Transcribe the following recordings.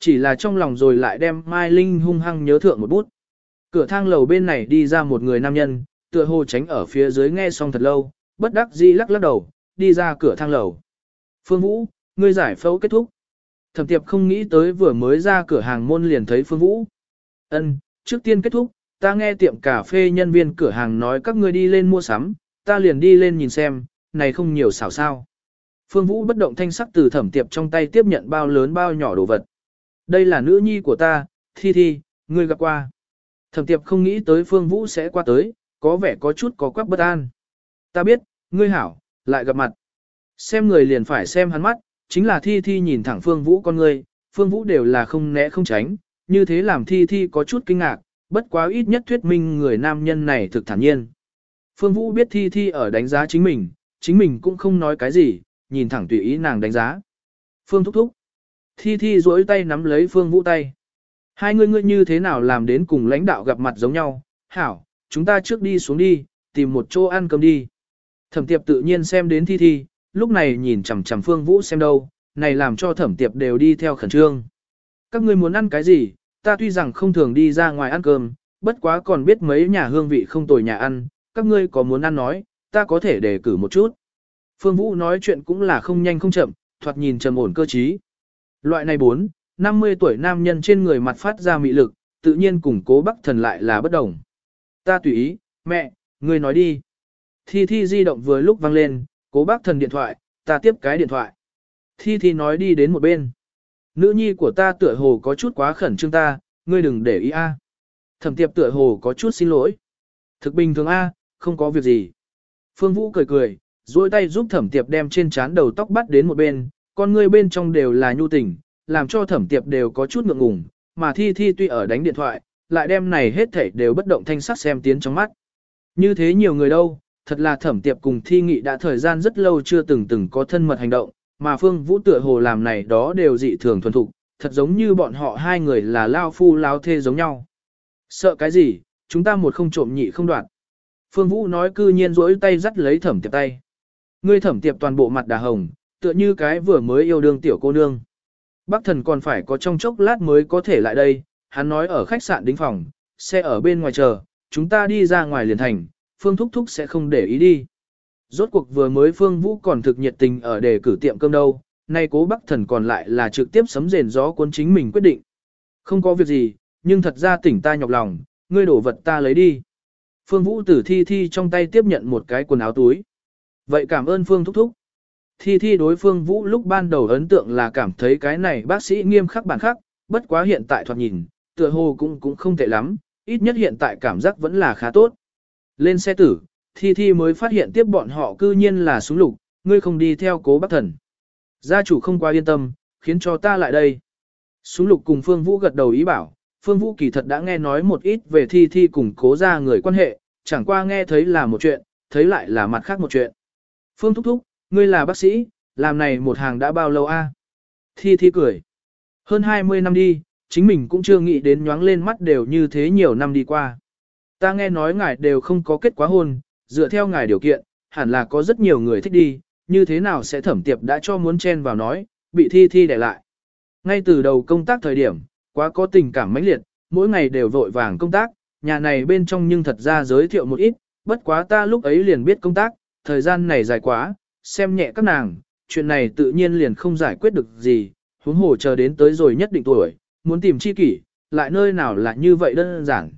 Chỉ là trong lòng rồi lại đem Mai Linh hung hăng nhớ thượng một bút. Cửa thang lầu bên này đi ra một người nam nhân, tựa hồ tránh ở phía dưới nghe xong thật lâu, bất đắc dĩ lắc lắc đầu, đi ra cửa thang lầu. Phương Vũ, ngươi giải phẫu kết thúc. Thẩm tiệp không nghĩ tới vừa mới ra cửa hàng môn liền thấy Phương Vũ. Ân, trước tiên kết thúc, ta nghe tiệm cà phê nhân viên cửa hàng nói các ngươi đi lên mua sắm, ta liền đi lên nhìn xem, này không nhiều xảo sao. Phương Vũ bất động thanh sắc từ thẩm tiệp trong tay tiếp nhận bao lớn bao nhỏ đồ vật. Đây là nữ nhi của ta, Thi Thi, ngươi gặp qua. Thẩm tiệp không nghĩ tới Phương Vũ sẽ qua tới, có vẻ có chút có quắc bất an. Ta biết, ngươi hảo, lại gặp mặt. Xem người liền phải xem hắn mắt, chính là Thi Thi nhìn thẳng Phương Vũ con ngươi, Phương Vũ đều là không né không tránh, như thế làm Thi Thi có chút kinh ngạc, bất quá ít nhất thuyết minh người nam nhân này thực thản nhiên. Phương Vũ biết Thi Thi ở đánh giá chính mình, chính mình cũng không nói cái gì, nhìn thẳng tùy ý nàng đánh giá. Phương thúc thúc. Thi Thi duỗi tay nắm lấy Phương Vũ tay. Hai người ngươi như thế nào làm đến cùng lãnh đạo gặp mặt giống nhau, hảo, chúng ta trước đi xuống đi, tìm một chỗ ăn cơm đi. Thẩm tiệp tự nhiên xem đến Thi Thi, lúc này nhìn chằm chằm Phương Vũ xem đâu, này làm cho thẩm tiệp đều đi theo khẩn trương. Các ngươi muốn ăn cái gì, ta tuy rằng không thường đi ra ngoài ăn cơm, bất quá còn biết mấy nhà hương vị không tồi nhà ăn, các ngươi có muốn ăn nói, ta có thể đề cử một chút. Phương Vũ nói chuyện cũng là không nhanh không chậm, thoạt nhìn trầm ổn cơ trí. Loại này 4, 50 tuổi nam nhân trên người mặt phát ra mị lực, tự nhiên cùng cố bắc thần lại là bất đồng. Ta tùy ý, mẹ, ngươi nói đi. Thi Thi di động vừa lúc vang lên, cố bác thần điện thoại, ta tiếp cái điện thoại. Thi Thi nói đi đến một bên. Nữ nhi của ta tựa hồ có chút quá khẩn trương ta, ngươi đừng để ý a. Thẩm tiệp tựa hồ có chút xin lỗi. Thực bình thường a, không có việc gì. Phương Vũ cười cười, duỗi tay giúp thẩm tiệp đem trên trán đầu tóc bắt đến một bên, con ngươi bên trong đều là nhu tình, làm cho thẩm tiệp đều có chút ngượng ngùng, mà thi thi tuy ở đánh điện thoại, lại đem này hết thảy đều bất động thanh sắc xem tiến trong mắt. Như thế nhiều người đâu, thật là thẩm tiệp cùng thi nghị đã thời gian rất lâu chưa từng từng có thân mật hành động, mà Phương Vũ tựa hồ làm này đó đều dị thường thuần thục, thật giống như bọn họ hai người là lao phu lao thê giống nhau. Sợ cái gì, chúng ta một không trộm nhị không đoạn. Phương Vũ nói cư nhiên rỗi tay dắt lấy thẩm tiệp tay. Ngươi thẩm tiệp toàn bộ mặt đà hồng, tựa như cái vừa mới yêu đương tiểu cô nương. Bác thần còn phải có trong chốc lát mới có thể lại đây, hắn nói ở khách sạn đính phòng, xe ở bên ngoài chờ, chúng ta đi ra ngoài liền thành, Phương Thúc Thúc sẽ không để ý đi. Rốt cuộc vừa mới Phương Vũ còn thực nhiệt tình ở đề cử tiệm cơm đâu, nay cố bác thần còn lại là trực tiếp sấm rền gió cuốn chính mình quyết định. Không có việc gì, nhưng thật ra tỉnh ta nhọc lòng, ngươi đổ vật ta lấy đi. Phương Vũ tử thi thi trong tay tiếp nhận một cái quần áo túi. Vậy cảm ơn Phương Thúc Thúc. Thi thi đối Phương Vũ lúc ban đầu ấn tượng là cảm thấy cái này bác sĩ nghiêm khắc bản khắc, bất quá hiện tại thoạt nhìn, tựa hồ cũng cũng không tệ lắm, ít nhất hiện tại cảm giác vẫn là khá tốt. Lên xe tử, Thi Thi mới phát hiện tiếp bọn họ cư nhiên là súng lục, ngươi không đi theo cố bác thần. Gia chủ không quá yên tâm, khiến cho ta lại đây. Súng lục cùng Phương Vũ gật đầu ý bảo, Phương Vũ kỳ thật đã nghe nói một ít về Thi Thi cùng cố ra người quan hệ, chẳng qua nghe thấy là một chuyện, thấy lại là mặt khác một chuyện. Phương Thúc Thúc, ngươi là bác sĩ, làm này một hàng đã bao lâu a? Thi Thi cười. Hơn 20 năm đi, chính mình cũng chưa nghĩ đến nhoáng lên mắt đều như thế nhiều năm đi qua. Ta nghe nói ngài đều không có kết quả hôn, dựa theo ngài điều kiện, hẳn là có rất nhiều người thích đi, như thế nào sẽ thẩm tiệp đã cho muốn chen vào nói, bị thi thi để lại. Ngay từ đầu công tác thời điểm, quá có tình cảm mãnh liệt, mỗi ngày đều vội vàng công tác, nhà này bên trong nhưng thật ra giới thiệu một ít, bất quá ta lúc ấy liền biết công tác, thời gian này dài quá, xem nhẹ các nàng, chuyện này tự nhiên liền không giải quyết được gì, huống hồ chờ đến tới rồi nhất định tuổi, muốn tìm chi kỷ, lại nơi nào là như vậy đơn giản.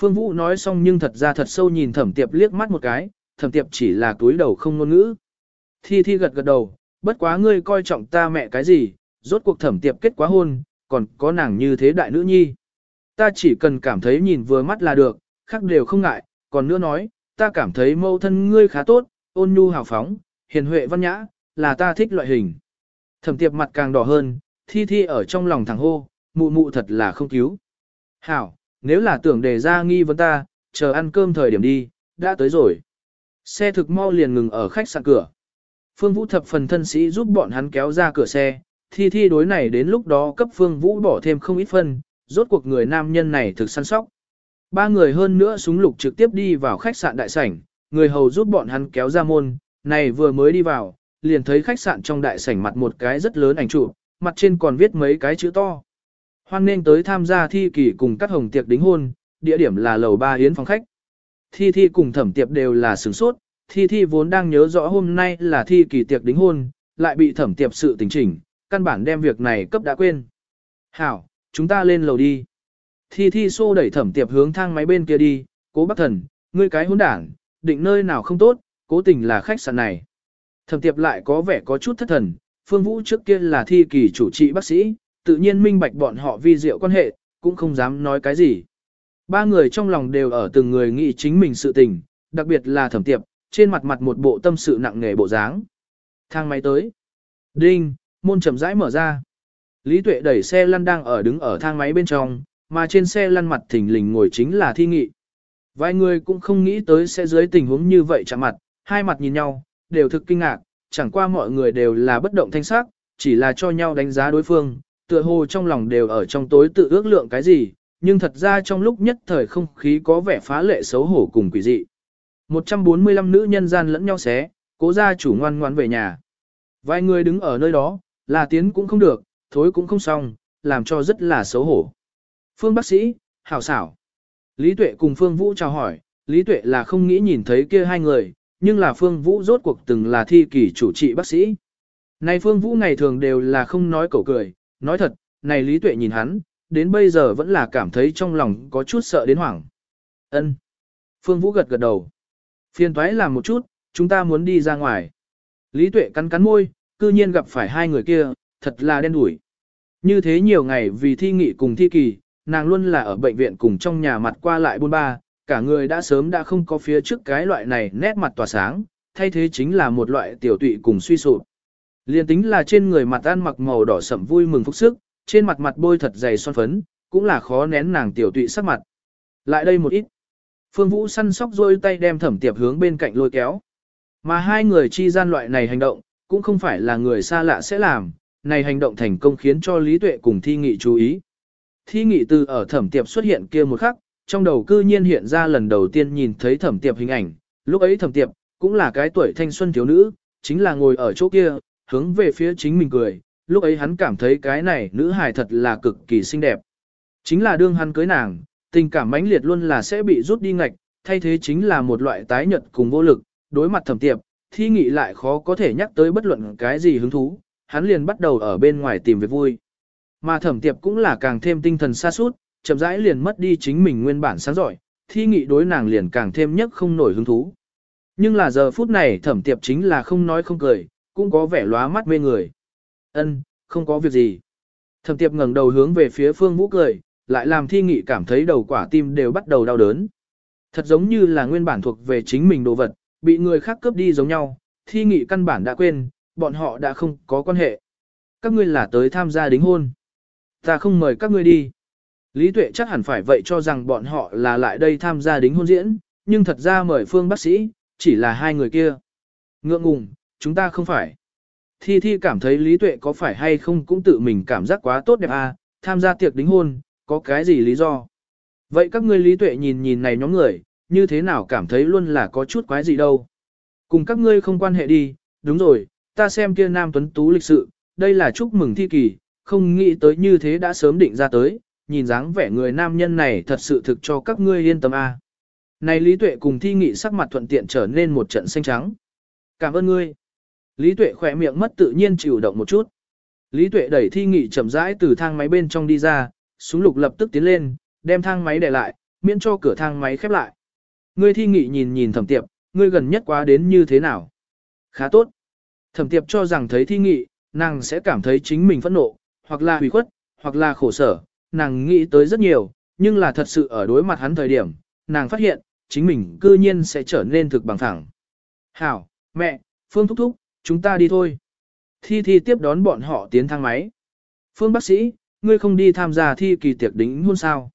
Phương Vũ nói xong nhưng thật ra thật sâu nhìn thẩm tiệp liếc mắt một cái, thẩm tiệp chỉ là túi đầu không ngôn ngữ. Thi thi gật gật đầu, bất quá ngươi coi trọng ta mẹ cái gì, rốt cuộc thẩm tiệp kết quá hôn, còn có nàng như thế đại nữ nhi. Ta chỉ cần cảm thấy nhìn vừa mắt là được, khác đều không ngại, còn nữa nói, ta cảm thấy mâu thân ngươi khá tốt, ôn nhu hào phóng, hiền huệ văn nhã, là ta thích loại hình. Thẩm tiệp mặt càng đỏ hơn, thi thi ở trong lòng thẳng hô, mụ mụ thật là không cứu. Hảo, nếu là tưởng đề ra nghi vấn ta, chờ ăn cơm thời điểm đi, đã tới rồi. Xe thực mau liền ngừng ở khách sạn cửa. Phương Vũ thập phần thân sĩ giúp bọn hắn kéo ra cửa xe, thi thi đối này đến lúc đó cấp Phương Vũ bỏ thêm không ít phân, rốt cuộc người nam nhân này thực săn sóc. Ba người hơn nữa súng lục trực tiếp đi vào khách sạn đại sảnh, người hầu giúp bọn hắn kéo ra môn, này vừa mới đi vào, liền thấy khách sạn trong đại sảnh mặt một cái rất lớn ảnh trụ, mặt trên còn viết mấy cái chữ to. Hoan nên tới tham gia thi kỳ cùng các hồng tiệc đính hôn, địa điểm là lầu ba yến phòng khách. Thi thi cùng thẩm tiệp đều là sửng sốt, thi thi vốn đang nhớ rõ hôm nay là thi kỳ tiệc đính hôn, lại bị thẩm tiệp sự tình chỉnh, căn bản đem việc này cấp đã quên. Hảo, chúng ta lên lầu đi. Thi thi xô đẩy thẩm tiệp hướng thang máy bên kia đi, cố bác thần, ngươi cái hôn đảng, định nơi nào không tốt, cố tình là khách sạn này. Thẩm tiệp lại có vẻ có chút thất thần, phương vũ trước kia là thi kỳ chủ trị bác sĩ, tự nhiên minh bạch bọn họ vi diệu quan hệ, cũng không dám nói cái gì. Ba người trong lòng đều ở từng người nghĩ chính mình sự tình, đặc biệt là thẩm tiệp, trên mặt mặt một bộ tâm sự nặng nề bộ dáng. Thang máy tới. Đinh, môn chậm rãi mở ra. Lý Tuệ đẩy xe lăn đang ở đứng ở thang máy bên trong, mà trên xe lăn mặt thỉnh lình ngồi chính là thi nghị. Vài người cũng không nghĩ tới sẽ dưới tình huống như vậy chạm mặt, hai mặt nhìn nhau, đều thực kinh ngạc, chẳng qua mọi người đều là bất động thanh sắc, chỉ là cho nhau đánh giá đối phương, tựa hồ trong lòng đều ở trong tối tự ước lượng cái gì, nhưng thật ra trong lúc nhất thời không khí có vẻ phá lệ xấu hổ cùng quỷ dị. 145 nữ nhân gian lẫn nhau xé, cố gia chủ ngoan ngoan về nhà. Vài người đứng ở nơi đó, là tiến cũng không được, thối cũng không xong, làm cho rất là xấu hổ. Phương bác sĩ, hảo xảo. Lý Tuệ cùng Phương Vũ chào hỏi, Lý Tuệ là không nghĩ nhìn thấy kia hai người, nhưng là Phương Vũ rốt cuộc từng là thi kỳ chủ trị bác sĩ. Này Phương Vũ ngày thường đều là không nói cầu cười, nói thật, này Lý Tuệ nhìn hắn, đến bây giờ vẫn là cảm thấy trong lòng có chút sợ đến hoảng. Ân. Phương Vũ gật gật đầu. Phiền thoái làm một chút, chúng ta muốn đi ra ngoài. Lý Tuệ cắn cắn môi, cư nhiên gặp phải hai người kia, thật là đen đủi. Như thế nhiều ngày vì thi nghị cùng thi kỳ, nàng luôn là ở bệnh viện cùng trong nhà mặt qua lại buôn ba, cả người đã sớm đã không có phía trước cái loại này nét mặt tỏa sáng, thay thế chính là một loại tiểu tụy cùng suy sụp. Liên tính là trên người mặt ăn mặc màu đỏ sẫm vui mừng phúc sức, trên mặt mặt bôi thật dày son phấn, cũng là khó nén nàng tiểu tụy sắc mặt. Lại đây một ít. Phương Vũ săn sóc rôi tay đem thẩm tiệp hướng bên cạnh lôi kéo. Mà hai người chi gian loại này hành động, cũng không phải là người xa lạ sẽ làm, này hành động thành công khiến cho Lý Tuệ cùng Thi Nghị chú ý. Thi Nghị từ ở thẩm tiệp xuất hiện kia một khắc, trong đầu cư nhiên hiện ra lần đầu tiên nhìn thấy thẩm tiệp hình ảnh, lúc ấy thẩm tiệp, cũng là cái tuổi thanh xuân thiếu nữ, chính là ngồi ở chỗ kia, hướng về phía chính mình cười, lúc ấy hắn cảm thấy cái này nữ hài thật là cực kỳ xinh đẹp. Chính là đương hắn cưới nàng, tình cảm mãnh liệt luôn là sẽ bị rút đi ngạch, thay thế chính là một loại tái nhật cùng vô lực, đối mặt thẩm tiệp, thi nghị lại khó có thể nhắc tới bất luận cái gì hứng thú, hắn liền bắt đầu ở bên ngoài tìm việc vui. Mà thẩm tiệp cũng là càng thêm tinh thần xa suốt, chậm rãi liền mất đi chính mình nguyên bản sáng giỏi, thi nghị đối nàng liền càng thêm nhất không nổi hứng thú. Nhưng là giờ phút này thẩm tiệp chính là không nói không cười, cũng có vẻ lóa mắt mê người. Ân, không có việc gì. Thẩm tiệp ngẩng đầu hướng về phía phương vũ cười, lại làm thi nghị cảm thấy đầu quả tim đều bắt đầu đau đớn. Thật giống như là nguyên bản thuộc về chính mình đồ vật, bị người khác cướp đi giống nhau, thi nghị căn bản đã quên, bọn họ đã không có quan hệ. Các ngươi là tới tham gia đính hôn. Ta không mời các ngươi đi. Lý Tuệ chắc hẳn phải vậy cho rằng bọn họ là lại đây tham gia đính hôn diễn, nhưng thật ra mời phương bác sĩ, chỉ là hai người kia. Ngượng ngùng, chúng ta không phải. Thi Thi cảm thấy Lý Tuệ có phải hay không cũng tự mình cảm giác quá tốt đẹp à, tham gia tiệc đính hôn, có cái gì lý do? Vậy các ngươi Lý Tuệ nhìn nhìn này nhóm người, như thế nào cảm thấy luôn là có chút quái gì đâu. Cùng các ngươi không quan hệ đi, đúng rồi, ta xem kia Nam Tuấn Tú lịch sự, đây là chúc mừng thi kỳ, không nghĩ tới như thế đã sớm định ra tới, nhìn dáng vẻ người nam nhân này thật sự thực cho các ngươi yên tâm a. À. Này Lý Tuệ cùng thi nghị sắc mặt thuận tiện trở nên một trận xanh trắng. Cảm ơn ngươi. Lý Tuệ khỏe miệng mất tự nhiên chịu động một chút. Lý Tuệ đẩy thi nghị chậm rãi từ thang máy bên trong đi ra, súng lục lập tức tiến lên, đem thang máy để lại, miễn cho cửa thang máy khép lại. Ngươi thi nghị nhìn nhìn thẩm tiệp, ngươi gần nhất quá đến như thế nào? Khá tốt. Thẩm tiệp cho rằng thấy thi nghị, nàng sẽ cảm thấy chính mình phẫn nộ, hoặc là hủy khuất, hoặc là khổ sở, nàng nghĩ tới rất nhiều, nhưng là thật sự ở đối mặt hắn thời điểm, nàng phát hiện, chính mình cư nhiên sẽ trở nên thực bằng thẳng. Hảo, mẹ, Phương thúc thúc, chúng ta đi thôi. Thi thi tiếp đón bọn họ tiến thang máy. Phương bác sĩ, ngươi không đi tham gia thi kỳ tiệc đính hôn sao?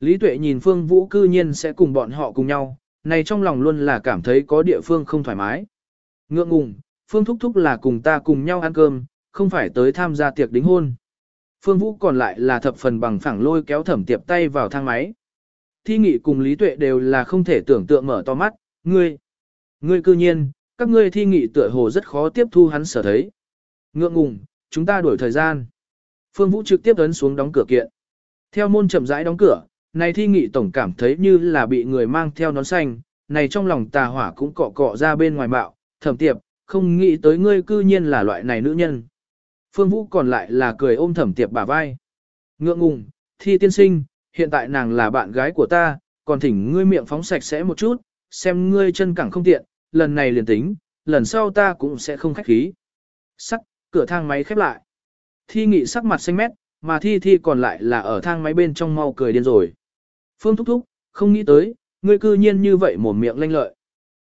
Lý Tuệ nhìn Phương Vũ cư nhiên sẽ cùng bọn họ cùng nhau, này trong lòng luôn là cảm thấy có địa phương không thoải mái. Ngượng ngùng, Phương Thúc Thúc là cùng ta cùng nhau ăn cơm, không phải tới tham gia tiệc đính hôn. Phương Vũ còn lại là thập phần bằng phẳng lôi kéo thẩm tiệp tay vào thang máy. Thi nghị cùng Lý Tuệ đều là không thể tưởng tượng mở to mắt, ngươi, ngươi cư nhiên, các ngươi thi nghị tựa hồ rất khó tiếp thu hắn sở thấy. Ngượng ngùng, chúng ta đổi thời gian. Phương Vũ trực tiếp ấn xuống đóng cửa kiện. Theo môn chậm rãi đóng cửa, này thi nghị tổng cảm thấy như là bị người mang theo nón xanh, này trong lòng tà hỏa cũng cọ cọ ra bên ngoài bạo, thẩm tiệp, không nghĩ tới ngươi cư nhiên là loại này nữ nhân. Phương Vũ còn lại là cười ôm thẩm tiệp bả vai. Ngượng ngùng, thi tiên sinh, hiện tại nàng là bạn gái của ta, còn thỉnh ngươi miệng phóng sạch sẽ một chút, xem ngươi chân cẳng không tiện, lần này liền tính, lần sau ta cũng sẽ không khách khí. Sắc, cửa thang máy khép lại. Thi nghị sắc mặt xanh mét, mà thi thi còn lại là ở thang máy bên trong mau cười điên rồi. Phương thúc thúc, không nghĩ tới, ngươi cư nhiên như vậy mồm miệng lanh lợi.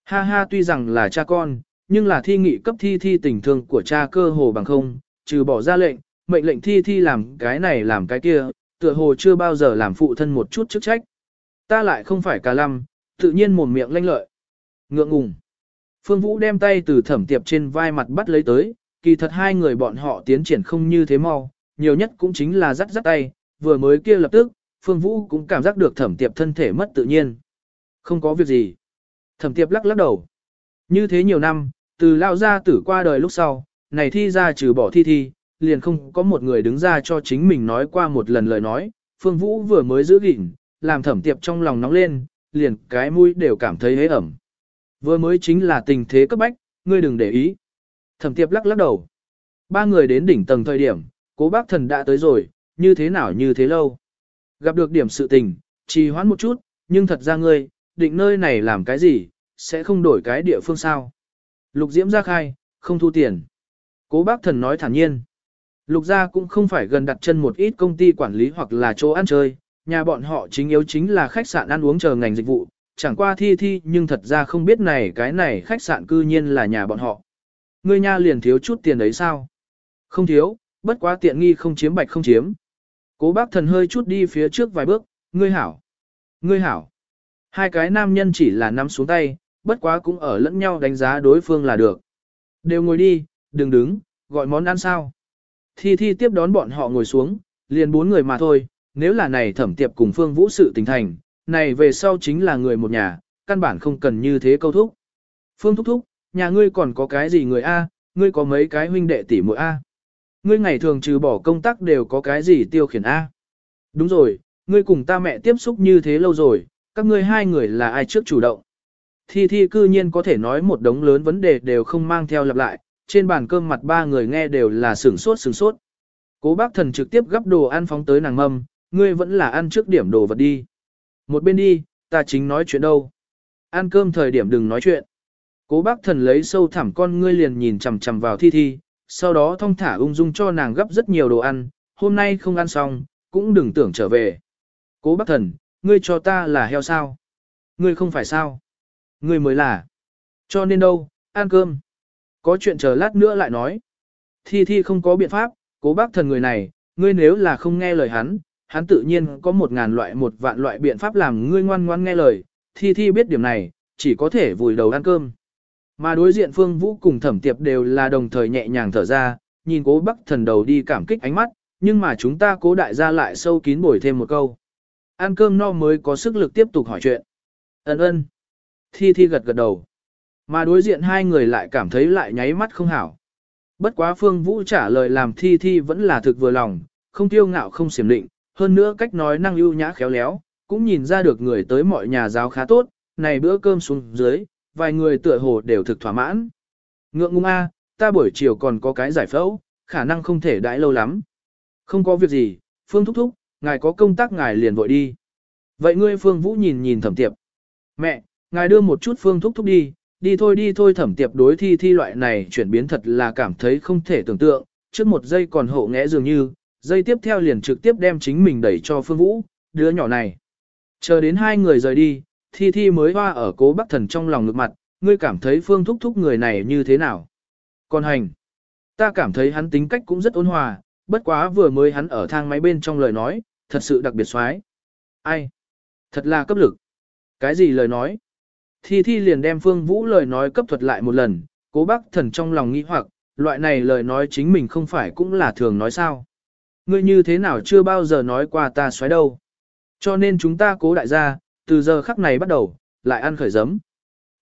Ha ha tuy rằng là cha con, nhưng là thi nghị cấp thi thi tình thương của cha cơ hồ bằng không, trừ bỏ ra lệnh, mệnh lệnh thi thi làm cái này làm cái kia, tựa hồ chưa bao giờ làm phụ thân một chút chức trách. Ta lại không phải cả lăm, tự nhiên mồm miệng lanh lợi. Ngượng ngùng. Phương Vũ đem tay từ thẩm tiệp trên vai mặt bắt lấy tới, kỳ thật hai người bọn họ tiến triển không như thế mau, nhiều nhất cũng chính là rắc rắc tay, vừa mới kia lập tức, Phương Vũ cũng cảm giác được thẩm tiệp thân thể mất tự nhiên. Không có việc gì. Thẩm tiệp lắc lắc đầu. Như thế nhiều năm, từ lao gia tử qua đời lúc sau, này thi ra trừ bỏ thi thi, liền không có một người đứng ra cho chính mình nói qua một lần lời nói. Phương Vũ vừa mới giữ gìn, làm thẩm tiệp trong lòng nóng lên, liền cái mũi đều cảm thấy hế ẩm. Vừa mới chính là tình thế cấp bách, ngươi đừng để ý. Thẩm tiệp lắc lắc đầu. Ba người đến đỉnh tầng thời điểm, cố bác thần đã tới rồi, như thế nào như thế lâu. Gặp được điểm sự tình, trì hoãn một chút, nhưng thật ra ngươi, định nơi này làm cái gì, sẽ không đổi cái địa phương sao. Lục diễm ra khai, không thu tiền. Cố bác thần nói thản nhiên. Lục gia cũng không phải gần đặt chân một ít công ty quản lý hoặc là chỗ ăn chơi, nhà bọn họ chính yếu chính là khách sạn ăn uống chờ ngành dịch vụ, chẳng qua thi thi nhưng thật ra không biết này cái này khách sạn cư nhiên là nhà bọn họ. Ngươi nha liền thiếu chút tiền đấy sao? Không thiếu, bất quá tiện nghi không chiếm bạch không chiếm. Cố bác thần hơi chút đi phía trước vài bước, ngươi hảo. Ngươi hảo. Hai cái nam nhân chỉ là nắm xuống tay, bất quá cũng ở lẫn nhau đánh giá đối phương là được. Đều ngồi đi, đừng đứng, gọi món ăn sao. Thi thi tiếp đón bọn họ ngồi xuống, liền bốn người mà thôi, nếu là này thẩm tiệp cùng phương vũ sự tình thành, này về sau chính là người một nhà, căn bản không cần như thế câu thúc. Phương thúc thúc, nhà ngươi còn có cái gì người A, ngươi có mấy cái huynh đệ tỷ muội A. Ngươi ngày thường trừ bỏ công tác đều có cái gì tiêu khiển A. Đúng rồi, ngươi cùng ta mẹ tiếp xúc như thế lâu rồi, các ngươi hai người là ai trước chủ động. Thi Thi cư nhiên có thể nói một đống lớn vấn đề đều không mang theo lặp lại, trên bàn cơm mặt ba người nghe đều là sửng sốt sửng sốt. Cố bác thần trực tiếp gấp đồ ăn phóng tới nàng mâm, ngươi vẫn là ăn trước điểm đồ vật đi. Một bên đi, ta chính nói chuyện đâu. Ăn cơm thời điểm đừng nói chuyện. Cố bác thần lấy sâu thẳm con ngươi liền nhìn chằm chằm vào thi thi, sau đó thong thả ung dung cho nàng gấp rất nhiều đồ ăn, hôm nay không ăn xong, cũng đừng tưởng trở về. Cố bác thần, ngươi cho ta là heo sao? Ngươi không phải sao? Ngươi mới là. Cho nên đâu, ăn cơm. Có chuyện chờ lát nữa lại nói. Thi thi không có biện pháp, cố bác thần người này, ngươi nếu là không nghe lời hắn, hắn tự nhiên có một ngàn loại một vạn loại biện pháp làm ngươi ngoan ngoan nghe lời. Thi thi biết điểm này, chỉ có thể vùi đầu ăn cơm. Mà đối diện Phương Vũ cùng Thẩm Tiệp đều là đồng thời nhẹ nhàng thở ra, nhìn cố bác thần đầu đi cảm kích ánh mắt, nhưng mà chúng ta cố đại gia lại sâu kín bồi thêm một câu. Ăn cơm no mới có sức lực tiếp tục hỏi chuyện. Ấn ơn. Thi Thi gật gật đầu. Mà đối diện hai người lại cảm thấy lại nháy mắt không hảo. Bất quá Phương Vũ trả lời làm Thi Thi vẫn là thực vừa lòng, không tiêu ngạo không xiểm định, hơn nữa cách nói năng ưu nhã khéo léo, cũng nhìn ra được người tới mọi nhà giáo khá tốt, này bữa cơm xuống dưới, vài người tựa hồ đều thực thỏa mãn. Ngượng ngung a, ta buổi chiều còn có cái giải phẫu, khả năng không thể đãi lâu lắm. Không có việc gì, Phương thúc thúc, ngài có công tác ngài liền vội đi. Vậy ngươi Phương Vũ nhìn nhìn thẩm tiệp. Mẹ, ngài đưa một chút Phương thúc thúc đi, đi thôi đi thôi thẩm tiệp đối thi thi loại này chuyển biến thật là cảm thấy không thể tưởng tượng, trước một giây còn hộ nghẽ dường như, giây tiếp theo liền trực tiếp đem chính mình đẩy cho Phương Vũ, đứa nhỏ này. Chờ đến hai người rời đi, Thi Thi mới hoa ở cố bác thần trong lòng ngực mặt, ngươi cảm thấy Phương Thúc Thúc người này như thế nào? Còn hành, ta cảm thấy hắn tính cách cũng rất ôn hòa, bất quá vừa mới hắn ở thang máy bên trong lời nói, thật sự đặc biệt xoái. Ai? Thật là cấp lực. Cái gì lời nói? Thi Thi liền đem Phương Vũ lời nói cấp thuật lại một lần, cố bác thần trong lòng nghĩ hoặc, loại này lời nói chính mình không phải cũng là thường nói sao. Ngươi như thế nào chưa bao giờ nói qua ta xoáy đâu. Cho nên chúng ta cố đại gia, từ giờ khắc này bắt đầu, lại ăn khởi giấm.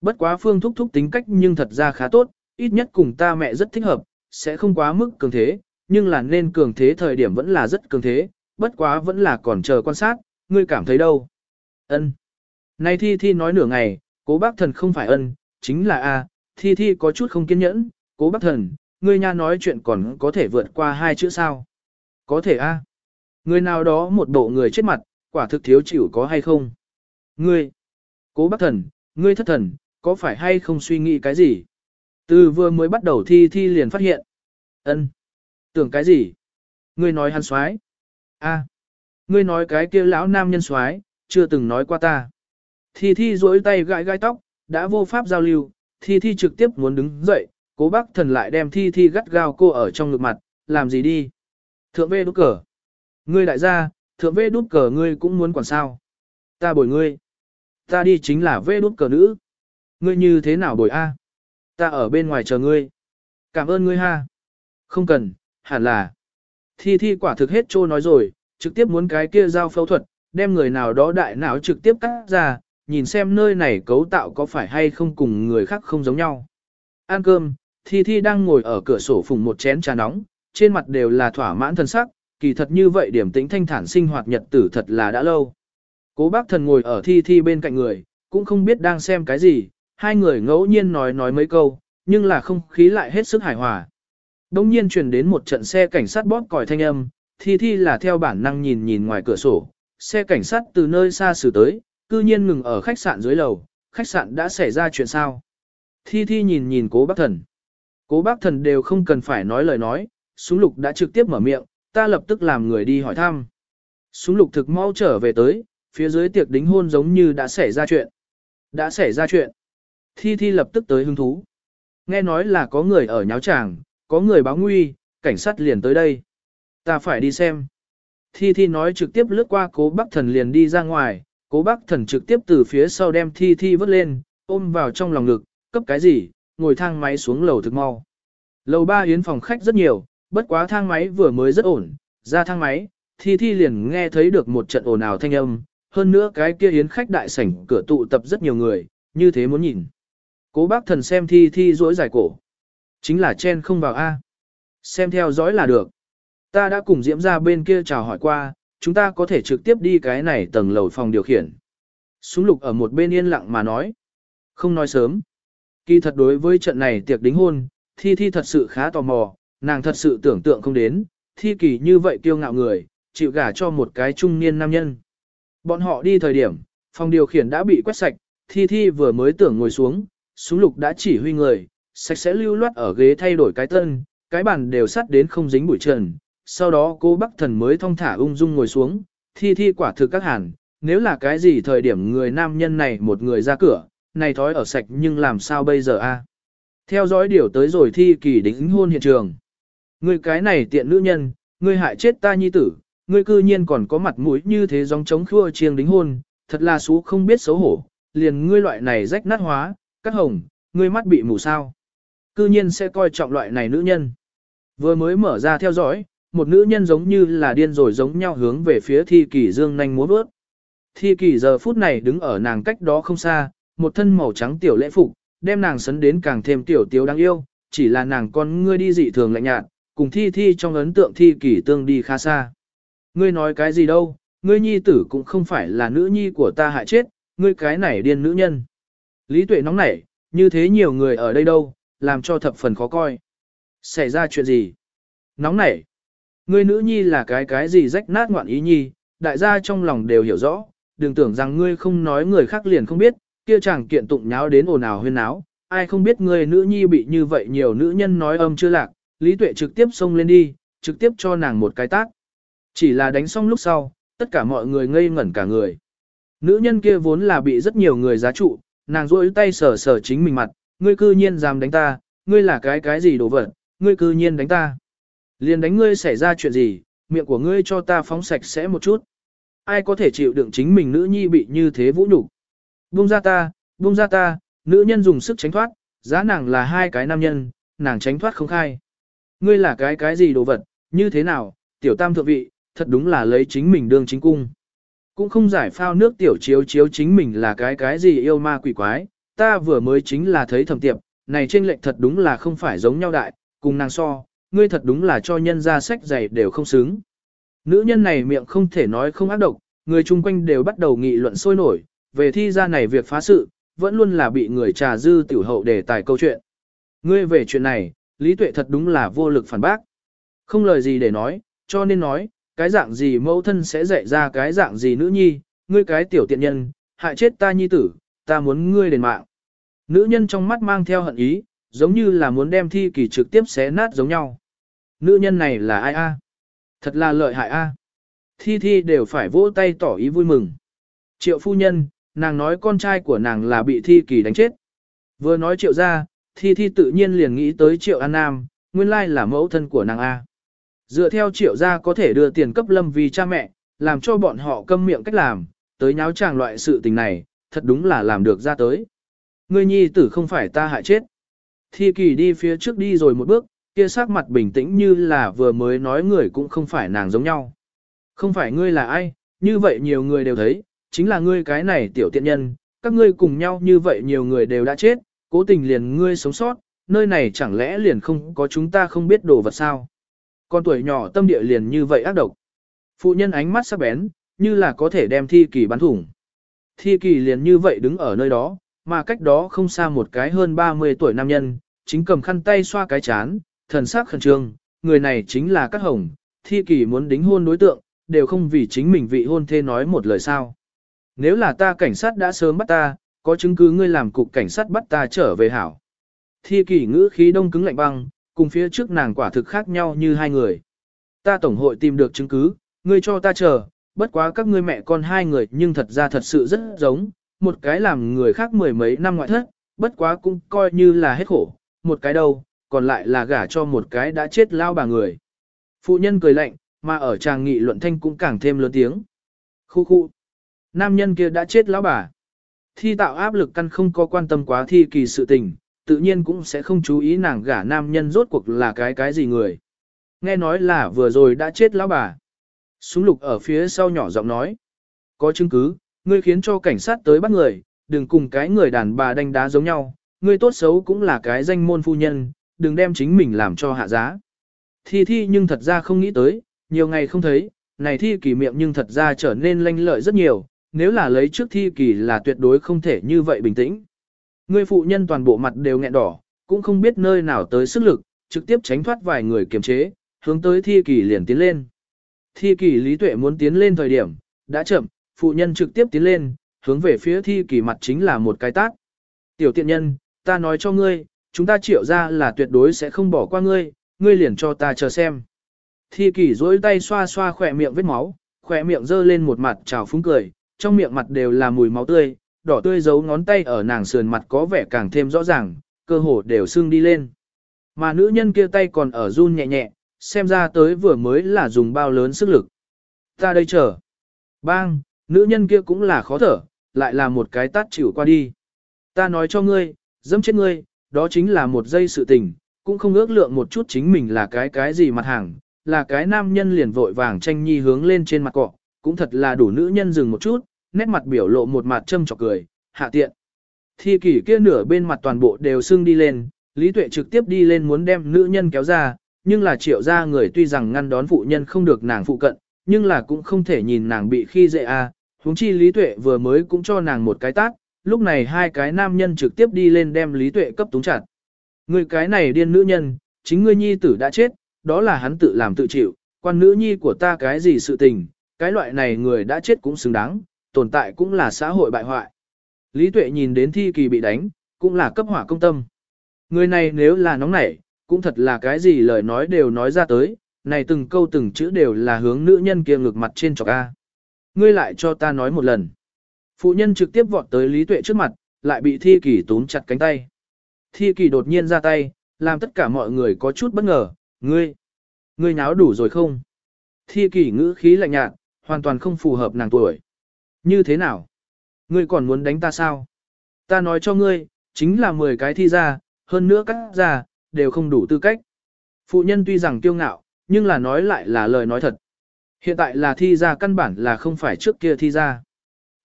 Bất quá phương thúc thúc tính cách nhưng thật ra khá tốt, ít nhất cùng ta mẹ rất thích hợp, sẽ không quá mức cường thế, nhưng là nên cường thế thời điểm vẫn là rất cường thế, bất quá vẫn là còn chờ quan sát, ngươi cảm thấy đâu? Ân. Nay thi thi nói nửa ngày, cố bác thần không phải ân, chính là a thi thi có chút không kiên nhẫn, cố bác thần, ngươi nha nói chuyện còn có thể vượt qua hai chữ sao? Có thể a Người nào đó một bộ người chết mặt, quả thực thiếu chịu có hay không? Ngươi, cố bác thần, ngươi thất thần, có phải hay không suy nghĩ cái gì? Từ vừa mới bắt đầu thi thi liền phát hiện. ân Tưởng cái gì? Ngươi nói hắn xoái. a Ngươi nói cái kia lão nam nhân xoái, chưa từng nói qua ta. Thi thi duỗi tay gãi gãi tóc, đã vô pháp giao lưu, thi thi trực tiếp muốn đứng dậy, cố bác thần lại đem thi thi gắt gao cô ở trong ngực mặt, làm gì đi? Thượng vê đút cờ. Ngươi đại gia, thượng vê đút cờ ngươi cũng muốn quản sao. Ta bồi ngươi. Ta đi chính là vê đút cờ nữ. Ngươi như thế nào bồi A? Ta ở bên ngoài chờ ngươi. Cảm ơn ngươi ha. Không cần, hẳn là. Thi thi quả thực hết trô nói rồi, trực tiếp muốn cái kia giao phẫu thuật, đem người nào đó đại não trực tiếp cắt ra, nhìn xem nơi này cấu tạo có phải hay không cùng người khác không giống nhau. Ăn cơm, Thi Thi đang ngồi ở cửa sổ phùng một chén trà nóng, trên mặt đều là thỏa mãn thân sắc, kỳ thật như vậy điểm tĩnh thanh thản sinh hoạt nhật tử thật là đã lâu. Cố bác thần ngồi ở Thi Thi bên cạnh người, cũng không biết đang xem cái gì, hai người ngẫu nhiên nói nói mấy câu, nhưng là không khí lại hết sức hài hòa. Đông nhiên truyền đến một trận xe cảnh sát bóp còi thanh âm, Thi Thi là theo bản năng nhìn nhìn ngoài cửa sổ, xe cảnh sát từ nơi xa xử tới, cư nhiên ngừng ở khách sạn dưới lầu, khách sạn đã xảy ra chuyện sao. Thi Thi nhìn nhìn cố bác thần. Cố bác thần đều không cần phải nói lời nói, súng lục đã trực tiếp mở miệng, ta lập tức làm người đi hỏi thăm. Súng lục thực mau trở về tới, phía dưới tiệc đính hôn giống như đã xảy ra chuyện. Đã xảy ra chuyện. Thi Thi lập tức tới hứng thú. Nghe nói là có người ở nháo tràng, có người báo nguy, cảnh sát liền tới đây. Ta phải đi xem. Thi Thi nói trực tiếp lướt qua cố bác thần liền đi ra ngoài, cố bác thần trực tiếp từ phía sau đem Thi Thi vứt lên, ôm vào trong lòng ngực, cấp cái gì, ngồi thang máy xuống lầu thực mau. Lầu ba yến phòng khách rất nhiều, bất quá thang máy vừa mới rất ổn, ra thang máy, Thi Thi liền nghe thấy được một trận ồn ào thanh âm, hơn nữa cái kia yến khách đại sảnh cửa tụ tập rất nhiều người, như thế muốn nhìn. Cố bác thần xem Thi Thi rỗi dài cổ. Chính là chen không vào A. Xem theo dõi là được. Ta đã cùng Diễm ra bên kia chào hỏi qua, chúng ta có thể trực tiếp đi cái này tầng lầu phòng điều khiển. Súng lục ở một bên yên lặng mà nói. Không nói sớm. Kỳ thật đối với trận này tiệc đính hôn, Thi Thi thật sự khá tò mò, nàng thật sự tưởng tượng không đến, Thi Kỳ như vậy kiêu ngạo người, chịu gả cho một cái trung niên nam nhân. Bọn họ đi thời điểm, phòng điều khiển đã bị quét sạch, Thi Thi vừa mới tưởng ngồi xuống, súng lục đã chỉ huy người, sạch sẽ lưu loát ở ghế thay đổi cái tân, cái bàn đều sắt đến không dính bụi trần. Sau đó cô Bắc Thần mới thong thả ung dung ngồi xuống, Thi Thi quả thực các hẳn, nếu là cái gì thời điểm người nam nhân này một người ra cửa, này thói ở sạch nhưng làm sao bây giờ a? Theo dõi điều tới rồi thi kỳ đính hôn hiện trường. người cái này tiện nữ nhân, ngươi hại chết ta nhi tử, ngươi cư nhiên còn có mặt mũi như thế dòng chống khua chiêng đính hôn, thật là xú không biết xấu hổ, liền ngươi loại này rách nát hóa, cắt hồng, ngươi mắt bị mù sao. Cư nhiên sẽ coi trọng loại này nữ nhân. Vừa mới mở ra theo dõi, một nữ nhân giống như là điên rồi giống nhau hướng về phía thi kỳ dương nhanh múa bước. Thi kỳ giờ phút này đứng ở nàng cách đó không xa, một thân màu trắng tiểu lễ phục, đem nàng sấn đến càng thêm tiểu tiếu đáng yêu, chỉ là nàng con ngươi đi dị thường lạnh nhạt, cùng thi thi trong ấn tượng thi kỳ tương đi khá xa. Ngươi nói cái gì đâu, ngươi nhi tử cũng không phải là nữ nhi của ta hại chết, ngươi cái này điên nữ nhân. Lý tuệ nóng nảy, như thế nhiều người ở đây đâu, làm cho thập phần khó coi. Xảy ra chuyện gì? Nóng nảy. Ngươi nữ nhi là cái cái gì rách nát ngoạn ý nhi, đại gia trong lòng đều hiểu rõ, đừng tưởng rằng ngươi không nói người khác liền không biết, kia chẳng kiện tụng nháo đến ồn ào huyên náo, ai không biết ngươi nữ nhi bị như vậy nhiều nữ nhân nói âm chưa lạc, Lý Tuệ trực tiếp xông lên đi, trực tiếp cho nàng một cái tác. Chỉ là đánh xong lúc sau, tất cả mọi người ngây ngẩn cả người. Nữ nhân kia vốn là bị rất nhiều người giá trụ, nàng rôi tay sờ sờ chính mình mặt, ngươi cư nhiên dám đánh ta, ngươi là cái cái gì đồ vật, ngươi cư nhiên đánh ta. Liền đánh ngươi xảy ra chuyện gì, miệng của ngươi cho ta phóng sạch sẽ một chút. Ai có thể chịu đựng chính mình nữ nhi bị như thế vũ nhục Buông ra ta, buông ra ta, nữ nhân dùng sức tránh thoát, giá nàng là hai cái nam nhân, nàng tránh thoát không khai. Ngươi là cái cái gì đồ vật, như thế nào, tiểu tam thượng vị, thật đúng là lấy chính mình đương chính cung. Cũng không giải phao nước tiểu chiếu chiếu chính mình là cái cái gì yêu ma quỷ quái, ta vừa mới chính là thấy thầm tiệp, này trên lệnh thật đúng là không phải giống nhau đại, cùng nàng so, ngươi thật đúng là cho nhân ra sách giày đều không xứng. Nữ nhân này miệng không thể nói không ác độc, người chung quanh đều bắt đầu nghị luận sôi nổi, về thi ra này việc phá sự, vẫn luôn là bị người trà dư tiểu hậu đề tài câu chuyện. Ngươi về chuyện này, Lý Tuệ thật đúng là vô lực phản bác. Không lời gì để nói, cho nên nói, cái dạng gì mẫu thân sẽ dạy ra cái dạng gì nữ nhi, ngươi cái tiểu tiện nhân, hại chết ta nhi tử, ta muốn ngươi đền mạng. Nữ nhân trong mắt mang theo hận ý, giống như là muốn đem thi kỳ trực tiếp xé nát giống nhau. Nữ nhân này là ai a? Thật là lợi hại a. Thi thi đều phải vỗ tay tỏ ý vui mừng. Triệu phu nhân, nàng nói con trai của nàng là bị thi kỳ đánh chết. Vừa nói triệu ra, thi thi tự nhiên liền nghĩ tới triệu an nam, nguyên lai là mẫu thân của nàng A. Dựa theo triệu gia có thể đưa tiền cấp lâm vì cha mẹ, làm cho bọn họ câm miệng cách làm, tới nháo chàng loại sự tình này, thật đúng là làm được ra tới. Ngươi nhi tử không phải ta hại chết. Thi kỳ đi phía trước đi rồi một bước, kia sắc mặt bình tĩnh như là vừa mới nói người cũng không phải nàng giống nhau. Không phải ngươi là ai, như vậy nhiều người đều thấy, chính là ngươi cái này tiểu tiện nhân, các ngươi cùng nhau như vậy nhiều người đều đã chết, cố tình liền ngươi sống sót, nơi này chẳng lẽ liền không có chúng ta không biết đồ vật sao. Con tuổi nhỏ tâm địa liền như vậy ác độc. Phụ nhân ánh mắt sắc bén, như là có thể đem thi kỳ bắn thủng. Thi kỳ liền như vậy đứng ở nơi đó, mà cách đó không xa một cái hơn 30 tuổi nam nhân, chính cầm khăn tay xoa cái chán, thần sắc khẩn trương, người này chính là Cát Hồng, thi kỳ muốn đính hôn đối tượng, đều không vì chính mình vị hôn thê nói một lời sao. Nếu là ta cảnh sát đã sớm bắt ta, có chứng cứ ngươi làm cục cảnh sát bắt ta trở về hảo. Thi kỳ ngữ khí đông cứng lạnh băng, cùng phía trước nàng quả thực khác nhau như hai người. Ta tổng hội tìm được chứng cứ, ngươi cho ta chờ, bất quá các ngươi mẹ con hai người nhưng thật ra thật sự rất giống, một cái làm người khác mười mấy năm ngoại thất, bất quá cũng coi như là hết khổ, một cái đâu, còn lại là gả cho một cái đã chết lao bà người. Phụ nhân cười lạnh, mà ở tràng nghị luận thanh cũng càng thêm lớn tiếng. Khu khu. Nam nhân kia đã chết lão bà. Thi tạo áp lực căn không có quan tâm quá thi kỳ sự tình, tự nhiên cũng sẽ không chú ý nàng gả nam nhân rốt cuộc là cái cái gì người. Nghe nói là vừa rồi đã chết lão bà. Súng lục ở phía sau nhỏ giọng nói. Có chứng cứ, ngươi khiến cho cảnh sát tới bắt người, đừng cùng cái người đàn bà đánh đá giống nhau, ngươi tốt xấu cũng là cái danh môn phu nhân, đừng đem chính mình làm cho hạ giá. Thi thi nhưng thật ra không nghĩ tới, nhiều ngày không thấy, này thi kỳ miệng nhưng thật ra trở nên lanh lợi rất nhiều, nếu là lấy trước thi kỳ là tuyệt đối không thể như vậy bình tĩnh. Người phụ nhân toàn bộ mặt đều nghẹn đỏ, cũng không biết nơi nào tới sức lực, trực tiếp tránh thoát vài người kiềm chế, hướng tới thi kỳ liền tiến lên. Thi kỳ lý tuệ muốn tiến lên thời điểm, đã chậm, phụ nhân trực tiếp tiến lên, hướng về phía thi kỳ mặt chính là một cái tát. Tiểu tiện nhân, ta nói cho ngươi, chúng ta triệu ra là tuyệt đối sẽ không bỏ qua ngươi, ngươi liền cho ta chờ xem. Thi kỷ dối tay xoa xoa khỏe miệng vết máu, khỏe miệng dơ lên một mặt trào phúng cười, trong miệng mặt đều là mùi máu tươi, đỏ tươi giấu ngón tay ở nàng sườn mặt có vẻ càng thêm rõ ràng, cơ hồ đều sưng đi lên. Mà nữ nhân kia tay còn ở run nhẹ nhẹ, xem ra tới vừa mới là dùng bao lớn sức lực. Ta đây chờ. Bang, nữ nhân kia cũng là khó thở, lại là một cái tát chịu qua đi. Ta nói cho ngươi, dâm chết ngươi, đó chính là một giây sự tình, cũng không ước lượng một chút chính mình là cái cái gì mặt hàng, là cái nam nhân liền vội vàng tranh nhi hướng lên trên mặt cọ, cũng thật là đủ nữ nhân dừng một chút, nét mặt biểu lộ một mặt châm chọc cười, hạ tiện. Thi kỷ kia nửa bên mặt toàn bộ đều sưng đi lên, Lý Tuệ trực tiếp đi lên muốn đem nữ nhân kéo ra, nhưng là triệu ra người tuy rằng ngăn đón phụ nhân không được nàng phụ cận, nhưng là cũng không thể nhìn nàng bị khi dễ a. À. huống chi Lý Tuệ vừa mới cũng cho nàng một cái tát, lúc này hai cái nam nhân trực tiếp đi lên đem Lý Tuệ cấp túng chặt. Người cái này điên nữ nhân, chính ngươi nhi tử đã chết, đó là hắn tự làm tự chịu, quan nữ nhi của ta cái gì sự tình, cái loại này người đã chết cũng xứng đáng, tồn tại cũng là xã hội bại hoại. Lý Tuệ nhìn đến thi kỳ bị đánh, cũng là cấp hỏa công tâm. Người này nếu là nóng nảy, cũng thật là cái gì lời nói đều nói ra tới, này từng câu từng chữ đều là hướng nữ nhân kia ngược mặt trên chọc A. Ngươi lại cho ta nói một lần. Phụ nhân trực tiếp vọt tới Lý Tuệ trước mặt, lại bị thi kỳ túm chặt cánh tay. Thi kỳ đột nhiên ra tay, làm tất cả mọi người có chút bất ngờ, ngươi, ngươi nháo đủ rồi không? Thi kỳ ngữ khí lạnh nhạt, hoàn toàn không phù hợp nàng tuổi. Như thế nào? Ngươi còn muốn đánh ta sao? Ta nói cho ngươi, chính là 10 cái thi ra, hơn nữa các ra, đều không đủ tư cách. Phụ nhân tuy rằng kiêu ngạo, nhưng là nói lại là lời nói thật. Hiện tại là thi ra căn bản là không phải trước kia thi ra.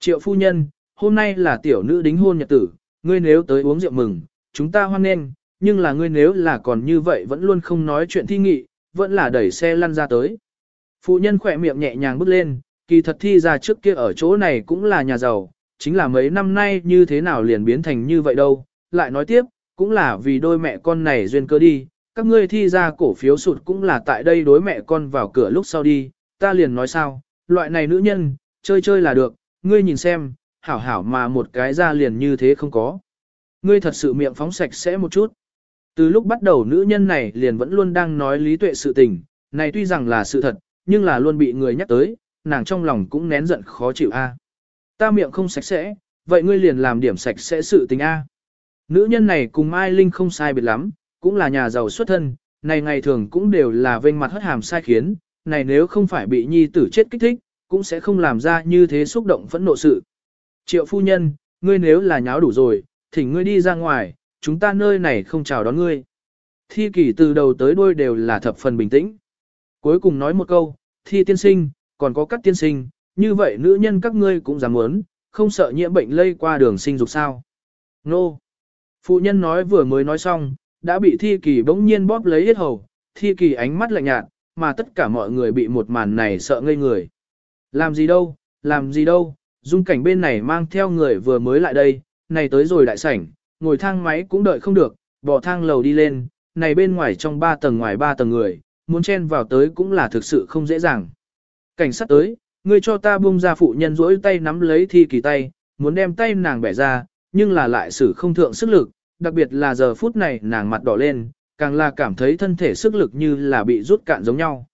Triệu phu nhân, hôm nay là tiểu nữ đính hôn nhật tử, ngươi nếu tới uống rượu mừng, chúng ta hoan nghênh, nhưng là ngươi nếu là còn như vậy vẫn luôn không nói chuyện thi nghị, vẫn là đẩy xe lăn ra tới. Phụ nhân khỏe miệng nhẹ nhàng bước lên, kỳ thật thi ra trước kia ở chỗ này cũng là nhà giàu, chính là mấy năm nay như thế nào liền biến thành như vậy đâu. Lại nói tiếp, cũng là vì đôi mẹ con này duyên cơ đi, các ngươi thi ra cổ phiếu sụt cũng là tại đây đối mẹ con vào cửa lúc sau đi, ta liền nói sao, loại này nữ nhân, chơi chơi là được, ngươi nhìn xem, hảo hảo mà một cái ra liền như thế không có. Ngươi thật sự miệng phóng sạch sẽ một chút. Từ lúc bắt đầu nữ nhân này liền vẫn luôn đang nói lý tuệ sự tình, này tuy rằng là sự thật, nhưng là luôn bị người nhắc tới, nàng trong lòng cũng nén giận khó chịu a. Ta miệng không sạch sẽ, vậy ngươi liền làm điểm sạch sẽ sự tình a. Nữ nhân này cùng Mai Linh không sai biệt lắm, cũng là nhà giàu xuất thân, này ngày thường cũng đều là vênh mặt hất hàm sai khiến, này nếu không phải bị nhi tử chết kích thích, cũng sẽ không làm ra như thế xúc động phẫn nộ sự. Triệu phu nhân, ngươi nếu là nháo đủ rồi, thỉnh ngươi đi ra ngoài, chúng ta nơi này không chào đón ngươi. Thi kỷ từ đầu tới đuôi đều là thập phần bình tĩnh. Cuối cùng nói một câu, thi tiên sinh, còn có các tiên sinh, như vậy nữ nhân các ngươi cũng dám muốn, không sợ nhiễm bệnh lây qua đường sinh dục sao. Nô! No. Phụ nhân nói vừa mới nói xong, đã bị thi kỳ bỗng nhiên bóp lấy hết hầu, thi kỳ ánh mắt lạnh nhạt, mà tất cả mọi người bị một màn này sợ ngây người. Làm gì đâu, làm gì đâu, dung cảnh bên này mang theo người vừa mới lại đây, này tới rồi đại sảnh, ngồi thang máy cũng đợi không được, bỏ thang lầu đi lên, này bên ngoài trong ba tầng ngoài ba tầng người, muốn chen vào tới cũng là thực sự không dễ dàng. Cảnh sát tới, ngươi cho ta buông ra phụ nhân rỗi tay nắm lấy thi kỳ tay, muốn đem tay nàng bẻ ra, nhưng là lại sử không thượng sức lực, đặc biệt là giờ phút này nàng mặt đỏ lên, càng là cảm thấy thân thể sức lực như là bị rút cạn giống nhau.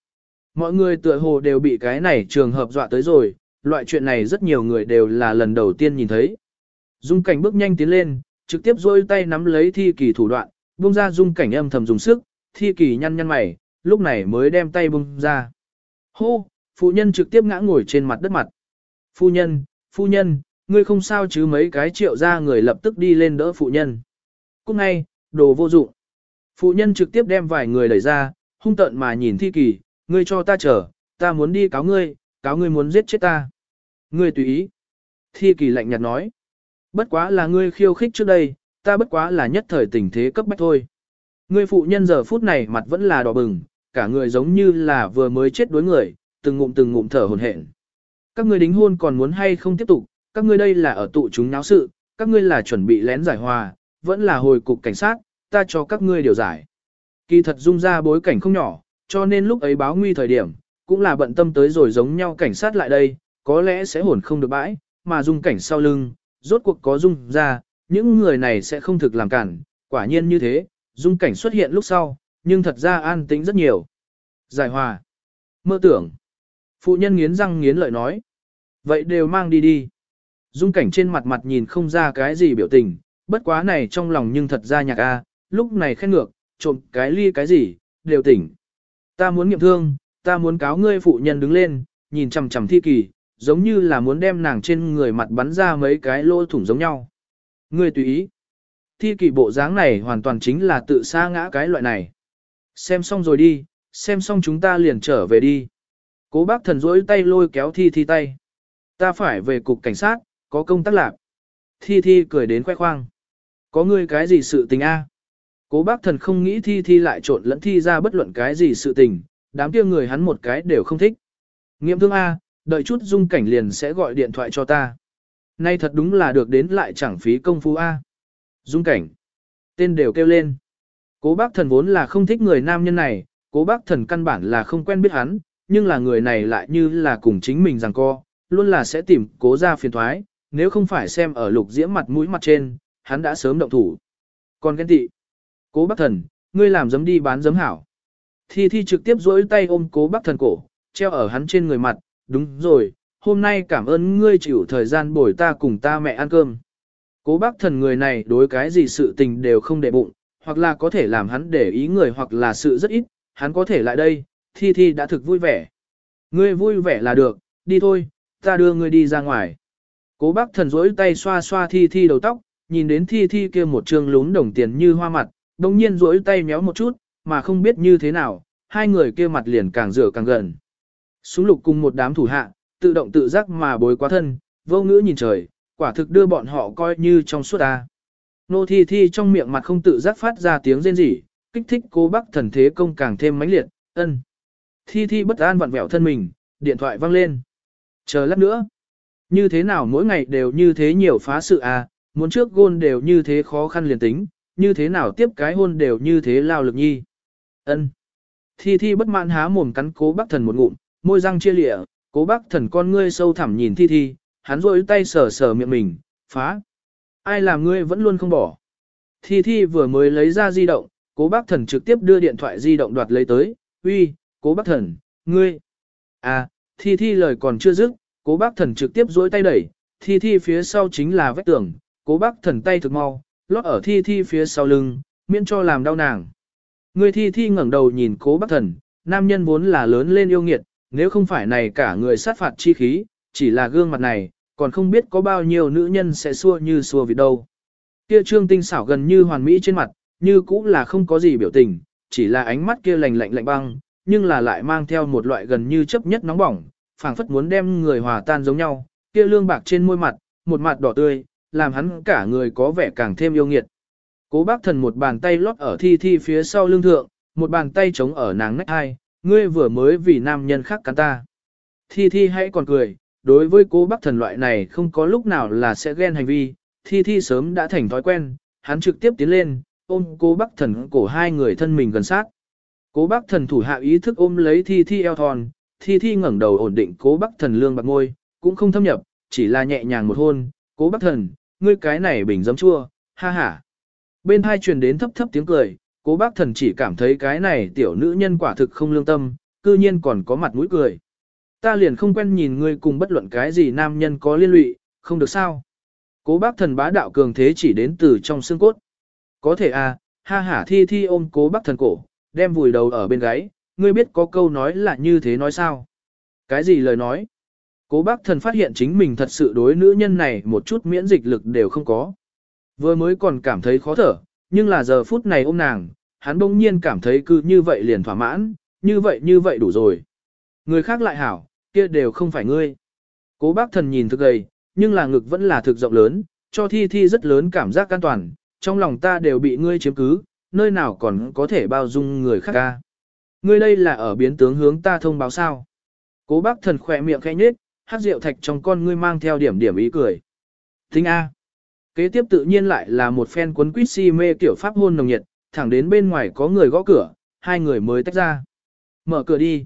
Mọi người tựa hồ đều bị cái này trường hợp dọa tới rồi, loại chuyện này rất nhiều người đều là lần đầu tiên nhìn thấy. Dung cảnh bước nhanh tiến lên, trực tiếp dôi tay nắm lấy thi kỳ thủ đoạn, buông ra dung cảnh âm thầm dùng sức, thi kỳ nhăn nhăn mày, lúc này mới đem tay buông ra. Hô, phụ nhân trực tiếp ngã ngồi trên mặt đất mặt. Phu nhân, phu nhân, ngươi không sao chứ mấy cái triệu ra người lập tức đi lên đỡ phụ nhân. Cúc ngay, đồ vô dụng. Phụ nhân trực tiếp đem vài người đẩy ra, hung tợn mà nhìn thi kỳ, ngươi cho ta chờ, ta muốn đi cáo ngươi, cáo ngươi muốn giết chết ta. Ngươi tùy ý. Thi kỳ lạnh nhạt nói. Bất quá là ngươi khiêu khích trước đây, ta bất quá là nhất thời tình thế cấp bách thôi. Ngươi phụ nhân giờ phút này mặt vẫn là đỏ bừng, cả người giống như là vừa mới chết đối người, từng ngụm từng ngụm thở hổn hển. Các ngươi đính hôn còn muốn hay không tiếp tục, các ngươi đây là ở tụ chúng náo sự, các ngươi là chuẩn bị lén giải hòa, vẫn là hồi cục cảnh sát, ta cho các ngươi điều giải. Kỳ thật dung ra bối cảnh không nhỏ, cho nên lúc ấy báo nguy thời điểm, cũng là bận tâm tới rồi giống nhau cảnh sát lại đây, có lẽ sẽ hồn không được bãi, mà dung cảnh sau lưng, rốt cuộc có dung ra, những người này sẽ không thực làm cản, quả nhiên như thế, dung cảnh xuất hiện lúc sau, nhưng thật ra an tĩnh rất nhiều. Giải hòa. Mơ tưởng. Phụ nhân nghiến răng nghiến lợi nói. Vậy đều mang đi đi. Dung cảnh trên mặt mặt nhìn không ra cái gì biểu tình, bất quá này trong lòng nhưng thật ra nhạc a, lúc này khen ngược, trộm cái ly cái gì, đều tỉnh. Ta muốn nghiệm thương, ta muốn cáo ngươi phụ nhân đứng lên, nhìn chằm chằm thi kỳ, giống như là muốn đem nàng trên người mặt bắn ra mấy cái lỗ thủng giống nhau. Ngươi tùy ý. Thi kỳ bộ dáng này hoàn toàn chính là tự sa ngã cái loại này. Xem xong rồi đi, xem xong chúng ta liền trở về đi. Cố bác thần rỗi tay lôi kéo thi thi tay. Ta phải về cục cảnh sát, có công tác lạc. Thi thi cười đến khoe khoang. Có ngươi cái gì sự tình a? Cố bác thần không nghĩ thi thi lại trộn lẫn thi ra bất luận cái gì sự tình, đám kia người hắn một cái đều không thích. Nghiệm thương A, đợi chút dung cảnh liền sẽ gọi điện thoại cho ta. Nay thật đúng là được đến lại chẳng phí công phu A. Dung cảnh. Tên đều kêu lên. Cố bác thần vốn là không thích người nam nhân này, cố bác thần căn bản là không quen biết hắn, nhưng là người này lại như là cùng chính mình rằng co, luôn là sẽ tìm cố ra phiền thoái, nếu không phải xem ở lục diễm mặt mũi mặt trên, hắn đã sớm động thủ. Còn ghen tị. Cố bác thần, ngươi làm giấm đi bán giấm hảo. Thi Thi trực tiếp duỗi tay ôm cố bác thần cổ, treo ở hắn trên người mặt, đúng rồi, hôm nay cảm ơn ngươi chịu thời gian bồi ta cùng ta mẹ ăn cơm. Cố bác thần người này đối cái gì sự tình đều không để bụng, hoặc là có thể làm hắn để ý người hoặc là sự rất ít, hắn có thể lại đây, Thi Thi đã thực vui vẻ. Ngươi vui vẻ là được, đi thôi, ta đưa ngươi đi ra ngoài. Cố bác thần rỗi tay xoa xoa Thi Thi đầu tóc, nhìn đến Thi Thi kia một trương lún đồng tiền như hoa mặt, đồng nhiên rỗi tay méo một chút, mà không biết như thế nào, hai người kia mặt liền càng rửa càng gần. Súng lục cùng một đám thủ hạ, tự động tự giác mà bối quá thân, vô ngữ nhìn trời, quả thực đưa bọn họ coi như trong suốt ta. Nô thi thi trong miệng mặt không tự giác phát ra tiếng rên rỉ, kích thích cố bác thần thế công càng thêm mãnh liệt, ân. Thi Thi bất an vặn vẹo thân mình, điện thoại vang lên. Chờ lát nữa. Như thế nào mỗi ngày đều như thế nhiều phá sự à, muốn trước gôn đều như thế khó khăn liền tính, như thế nào tiếp cái hôn đều như thế lao lực nhi. ân Thi Thi bất mãn há mồm cắn cố bác thần một ngụm, môi răng chia lịa, cố bác thần con ngươi sâu thẳm nhìn Thi Thi, hắn rôi tay sờ sờ miệng mình, phá. Ai làm ngươi vẫn luôn không bỏ. Thi Thi vừa mới lấy ra di động, cố bác thần trực tiếp đưa điện thoại di động đoạt lấy tới, uy, cố bác thần, ngươi. À, Thi Thi lời còn chưa dứt, cố bác thần trực tiếp dối tay đẩy, Thi Thi phía sau chính là vách tường, cố bác thần tay thực mau, lót ở Thi Thi phía sau lưng, miễn cho làm đau nàng. người Thi Thi ngẩng đầu nhìn cố bác thần, nam nhân vốn là lớn lên yêu nghiệt, nếu không phải này cả người sát phạt chi khí, chỉ là gương mặt này, còn không biết có bao nhiêu nữ nhân sẽ xua như xua vì đâu. Kia trương tinh xảo gần như hoàn mỹ trên mặt, như cũng là không có gì biểu tình, chỉ là ánh mắt kia lạnh lạnh lạnh băng, nhưng là lại mang theo một loại gần như chấp nhất nóng bỏng, phảng phất muốn đem người hòa tan giống nhau, kia lương bạc trên môi mặt, một mặt đỏ tươi, làm hắn cả người có vẻ càng thêm yêu nghiệt. Cố bác thần một bàn tay lót ở thi thi phía sau lưng thượng, một bàn tay chống ở nàng nách hai, ngươi vừa mới vì nam nhân khác cắn ta. Thi thi hãy còn cười, đối với cố bác thần loại này không có lúc nào là sẽ ghen hành vi, thi thi sớm đã thành thói quen, hắn trực tiếp tiến lên, ôm cố bác thần cổ hai người thân mình gần sát. Cố bác thần thủ hạ ý thức ôm lấy thi thi eo thon, thi thi ngẩng đầu ổn định cố bác thần lương bạc ngôi, cũng không thâm nhập, chỉ là nhẹ nhàng một hôn, cố bác thần, ngươi cái này bình giấm chua, ha ha. Bên hai truyền đến thấp thấp tiếng cười, cố bác thần chỉ cảm thấy cái này tiểu nữ nhân quả thực không lương tâm, cư nhiên còn có mặt mũi cười. Ta liền không quen nhìn ngươi cùng bất luận cái gì nam nhân có liên lụy, không được sao. Cố bác thần bá đạo cường thế chỉ đến từ trong xương cốt. Có thể à, ha ha thi thi ôm cố bác thần cổ, đem vùi đầu ở bên gáy, ngươi biết có câu nói là như thế nói sao? Cái gì lời nói? Cố bác thần phát hiện chính mình thật sự đối nữ nhân này một chút miễn dịch lực đều không có. Vừa mới còn cảm thấy khó thở, nhưng là giờ phút này ôm nàng, hắn bỗng nhiên cảm thấy cứ như vậy liền thỏa mãn, như vậy như vậy đủ rồi. Người khác lại hảo, kia đều không phải ngươi. Cố bác thần nhìn thực gầy, nhưng là ngực vẫn là thực rộng lớn, cho thi thi rất lớn cảm giác an toàn, trong lòng ta đều bị ngươi chiếm cứ, nơi nào còn có thể bao dung người khác ca. Ngươi đây là ở biến tướng hướng ta thông báo sao. Cố bác thần khỏe miệng khẽ nhết, hát rượu thạch trong con ngươi mang theo điểm điểm ý cười. Thính A. Kế tiếp tự nhiên lại là một phen cuốn quýt si mê kiểu pháp hôn nồng nhiệt, thẳng đến bên ngoài có người gõ cửa, hai người mới tách ra. Mở cửa đi.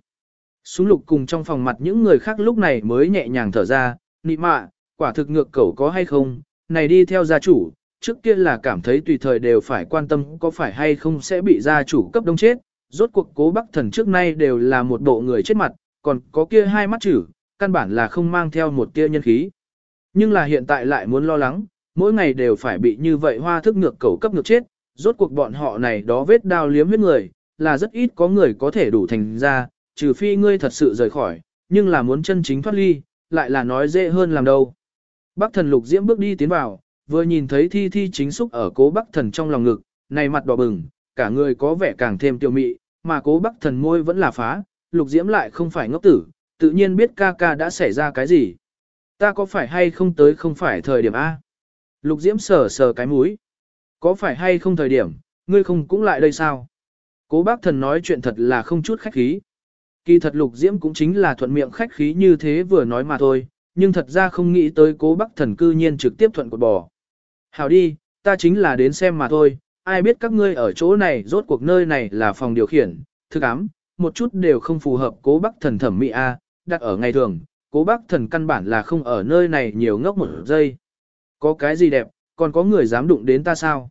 Súng lục cùng trong phòng mặt những người khác lúc này mới nhẹ nhàng thở ra, nị mạ, quả thực ngược cẩu có hay không, này đi theo gia chủ, trước kia là cảm thấy tùy thời đều phải quan tâm có phải hay không sẽ bị gia chủ cấp đông chết, rốt cuộc cố bắc thần trước nay đều là một bộ người chết mặt, còn có kia hai mắt chữ, căn bản là không mang theo một tia nhân khí. Nhưng là hiện tại lại muốn lo lắng, mỗi ngày đều phải bị như vậy hoa thức ngược cẩu cấp ngược chết, rốt cuộc bọn họ này đó vết đao liếm huyết người, là rất ít có người có thể đủ thành ra, trừ phi ngươi thật sự rời khỏi, nhưng là muốn chân chính thoát ly, lại là nói dễ hơn làm đâu. Bắc thần lục diễm bước đi tiến vào, vừa nhìn thấy thi thi chính xúc ở cố bắc thần trong lòng ngực, này mặt đỏ bừng, cả người có vẻ càng thêm tiêu mị, mà cố bắc thần môi vẫn là phá, lục diễm lại không phải ngốc tử, tự nhiên biết ca ca đã xảy ra cái gì. Ta có phải hay không tới không phải thời điểm A? Lục diễm sờ sờ cái mũi. Có phải hay không thời điểm, ngươi không cũng lại đây sao? Cố bác thần nói chuyện thật là không chút khách khí. Kỳ thật lục diễm cũng chính là thuận miệng khách khí như thế vừa nói mà thôi, nhưng thật ra không nghĩ tới cố bác thần cư nhiên trực tiếp thuận cột bò. Hảo đi, ta chính là đến xem mà thôi, ai biết các ngươi ở chỗ này rốt cuộc nơi này là phòng điều khiển, thức ám, một chút đều không phù hợp cố bác thần thẩm mỹ A, đặt ở ngày thường, cố bác thần căn bản là không ở nơi này nhiều ngốc một giây. Có cái gì đẹp, còn có người dám đụng đến ta sao?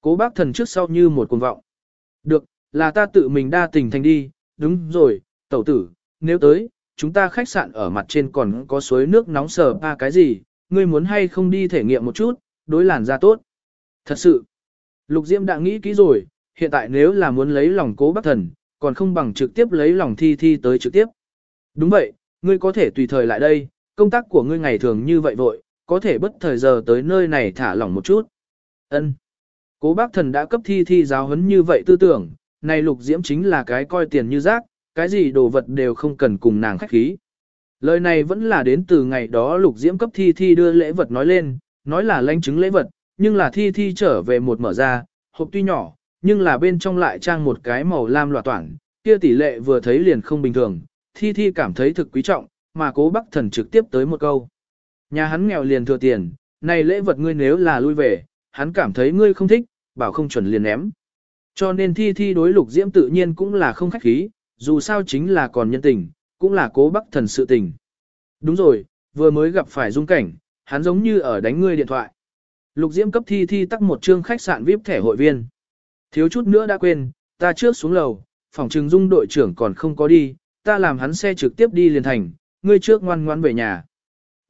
Cố bác thần trước sau như một cuồng vọng. Được, là ta tự mình đa tình thành đi, đúng rồi, tẩu tử, nếu tới, chúng ta khách sạn ở mặt trên còn có suối nước nóng sờ ba cái gì, ngươi muốn hay không đi thể nghiệm một chút, đối làn da tốt. Thật sự, Lục Diễm đã nghĩ kỹ rồi, hiện tại nếu là muốn lấy lòng cố bác thần, còn không bằng trực tiếp lấy lòng thi thi tới trực tiếp. Đúng vậy, ngươi có thể tùy thời lại đây, công tác của ngươi ngày thường như vậy vội, có thể bất thời giờ tới nơi này thả lỏng một chút. Ân. Cố bác thần đã cấp thi thi giáo huấn như vậy tư tưởng, này lục diễm chính là cái coi tiền như rác, cái gì đồ vật đều không cần cùng nàng khách khí. Lời này vẫn là đến từ ngày đó lục diễm cấp thi thi đưa lễ vật nói lên, nói là lãnh chứng lễ vật, nhưng là thi thi trở về một mở ra, hộp tuy nhỏ, nhưng là bên trong lại trang một cái màu lam loạt toản, kia tỷ lệ vừa thấy liền không bình thường, thi thi cảm thấy thực quý trọng, mà cố bác thần trực tiếp tới một câu. Nhà hắn nghèo liền thừa tiền, này lễ vật ngươi nếu là lui về, hắn cảm thấy ngươi không thích, bảo không chuẩn liền ném. Cho nên thi thi đối lục diễm tự nhiên cũng là không khách khí, dù sao chính là còn nhân tình, cũng là cố bác thần sự tình. Đúng rồi, vừa mới gặp phải dung cảnh, hắn giống như ở đánh ngươi điện thoại. Lục diễm cấp thi thi tắc một trương khách sạn VIP thẻ hội viên. Thiếu chút nữa đã quên, ta trước xuống lầu, phòng trừng dung đội trưởng còn không có đi, ta làm hắn xe trực tiếp đi liền thành, ngươi trước ngoan ngoan về nhà.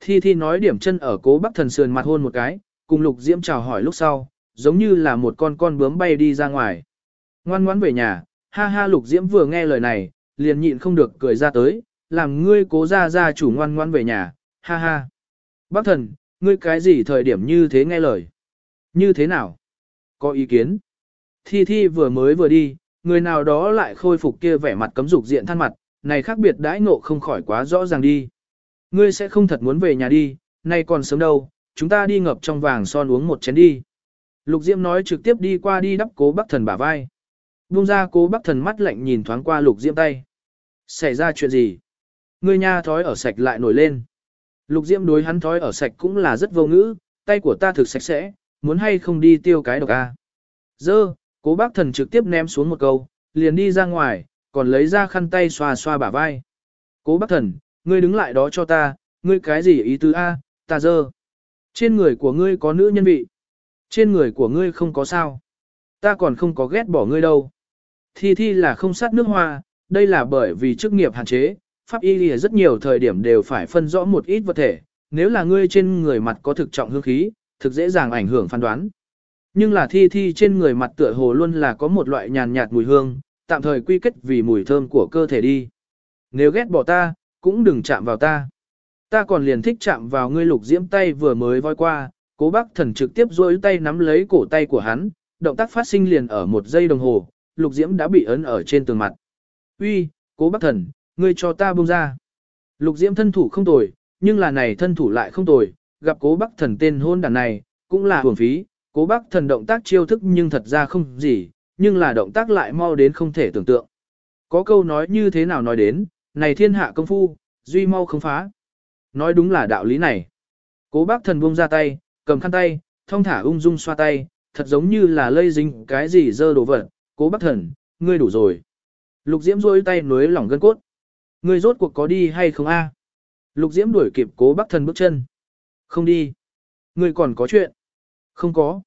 Thi Thi nói điểm chân ở cố bắc thần sườn mặt hôn một cái, cùng Lục Diễm chào hỏi lúc sau, giống như là một con con bướm bay đi ra ngoài. Ngoan ngoan về nhà, ha ha Lục Diễm vừa nghe lời này, liền nhịn không được cười ra tới, làm ngươi cố ra ra chủ ngoan ngoan về nhà, ha ha. Bác thần, ngươi cái gì thời điểm như thế nghe lời? Như thế nào? Có ý kiến? Thi Thi vừa mới vừa đi, người nào đó lại khôi phục kia vẻ mặt cấm dục diện than mặt, này khác biệt đãi ngộ không khỏi quá rõ ràng đi. Ngươi sẽ không thật muốn về nhà đi, nay còn sớm đâu, chúng ta đi ngập trong vàng son uống một chén đi. Lục Diễm nói trực tiếp đi qua đi đắp cố bác thần bả vai. Buông ra cố bác thần mắt lạnh nhìn thoáng qua Lục Diễm tay. Xảy ra chuyện gì? Ngươi nha thói ở sạch lại nổi lên. Lục Diễm đối hắn thói ở sạch cũng là rất vô ngữ, tay của ta thực sạch sẽ, muốn hay không đi tiêu cái độc a. Dơ, cố bác thần trực tiếp ném xuống một câu, liền đi ra ngoài, còn lấy ra khăn tay xoa xoa bả vai. Cố bác thần, ngươi đứng lại đó cho ta, ngươi cái gì ý tứ A, ta dơ. Trên người của ngươi có nữ nhân vị. Trên người của ngươi không có sao. Ta còn không có ghét bỏ ngươi đâu. Thi thi là không sát nước hoa, đây là bởi vì chức nghiệp hạn chế, pháp y lìa rất nhiều thời điểm đều phải phân rõ một ít vật thể, nếu là ngươi trên người mặt có thực trọng hương khí, thực dễ dàng ảnh hưởng phán đoán. Nhưng là thi thi trên người mặt tựa hồ luôn là có một loại nhàn nhạt mùi hương, tạm thời quy kết vì mùi thơm của cơ thể đi. Nếu ghét bỏ ta, cũng đừng chạm vào ta. Ta còn liền thích chạm vào ngươi lục diễm tay vừa mới voi qua, cố bác thần trực tiếp duỗi tay nắm lấy cổ tay của hắn, động tác phát sinh liền ở một giây đồng hồ, lục diễm đã bị ấn ở trên tường mặt. Uy, cố bác thần, ngươi cho ta buông ra. Lục diễm thân thủ không tồi, nhưng là này thân thủ lại không tồi, gặp cố bác thần tên hôn đàn này, cũng là hưởng phí, cố bác thần động tác chiêu thức nhưng thật ra không gì, nhưng là động tác lại mau đến không thể tưởng tượng. Có câu nói như thế nào nói đến, này thiên hạ công phu, duy mau không phá. Nói đúng là đạo lý này. Cố bác thần buông ra tay, cầm khăn tay, thông thả ung dung xoa tay, thật giống như là lây dính cái gì dơ đồ vật. Cố bác thần, ngươi đủ rồi. Lục Diễm rôi tay nối lỏng gân cốt. Ngươi rốt cuộc có đi hay không a? Lục Diễm đuổi kịp cố bác thần bước chân. Không đi. Ngươi còn có chuyện. Không có.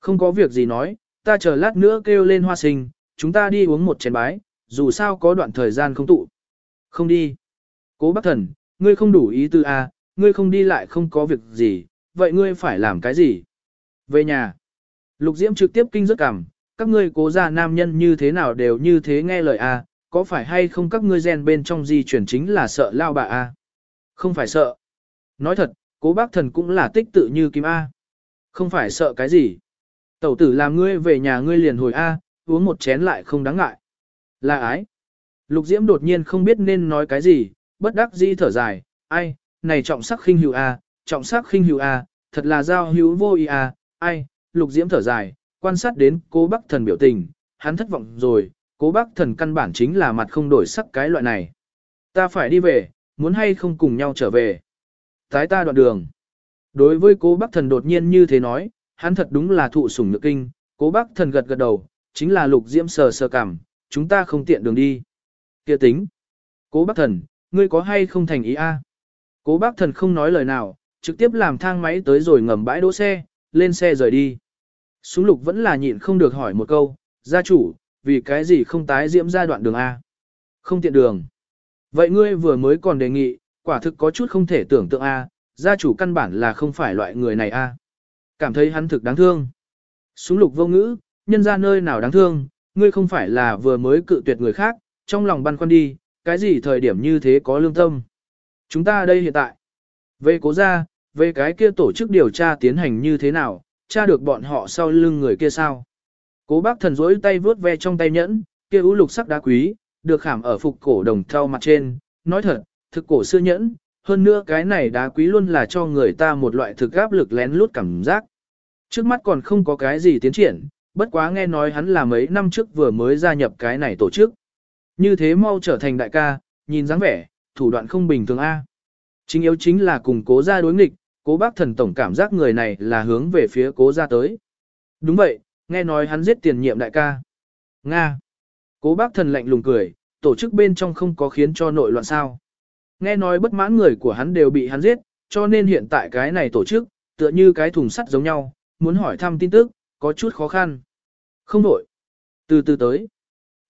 Không có việc gì nói, ta chờ lát nữa kêu lên hoa sinh, chúng ta đi uống một chén bái, dù sao có đoạn thời gian không tụ. Không đi. Cố bác thần, ngươi không đủ ý tư A, ngươi không đi lại không có việc gì, vậy ngươi phải làm cái gì? Về nhà. Lục Diễm trực tiếp kinh rất cảm, các ngươi cố gia nam nhân như thế nào đều như thế nghe lời A, có phải hay không các ngươi gen bên trong di chuyển chính là sợ lao bà A? Không phải sợ. Nói thật, cố bác thần cũng là tích tự như kim A. Không phải sợ cái gì. Tẩu tử làm ngươi về nhà ngươi liền hồi A, uống một chén lại không đáng ngại. Là ái. Lục Diễm đột nhiên không biết nên nói cái gì, bất đắc dĩ thở dài, ai, này trọng sắc khinh hữu a, trọng sắc khinh hữu a, thật là giao hữu vô ý a, ai, Lục Diễm thở dài, quan sát đến cố bác thần biểu tình, hắn thất vọng rồi, cố bác thần căn bản chính là mặt không đổi sắc cái loại này. Ta phải đi về, muốn hay không cùng nhau trở về. Tái ta đoạn đường. Đối với cố bác thần đột nhiên như thế nói, hắn thật đúng là thụ sủng nhược kinh, cố bác thần gật gật đầu, chính là lục diễm sờ sờ cảm, chúng ta không tiện đường đi. kia tính. Cố bác thần, ngươi có hay không thành ý a? Cố bác thần không nói lời nào, trực tiếp làm thang máy tới rồi ngầm bãi đỗ xe, lên xe rời đi. Súng lục vẫn là nhịn không được hỏi một câu, gia chủ, vì cái gì không tái diễm ra đoạn đường A? Không tiện đường. Vậy ngươi vừa mới còn đề nghị, quả thực có chút không thể tưởng tượng A, gia chủ căn bản là không phải loại người này A. Cảm thấy hắn thực đáng thương. Súng lục vô ngữ, nhân ra nơi nào đáng thương, ngươi không phải là vừa mới cự tuyệt người khác, trong lòng băn khoăn đi, cái gì thời điểm như thế có lương tâm. Chúng ta đây hiện tại, về cố gia, về cái kia tổ chức điều tra tiến hành như thế nào, tra được bọn họ sau lưng người kia sao. Cố bác thần rỗi tay vướt ve trong tay nhẫn, kia ú lục sắc đá quý, được khảm ở phục cổ đồng thau mặt trên, nói thật, thực cổ xưa nhẫn, hơn nữa cái này đá quý luôn là cho người ta một loại thực áp lực lén lút cảm giác. Trước mắt còn không có cái gì tiến triển, bất quá nghe nói hắn là mấy năm trước vừa mới gia nhập cái này tổ chức. Như thế mau trở thành đại ca, nhìn dáng vẻ, thủ đoạn không bình thường A. Chính yếu chính là cùng cố gia đối nghịch, cố bác thần tổng cảm giác người này là hướng về phía cố gia tới. Đúng vậy, nghe nói hắn giết tiền nhiệm đại ca. Nga. Cố bác thần lạnh lùng cười, tổ chức bên trong không có khiến cho nội loạn sao. Nghe nói bất mãn người của hắn đều bị hắn giết, cho nên hiện tại cái này tổ chức, tựa như cái thùng sắt giống nhau, muốn hỏi thăm tin tức, có chút khó khăn. Không đổi. Từ từ tới.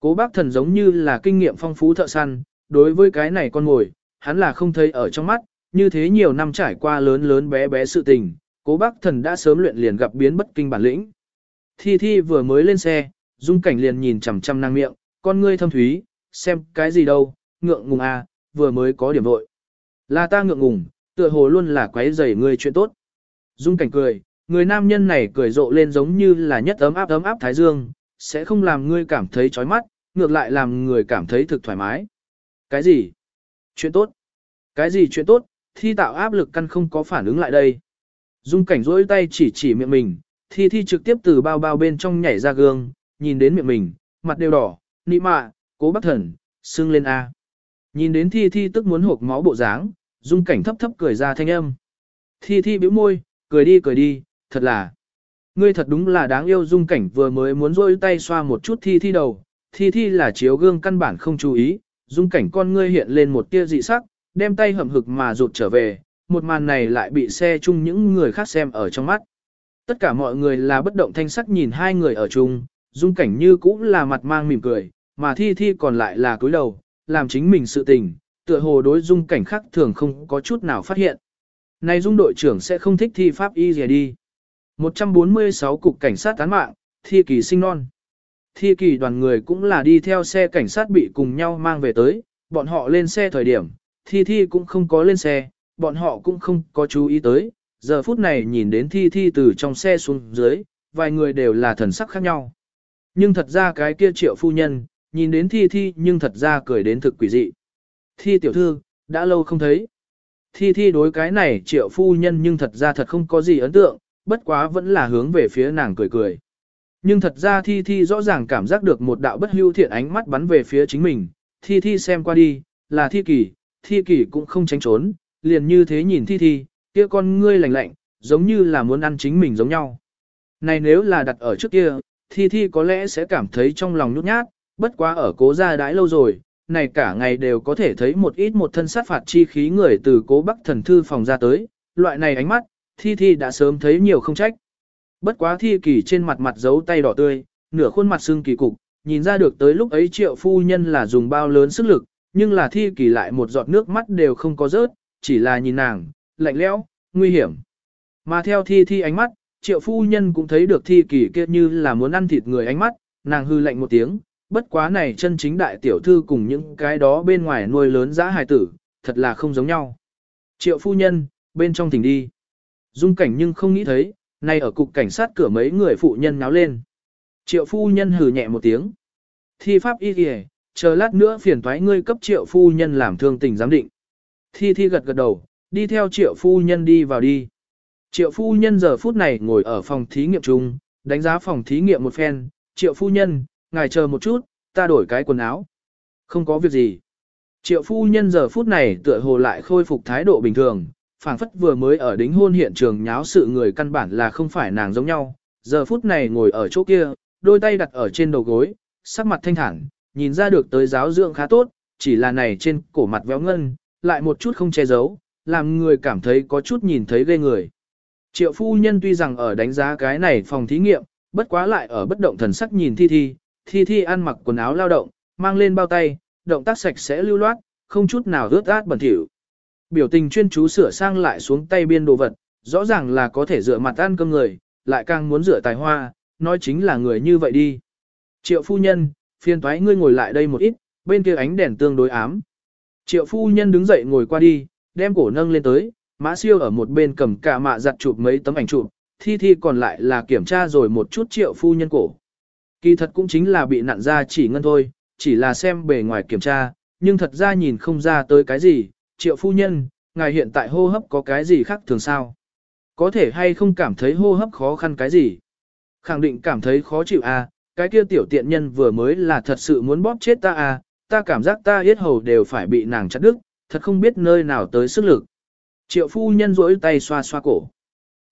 Cố bác thần giống như là kinh nghiệm phong phú thợ săn, đối với cái này con ngồi, hắn là không thấy ở trong mắt, như thế nhiều năm trải qua lớn lớn bé bé sự tình, cố bác thần đã sớm luyện liền gặp biến bất kinh bản lĩnh. Thi Thi vừa mới lên xe, dung cảnh liền nhìn chằm chằm năng miệng, con ngươi thâm thúy, xem cái gì đâu, ngượng ngùng à, vừa mới có điểm vội. Là ta ngượng ngùng, tựa hồ luôn là quấy rầy ngươi chuyện tốt. Dung cảnh cười, người nam nhân này cười rộ lên giống như là nhất ấm áp ấm áp thái dương, sẽ không làm ngươi cảm thấy chói mắt, ngược lại làm người cảm thấy thực thoải mái. Cái gì? Chuyện tốt. Cái gì chuyện tốt, thi tạo áp lực căn không có phản ứng lại đây. Dung cảnh rỗi tay chỉ chỉ miệng mình, thi thi trực tiếp từ bao bao bên trong nhảy ra gương, nhìn đến miệng mình, mặt đều đỏ, nị mạ, cố bác thần, sưng lên A. Nhìn đến thi thi tức muốn hộp máu bộ dáng, dung cảnh thấp thấp cười ra thanh âm. Thi thi bĩu môi, cười đi cười đi, thật là. Ngươi thật đúng là đáng yêu dung cảnh vừa mới muốn rôi tay xoa một chút thi thi đầu, thi thi là chiếu gương căn bản không chú ý, dung cảnh con ngươi hiện lên một tia dị sắc, đem tay hầm hực mà rụt trở về, một màn này lại bị xe chung những người khác xem ở trong mắt. Tất cả mọi người là bất động thanh sắc nhìn hai người ở chung, dung cảnh như cũng là mặt mang mỉm cười, mà thi thi còn lại là cúi đầu, làm chính mình sự tình, tựa hồ đối dung cảnh khác thường không có chút nào phát hiện. Này dung đội trưởng sẽ không thích thi pháp y gì đi. 146 cục cảnh sát tán mạng, thi kỳ sinh non. Thi kỳ đoàn người cũng là đi theo xe cảnh sát bị cùng nhau mang về tới, bọn họ lên xe thời điểm, thi thi cũng không có lên xe, bọn họ cũng không có chú ý tới, giờ phút này nhìn đến thi thi từ trong xe xuống dưới, vài người đều là thần sắc khác nhau. Nhưng thật ra cái kia triệu phu nhân, nhìn đến thi thi nhưng thật ra cười đến thực quỷ dị. Thi tiểu thư, đã lâu không thấy. Thi thi đối cái này triệu phu nhân nhưng thật ra thật không có gì ấn tượng, bất quá vẫn là hướng về phía nàng cười cười. Nhưng thật ra thi thi rõ ràng cảm giác được một đạo bất hưu thiện ánh mắt bắn về phía chính mình, thi thi xem qua đi, là thi kỳ, thi kỳ cũng không tránh trốn, liền như thế nhìn thi thi, kia con ngươi lạnh lạnh, giống như là muốn ăn chính mình giống nhau. Này nếu là đặt ở trước kia, thi thi có lẽ sẽ cảm thấy trong lòng nhút nhát, bất quá ở cố gia đãi lâu rồi, này cả ngày đều có thể thấy một ít một thân sát phạt chi khí người từ cố bắc thần thư phòng ra tới, loại này ánh mắt, thi thi đã sớm thấy nhiều không trách. Bất quá thi kỳ trên mặt mặt giấu tay đỏ tươi, nửa khuôn mặt xương kỳ cục, nhìn ra được tới lúc ấy triệu phu nhân là dùng bao lớn sức lực, nhưng là thi kỳ lại một giọt nước mắt đều không có rớt, chỉ là nhìn nàng, lạnh lẽo, nguy hiểm. Mà theo thi thi ánh mắt, triệu phu nhân cũng thấy được thi kỳ kia như là muốn ăn thịt người ánh mắt, nàng hư lạnh một tiếng, bất quá này chân chính đại tiểu thư cùng những cái đó bên ngoài nuôi lớn giã hài tử, thật là không giống nhau. Triệu phu nhân, bên trong thỉnh đi. Dung cảnh nhưng không nghĩ thấy, nay ở cục cảnh sát cửa mấy người phụ nhân náo lên. Triệu phu nhân hừ nhẹ một tiếng. Thi pháp y kìa, chờ lát nữa phiền thoái ngươi cấp triệu phu nhân làm thương tình giám định. Thi thi gật gật đầu, đi theo triệu phu nhân đi vào đi. Triệu phu nhân giờ phút này ngồi ở phòng thí nghiệm chung, đánh giá phòng thí nghiệm một phen. Triệu phu nhân, ngài chờ một chút, ta đổi cái quần áo. Không có việc gì. Triệu phu nhân giờ phút này tựa hồ lại khôi phục thái độ bình thường, phảng phất vừa mới ở đính hôn hiện trường nháo sự người căn bản là không phải nàng giống nhau. Giờ phút này ngồi ở chỗ kia, đôi tay đặt ở trên đầu gối, sắc mặt thanh thản, nhìn ra được tới giáo dưỡng khá tốt, chỉ là này trên cổ mặt véo ngân, lại một chút không che giấu, làm người cảm thấy có chút nhìn thấy ghê người. Triệu phu nhân tuy rằng ở đánh giá cái này phòng thí nghiệm, bất quá lại ở bất động thần sắc nhìn thi thi, thi thi ăn mặc quần áo lao động, mang lên bao tay, động tác sạch sẽ lưu loát, không chút nào rớt át bẩn thỉu. Biểu tình chuyên chú sửa sang lại xuống tay biên đồ vật, rõ ràng là có thể rửa mặt ăn cơm người, lại càng muốn rửa tài hoa, nói chính là người như vậy đi. Triệu phu nhân, phiền thoái ngươi ngồi lại đây một ít, bên kia ánh đèn tương đối ám. Triệu phu nhân đứng dậy ngồi qua đi, đem cổ nâng lên tới, mã siêu ở một bên cầm cả mạ giặt chụp mấy tấm ảnh chụp, thi thi còn lại là kiểm tra rồi một chút triệu phu nhân cổ. Kỳ thật cũng chính là bị nặn ra chỉ ngân thôi, chỉ là xem bề ngoài kiểm tra, nhưng thật ra nhìn không ra tới cái gì, triệu phu nhân, ngài hiện tại hô hấp có cái gì khác thường sao? Có thể hay không cảm thấy hô hấp khó khăn cái gì? Khẳng định cảm thấy khó chịu à, cái kia tiểu tiện nhân vừa mới là thật sự muốn bóp chết ta à, ta cảm giác ta yết hầu đều phải bị nàng chặt đứt, thật không biết nơi nào tới sức lực. Triệu phu nhân rỗi tay xoa xoa cổ.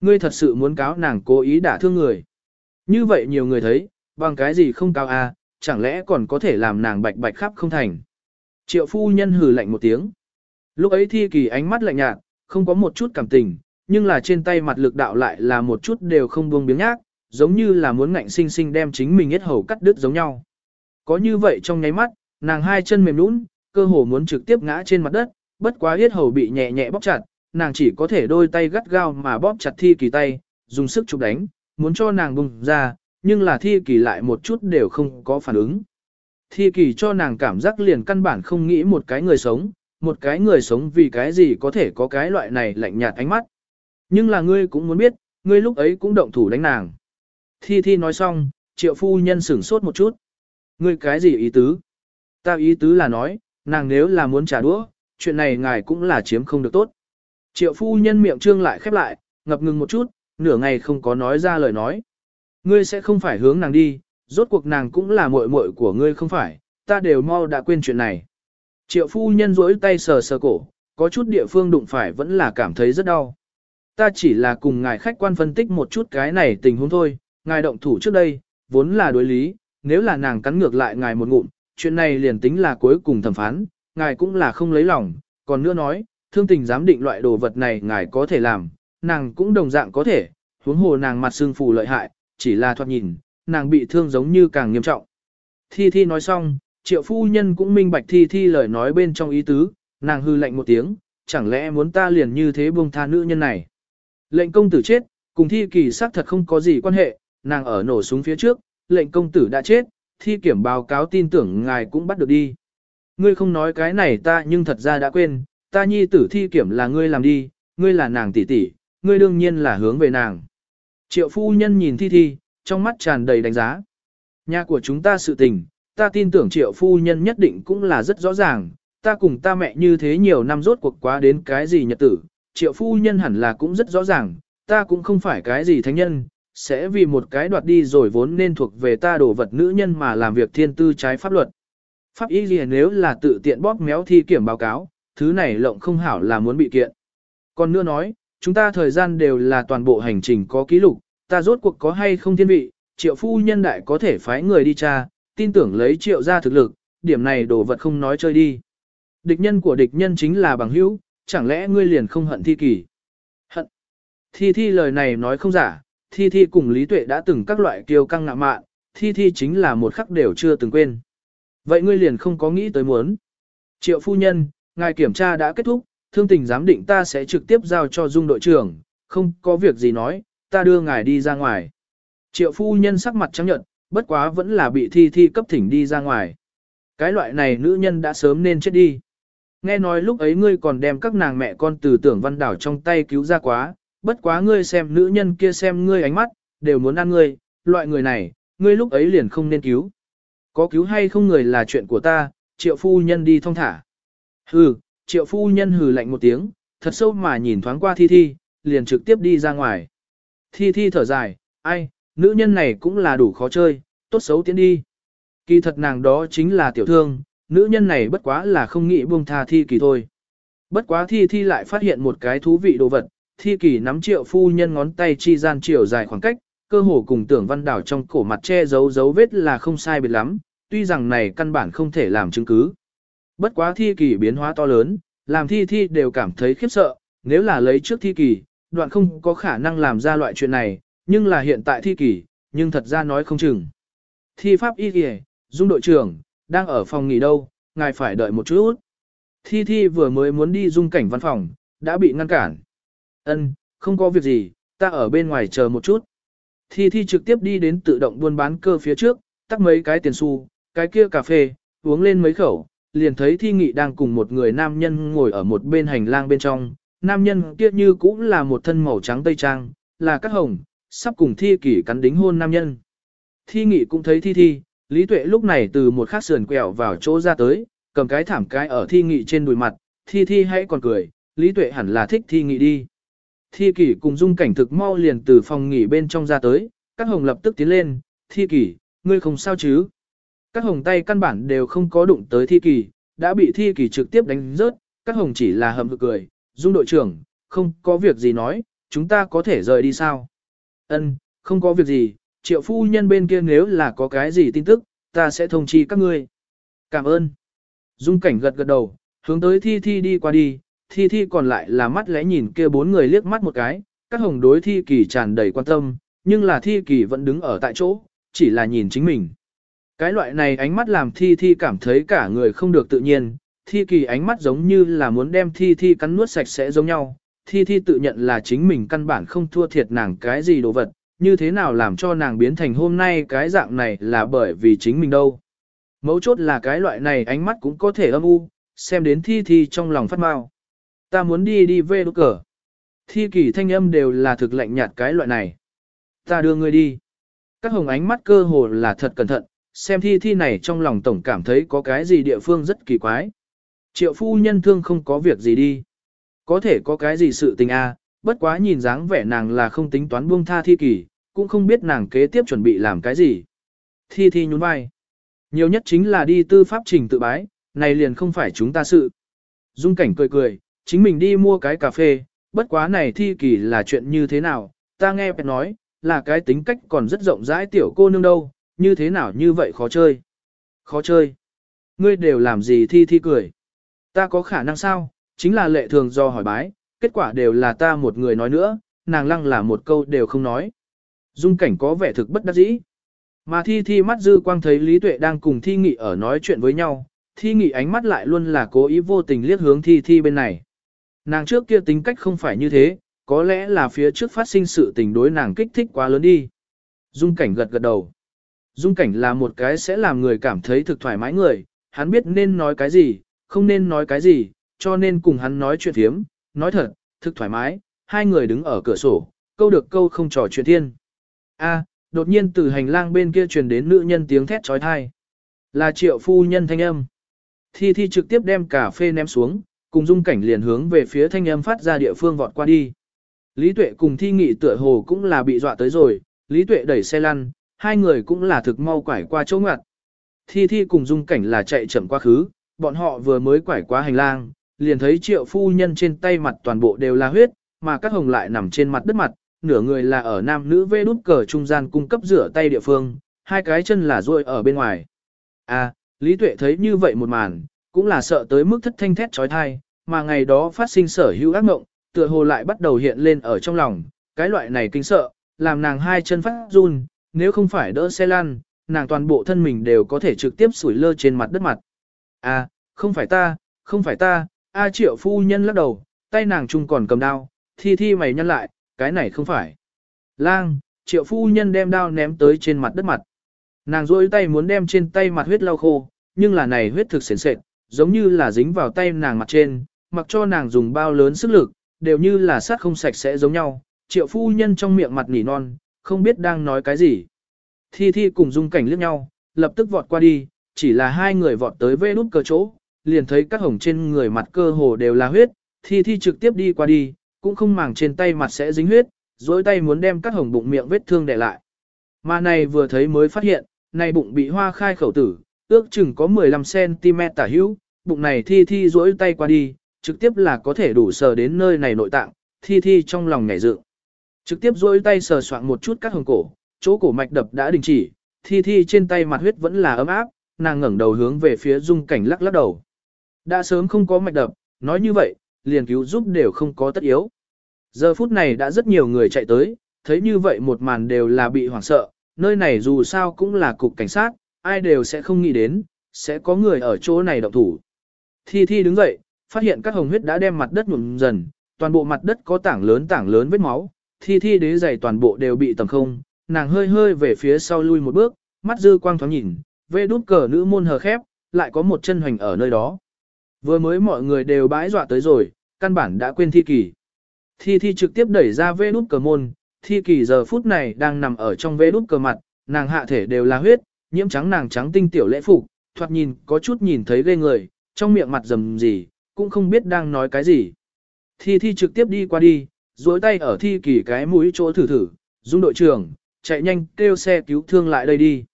Ngươi thật sự muốn cáo nàng cố ý đả thương người. Như vậy nhiều người thấy, bằng cái gì không cao à, chẳng lẽ còn có thể làm nàng bạch bạch khắp không thành. Triệu phu nhân hừ lạnh một tiếng. Lúc ấy thi kỳ ánh mắt lạnh nhạt, không có một chút cảm tình, nhưng là trên tay mặt lực đạo lại là một chút đều không buông biếng nhác, giống như là muốn ngạnh sinh sinh đem chính mình hết hầu cắt đứt giống nhau. Có như vậy trong nháy mắt, nàng hai chân mềm nũng, cơ hồ muốn trực tiếp ngã trên mặt đất, bất quá hết hầu bị nhẹ nhẹ bóp chặt, nàng chỉ có thể đôi tay gắt gao mà bóp chặt thi kỳ tay, dùng sức chụp đánh, muốn cho nàng bùng ra, nhưng là thi kỳ lại một chút đều không có phản ứng. Thi kỳ cho nàng cảm giác liền căn bản không nghĩ một cái người sống, một cái người sống vì cái gì có thể có cái loại này lạnh nhạt ánh mắt. Nhưng là ngươi cũng muốn biết, ngươi lúc ấy cũng động thủ đánh nàng. Thi Thi nói xong, triệu phu nhân sửng sốt một chút. Ngươi cái gì ý tứ? Ta ý tứ là nói, nàng nếu là muốn trả đũa, chuyện này ngài cũng là chiếm không được tốt. Triệu phu nhân miệng trương lại khép lại, ngập ngừng một chút, nửa ngày không có nói ra lời nói. Ngươi sẽ không phải hướng nàng đi, rốt cuộc nàng cũng là muội muội của ngươi không phải, ta đều mau đã quên chuyện này. Triệu phu nhân rỗi tay sờ sờ cổ, có chút địa phương đụng phải vẫn là cảm thấy rất đau. Ta chỉ là cùng ngài khách quan phân tích một chút cái này tình huống thôi, ngài động thủ trước đây, vốn là đối lý, nếu là nàng cắn ngược lại ngài một ngụm, chuyện này liền tính là cuối cùng thẩm phán, ngài cũng là không lấy lòng, còn nữa nói, thương tình giám định loại đồ vật này ngài có thể làm, nàng cũng đồng dạng có thể, huống hồ nàng mặt xương phù lợi hại, chỉ là thoạt nhìn, nàng bị thương giống như càng nghiêm trọng. Thi Thi nói xong, triệu phu nhân cũng minh bạch Thi Thi lời nói bên trong ý tứ, nàng hư lạnh một tiếng, chẳng lẽ muốn ta liền như thế buông tha nữ nhân này. Lệnh công tử chết, cùng Thi kỳ xác thật không có gì quan hệ, nàng ở nổ súng phía trước, lệnh công tử đã chết, Thi kiểm báo cáo tin tưởng ngài cũng bắt được đi. Ngươi không nói cái này ta nhưng thật ra đã quên, ta nhi tử thi kiểm là ngươi làm đi, ngươi là nàng tỷ tỷ, ngươi đương nhiên là hướng về nàng. Triệu phu nhân nhìn thi thi, trong mắt tràn đầy đánh giá. Nhà của chúng ta sự tình, ta tin tưởng triệu phu nhân nhất định cũng là rất rõ ràng, ta cùng ta mẹ như thế nhiều năm rốt cuộc quá đến cái gì nhật tử, triệu phu nhân hẳn là cũng rất rõ ràng, ta cũng không phải cái gì thánh nhân, sẽ vì một cái đoạt đi rồi vốn nên thuộc về ta đổ vật nữ nhân mà làm việc thiên tư trái pháp luật. Pháp y gì nếu là tự tiện bóp méo thi kiểm báo cáo, thứ này lộng không hảo là muốn bị kiện. Còn nữa nói, chúng ta thời gian đều là toàn bộ hành trình có ký lục, ta rốt cuộc có hay không thiên vị, triệu phu nhân đại có thể phái người đi tra, tin tưởng lấy triệu ra thực lực, điểm này đồ vật không nói chơi đi. Địch nhân của địch nhân chính là bằng hữu, chẳng lẽ ngươi liền không hận thi kỳ? Hận. Thi thi lời này nói không giả, thi thi cùng lý tuệ đã từng các loại kiêu căng ngạ mạn, thi thi chính là một khắc đều chưa từng quên. Vậy ngươi liền không có nghĩ tới muốn. Triệu phu nhân, ngài kiểm tra đã kết thúc, thương tình giám định ta sẽ trực tiếp giao cho dung đội trưởng, không có việc gì nói, ta đưa ngài đi ra ngoài. Triệu phu nhân sắc mặt trắng nhận, bất quá vẫn là bị thi thi cấp thỉnh đi ra ngoài. Cái loại này nữ nhân đã sớm nên chết đi. Nghe nói lúc ấy ngươi còn đem các nàng mẹ con từ tưởng văn đảo trong tay cứu ra quá, bất quá ngươi xem nữ nhân kia xem ngươi ánh mắt, đều muốn ăn ngươi, loại người này, ngươi lúc ấy liền không nên cứu. Có cứu hay không người là chuyện của ta, triệu phu nhân đi thong thả. Hừ, triệu phu nhân hừ lạnh một tiếng, thật sâu mà nhìn thoáng qua thi thi, liền trực tiếp đi ra ngoài. Thi thi thở dài, ai, nữ nhân này cũng là đủ khó chơi, tốt xấu tiến đi. Kỳ thật nàng đó chính là tiểu thương, nữ nhân này bất quá là không nghĩ buông tha thi kỳ thôi. Bất quá thi thi lại phát hiện một cái thú vị đồ vật, thi kỳ nắm triệu phu nhân ngón tay chi gian chiều dài khoảng cách, cơ hồ cùng tưởng văn đảo trong cổ mặt che giấu dấu vết là không sai biệt lắm, tuy rằng này căn bản không thể làm chứng cứ. Bất quá thi kỳ biến hóa to lớn, làm thi thi đều cảm thấy khiếp sợ, nếu là lấy trước thi kỳ, đoạn không có khả năng làm ra loại chuyện này, nhưng là hiện tại thi kỳ, nhưng thật ra nói không chừng. Thi pháp y kìa, dung đội trưởng, đang ở phòng nghỉ đâu, ngài phải đợi một chút. Thi thi vừa mới muốn đi dung cảnh văn phòng, đã bị ngăn cản. Ân, không có việc gì, ta ở bên ngoài chờ một chút. Thi thi trực tiếp đi đến tự động buôn bán cơ phía trước, tắt mấy cái tiền xu, cái kia cà phê, uống lên mấy khẩu, liền thấy thi nghị đang cùng một người nam nhân ngồi ở một bên hành lang bên trong. Nam nhân kia như cũng là một thân màu trắng tây trang, là cắt hồng, sắp cùng thi kỷ cắn đính hôn nam nhân. Thi nghị cũng thấy thi thi, Lý Tuệ lúc này từ một khắc sườn quẹo vào chỗ ra tới, cầm cái thảm cái ở thi nghị trên đùi mặt, thi thi hãy còn cười, Lý Tuệ hẳn là thích thi nghị đi. Thi kỷ cùng dung cảnh thực mau liền từ phòng nghỉ bên trong ra tới, các hồng lập tức tiến lên, thi kỷ, ngươi không sao chứ? Các hồng tay căn bản đều không có đụng tới thi kỳ, đã bị thi kỳ trực tiếp đánh rớt, các hồng chỉ là hầm hực cười, dung đội trưởng, không có việc gì nói, chúng ta có thể rời đi sao? Ân, không có việc gì, triệu phu nhân bên kia nếu là có cái gì tin tức, ta sẽ thông chi các ngươi. Cảm ơn. Dung cảnh gật gật đầu, hướng tới thi thi đi qua đi, thi thi còn lại là mắt lẽ nhìn kia bốn người liếc mắt một cái, các hồng đối thi kỳ tràn đầy quan tâm, nhưng là thi kỳ vẫn đứng ở tại chỗ, chỉ là nhìn chính mình. Cái loại này ánh mắt làm thi thi cảm thấy cả người không được tự nhiên, thi kỳ ánh mắt giống như là muốn đem thi thi cắn nuốt sạch sẽ giống nhau. Thi thi tự nhận là chính mình căn bản không thua thiệt nàng cái gì đồ vật, như thế nào làm cho nàng biến thành hôm nay cái dạng này là bởi vì chính mình đâu. Mấu chốt là cái loại này ánh mắt cũng có thể âm u, xem đến thi thi trong lòng phát mau. Ta muốn đi đi về đốt cờ. Thi kỳ thanh âm đều là thực lạnh nhạt cái loại này. Ta đưa ngươi đi. Các hồng ánh mắt cơ hồ là thật cẩn thận, xem thi thi này trong lòng tổng cảm thấy có cái gì địa phương rất kỳ quái. Triệu phu nhân thương không có việc gì đi. Có thể có cái gì sự tình a, à, bất quá nhìn dáng vẻ nàng là không tính toán buông tha thi kỳ, cũng không biết nàng kế tiếp chuẩn bị làm cái gì. Thi thi nhún vai. Nhiều nhất chính là đi tư pháp trình tự bái, này liền không phải chúng ta sự. Dung cảnh cười cười, chính mình đi mua cái cà phê, bất quá này thi kỳ là chuyện như thế nào, ta nghe bẹt nói, là cái tính cách còn rất rộng rãi tiểu cô nương đâu, như thế nào như vậy khó chơi. Khó chơi. Ngươi đều làm gì thi thi cười. Ta có khả năng sao, chính là lệ thường do hỏi bái, kết quả đều là ta một người nói nữa, nàng lăng là một câu đều không nói. Dung cảnh có vẻ thực bất đắc dĩ. Mà thi thi mắt dư quang thấy Lý Tuệ đang cùng thi nghị ở nói chuyện với nhau, thi nghị ánh mắt lại luôn là cố ý vô tình liếc hướng thi thi bên này. Nàng trước kia tính cách không phải như thế, có lẽ là phía trước phát sinh sự tình đối nàng kích thích quá lớn đi. Dung cảnh gật gật đầu. Dung cảnh là một cái sẽ làm người cảm thấy thực thoải mái người, hắn biết nên nói cái gì, không nên nói cái gì, cho nên cùng hắn nói chuyện thiếm, nói thật, thực thoải mái, hai người đứng ở cửa sổ, câu được câu không trò chuyện thiên. A, đột nhiên từ hành lang bên kia truyền đến nữ nhân tiếng thét trói thai. Là triệu phu nhân thanh âm. Thi Thi trực tiếp đem cà phê ném xuống, cùng dung cảnh liền hướng về phía thanh âm phát ra địa phương vọt qua đi. Lý Tuệ cùng Thi Nghị tựa hồ cũng là bị dọa tới rồi, Lý Tuệ đẩy xe lăn, hai người cũng là thực mau quải qua chỗ ngoặt. Thi Thi cùng dung cảnh là chạy chậm quá khứ, bọn họ vừa mới quải qua hành lang, liền thấy triệu phu nhân trên tay mặt toàn bộ đều là huyết, mà các hồng lại nằm trên mặt đất mặt, nửa người là ở nam nữ vê đút cờ trung gian cung cấp rửa tay địa phương, hai cái chân là ruôi ở bên ngoài. À, Lý Tuệ thấy như vậy một màn, cũng là sợ tới mức thất thanh thét trói thai, mà ngày đó phát sinh sở hữu ác mộng, tựa hồ lại bắt đầu hiện lên ở trong lòng, cái loại này kinh sợ, làm nàng hai chân phát run, nếu không phải đỡ xe lăn, nàng toàn bộ thân mình đều có thể trực tiếp sủi lơ trên mặt đất mặt. À, không phải ta, không phải ta, A triệu phu nhân lắc đầu, tay nàng chung còn cầm đao, thi thi mày nhăn lại, cái này không phải. Lang, triệu phu nhân đem đao ném tới trên mặt đất mặt. Nàng rôi tay muốn đem trên tay mặt huyết lau khô, nhưng là này huyết thực sền sệt, giống như là dính vào tay nàng mặt trên, mặc cho nàng dùng bao lớn sức lực, đều như là sát không sạch sẽ giống nhau. Triệu phu nhân trong miệng mặt nỉ non, không biết đang nói cái gì. Thi Thi cùng dung cảnh liếc nhau, lập tức vọt qua đi, chỉ là hai người vọt tới vê nút cờ chỗ, liền thấy các hồng trên người mặt cơ hồ đều là huyết, Thi Thi trực tiếp đi qua đi, cũng không màng trên tay mặt sẽ dính huyết, dối tay muốn đem các hồng bụng miệng vết thương để lại. Mà này vừa thấy mới phát hiện, này bụng bị hoa khai khẩu tử, ước chừng có 15cm tả hữu, bụng này Thi Thi dối tay qua đi, trực tiếp là có thể đủ sờ đến nơi này nội tạng, Thi Thi trong lòng ngảy dựng. Trực tiếp duỗi tay sờ soạn một chút các hồng cổ, chỗ cổ mạch đập đã đình chỉ, thi thi trên tay mặt huyết vẫn là ấm áp, nàng ngẩng đầu hướng về phía dung cảnh lắc lắc đầu. Đã sớm không có mạch đập, nói như vậy, liền cứu giúp đều không có tất yếu. Giờ phút này đã rất nhiều người chạy tới, thấy như vậy một màn đều là bị hoảng sợ, nơi này dù sao cũng là cục cảnh sát, ai đều sẽ không nghĩ đến, sẽ có người ở chỗ này động thủ. Thi Thi đứng dậy, phát hiện các hồng huyết đã đem mặt đất nhuộm dần, toàn bộ mặt đất có tảng lớn tảng lớn vết máu, Thi Thi đế giày toàn bộ đều bị tầm không, nàng hơi hơi về phía sau lui một bước, mắt dư quang thoáng nhìn, vê đút cờ nữ môn hờ khép, lại có một chân hoành ở nơi đó. Vừa mới mọi người đều bãi dọa tới rồi, căn bản đã quên thi kỳ. Thi thi trực tiếp đẩy ra vê đút cờ môn, thi kỳ giờ phút này đang nằm ở trong vê đút cờ mặt, nàng hạ thể đều là huyết, nhiễm trắng nàng trắng tinh tiểu lễ phục, thoạt nhìn có chút nhìn thấy ghê người, trong miệng mặt rầm gì, cũng không biết đang nói cái gì. Thi thi trực tiếp đi qua đi, duỗi tay ở thi kỳ cái mũi chỗ thử thử, dung đội trưởng, chạy nhanh kêu xe cứu thương lại đây đi.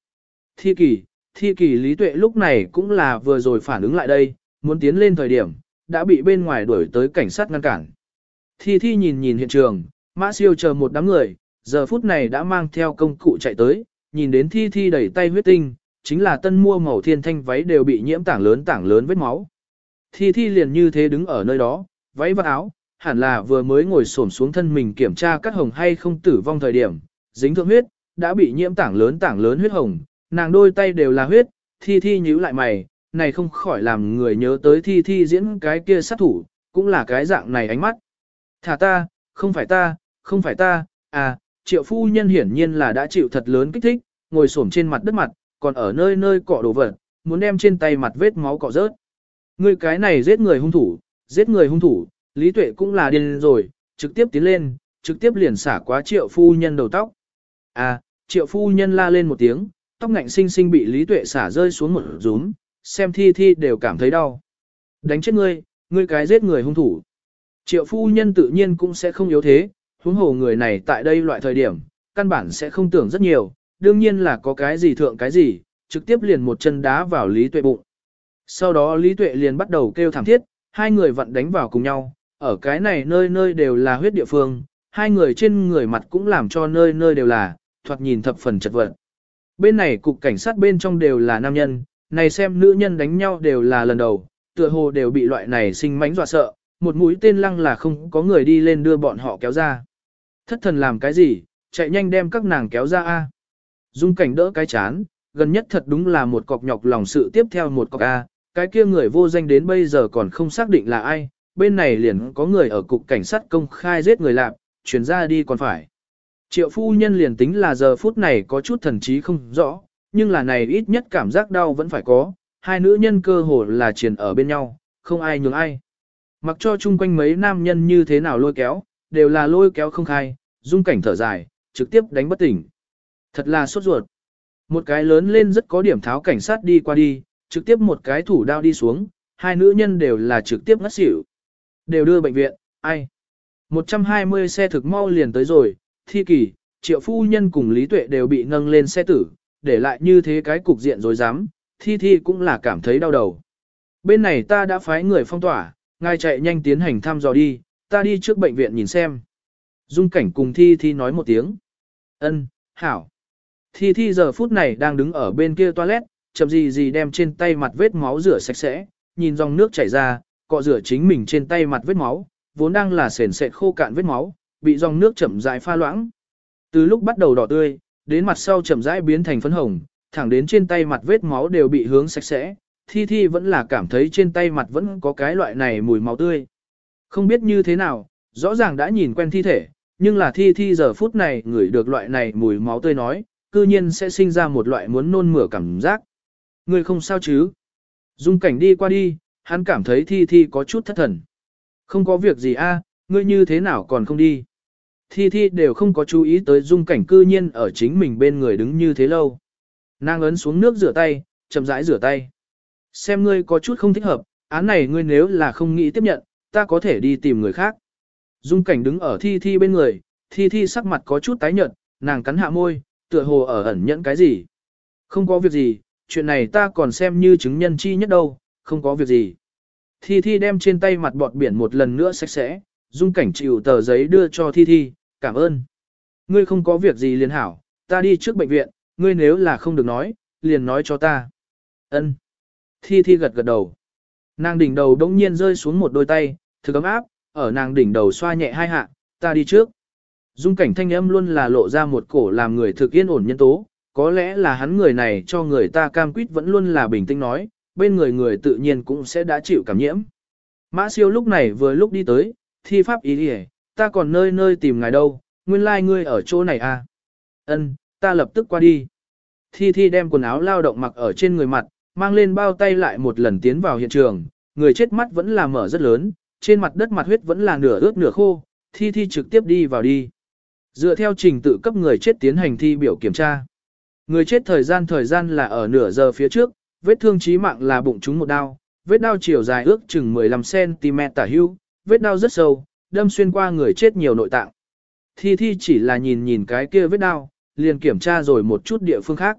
Thi kỳ, thi kỳ lý tuệ lúc này cũng là vừa rồi phản ứng lại đây, muốn tiến lên thời điểm, đã bị bên ngoài đuổi tới cảnh sát ngăn cản. Thi thi nhìn nhìn hiện trường, mã siêu chờ một đám người, giờ phút này đã mang theo công cụ chạy tới, nhìn đến thi thi đẩy tay huyết tinh, chính là tân mua màu thiên thanh váy đều bị nhiễm tảng lớn tảng lớn vết máu. Thi thi liền như thế đứng ở nơi đó, váy và áo, hẳn là vừa mới ngồi xổm xuống thân mình kiểm tra cắt hồng hay không tử vong thời điểm, dính thượng huyết, đã bị nhiễm tảng lớn tảng lớn huyết hồng, nàng đôi tay đều là huyết, thi thi nhíu lại mày, này không khỏi làm người nhớ tới thi thi diễn cái kia sát thủ, cũng là cái dạng này ánh mắt. Thả ta, không phải ta, không phải ta, à, triệu phu nhân hiển nhiên là đã chịu thật lớn kích thích, ngồi xổm trên mặt đất mặt, còn ở nơi nơi cọ đồ vật, muốn đem trên tay mặt vết máu cọ rớt. Ngươi cái này giết người hung thủ, giết người hung thủ, Lý Tuệ cũng là điên rồi, trực tiếp tiến lên, trực tiếp liền xả quá triệu phu nhân đầu tóc. À, triệu phu nhân la lên một tiếng, tóc ngạnh sinh sinh bị Lý Tuệ xả rơi xuống một rúm, xem thi thi đều cảm thấy đau. Đánh chết ngươi, ngươi cái giết người hung thủ. Triệu phu nhân tự nhiên cũng sẽ không yếu thế, huống hồ người này tại đây loại thời điểm, căn bản sẽ không tưởng rất nhiều, đương nhiên là có cái gì thượng cái gì, trực tiếp liền một chân đá vào Lý Tuệ bụng. Sau đó Lý Tuệ liền bắt đầu kêu thảm thiết, hai người vặn đánh vào cùng nhau, ở cái này nơi nơi đều là huyết địa phương, hai người trên người mặt cũng làm cho nơi nơi đều là, thoạt nhìn thập phần chật vật. Bên này cục cảnh sát bên trong đều là nam nhân, này xem nữ nhân đánh nhau đều là lần đầu, tựa hồ đều bị loại này sinh mánh dọa sợ, một mũi tên lăng là không có người đi lên đưa bọn họ kéo ra. Thất thần làm cái gì, chạy nhanh đem các nàng kéo ra a. Dung cảnh đỡ cái chán, gần nhất thật đúng là một cọc nhọc lòng sự tiếp theo một cọc A, cái kia người vô danh đến bây giờ còn không xác định là ai, bên này liền có người ở cục cảnh sát công khai giết người lạc, chuyển ra đi còn phải. Triệu phu nhân liền tính là giờ phút này có chút thần trí không rõ, nhưng là này ít nhất cảm giác đau vẫn phải có, hai nữ nhân cơ hồ là triền ở bên nhau, không ai nhường ai. Mặc cho chung quanh mấy nam nhân như thế nào lôi kéo, đều là lôi kéo không khai, dung cảnh thở dài, trực tiếp đánh bất tỉnh. Thật là sốt ruột. Một cái lớn lên rất có điểm tháo cảnh sát đi qua đi, trực tiếp một cái thủ đao đi xuống, hai nữ nhân đều là trực tiếp ngất xỉu. Đều đưa bệnh viện, ai? 120 xe thực mau liền tới rồi, thi kỳ, triệu phu nhân cùng Lý Tuệ đều bị nâng lên xe tử, để lại như thế cái cục diện rồi dám, thi thi cũng là cảm thấy đau đầu. Bên này ta đã phái người phong tỏa, ngài chạy nhanh tiến hành thăm dò đi, ta đi trước bệnh viện nhìn xem. Dung cảnh cùng thi thi nói một tiếng. ân hảo. Thi thi giờ phút này đang đứng ở bên kia toilet, chậm gì gì đem trên tay mặt vết máu rửa sạch sẽ, nhìn dòng nước chảy ra, cọ rửa chính mình trên tay mặt vết máu, vốn đang là sền sệt khô cạn vết máu, bị dòng nước chậm rãi pha loãng. Từ lúc bắt đầu đỏ tươi, đến mặt sau chậm rãi biến thành phấn hồng, thẳng đến trên tay mặt vết máu đều bị hướng sạch sẽ, Thi Thi vẫn là cảm thấy trên tay mặt vẫn có cái loại này mùi máu tươi. Không biết như thế nào, rõ ràng đã nhìn quen thi thể, nhưng là Thi Thi giờ phút này ngửi được loại này mùi máu tươi nói, cư nhiên sẽ sinh ra một loại muốn nôn mửa cảm giác. Người không sao chứ? Dung cảnh đi qua đi, hắn cảm thấy Thi Thi có chút thất thần. Không có việc gì a, ngươi như thế nào còn không đi? Thi Thi đều không có chú ý tới dung cảnh cư nhiên ở chính mình bên người đứng như thế lâu. Nàng ấn xuống nước rửa tay, chậm rãi rửa tay. Xem ngươi có chút không thích hợp, án này ngươi nếu là không nghĩ tiếp nhận, ta có thể đi tìm người khác. Dung cảnh đứng ở Thi Thi bên người, Thi Thi sắc mặt có chút tái nhợt, nàng cắn hạ môi, tựa hồ ở ẩn nhẫn cái gì. Không có việc gì, chuyện này ta còn xem như chứng nhân chi nhất đâu, không có việc gì. Thi Thi đem trên tay mặt bọt biển một lần nữa sạch sẽ, dung cảnh chịu tờ giấy đưa cho Thi Thi, cảm ơn. Ngươi không có việc gì liền hảo, ta đi trước bệnh viện, ngươi nếu là không được nói, liền nói cho ta. Ân. Thi Thi gật gật đầu. Nàng đỉnh đầu đống nhiên rơi xuống một đôi tay, thực ấm áp, ở nàng đỉnh đầu xoa nhẹ hai hạ, ta đi trước. Dung cảnh thanh âm luôn là lộ ra một cổ làm người thực yên ổn nhân tố, có lẽ là hắn người này cho người ta cam quýt vẫn luôn là bình tĩnh nói, bên người người tự nhiên cũng sẽ đã chịu cảm nhiễm. Mã siêu lúc này vừa lúc đi tới, thi pháp ý đi ta còn nơi nơi tìm ngài đâu, nguyên lai like ngươi ở chỗ này à. Ân, ta lập tức qua đi. Thi Thi đem quần áo lao động mặc ở trên người mặt, mang lên bao tay lại một lần tiến vào hiện trường, người chết mắt vẫn là mở rất lớn, trên mặt đất mặt huyết vẫn là nửa ướt nửa khô, Thi Thi trực tiếp đi vào đi. Dựa theo trình tự cấp người chết tiến hành thi biểu kiểm tra. Người chết thời gian thời gian là ở nửa giờ phía trước, vết thương chí mạng là bụng trúng một đao, vết đao chiều dài ước chừng 15cm tả hưu, vết đao rất sâu, đâm xuyên qua người chết nhiều nội tạng. Thi Thi chỉ là nhìn nhìn cái kia vết đao, liền kiểm tra rồi một chút địa phương khác.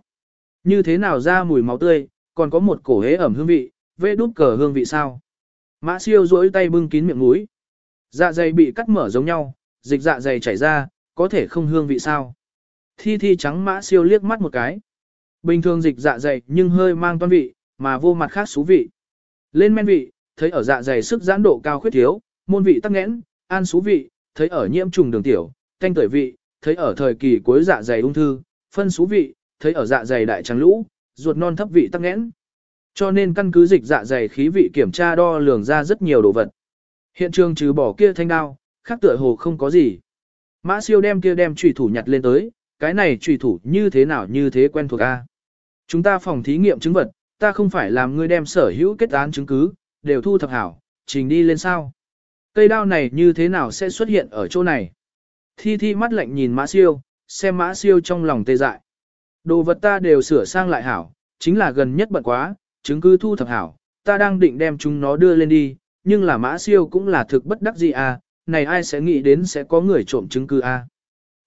Như thế nào ra mùi máu tươi, còn có một cổ hế ẩm hương vị, vê đút cờ hương vị sao? Mã siêu duỗi tay bưng kín miệng mũi. Dạ dày bị cắt mở giống nhau, dịch dạ dày chảy ra, có thể không hương vị sao? Thi thi trắng mã siêu liếc mắt một cái. Bình thường dịch dạ dày nhưng hơi mang toan vị, mà vô mặt khác xú vị. Lên men vị, thấy ở dạ dày sức giãn độ cao khuyết thiếu, môn vị tắc nghẽn, an xú vị, thấy ở nhiễm trùng đường tiểu, thanh tuổi vị, thấy ở thời kỳ cuối dạ dày ung thư, phân xú vị, thấy ở dạ dày đại trắng lũ, ruột non thấp vị tắc nghẽn. Cho nên căn cứ dịch dạ dày khí vị kiểm tra đo lường ra rất nhiều đồ vật. Hiện trường trừ bỏ kia thanh đao, khác tựa hồ không có gì. Mã siêu đem kia đem trùy thủ nhặt lên tới, cái này trùy thủ như thế nào như thế quen thuộc a. Chúng ta phòng thí nghiệm chứng vật, ta không phải làm ngươi đem sở hữu kết án chứng cứ, đều thu thập hảo, trình đi lên sao. Cây đao này như thế nào sẽ xuất hiện ở chỗ này? Thi thi mắt lạnh nhìn mã siêu, xem mã siêu trong lòng tê dại. Đồ vật ta đều sửa sang lại hảo, chính là gần nhất bận quá, chứng cứ thu thập hảo, ta đang định đem chúng nó đưa lên đi, nhưng là mã siêu cũng là thực bất đắc gì à, này ai sẽ nghĩ đến sẽ có người trộm chứng cứ à.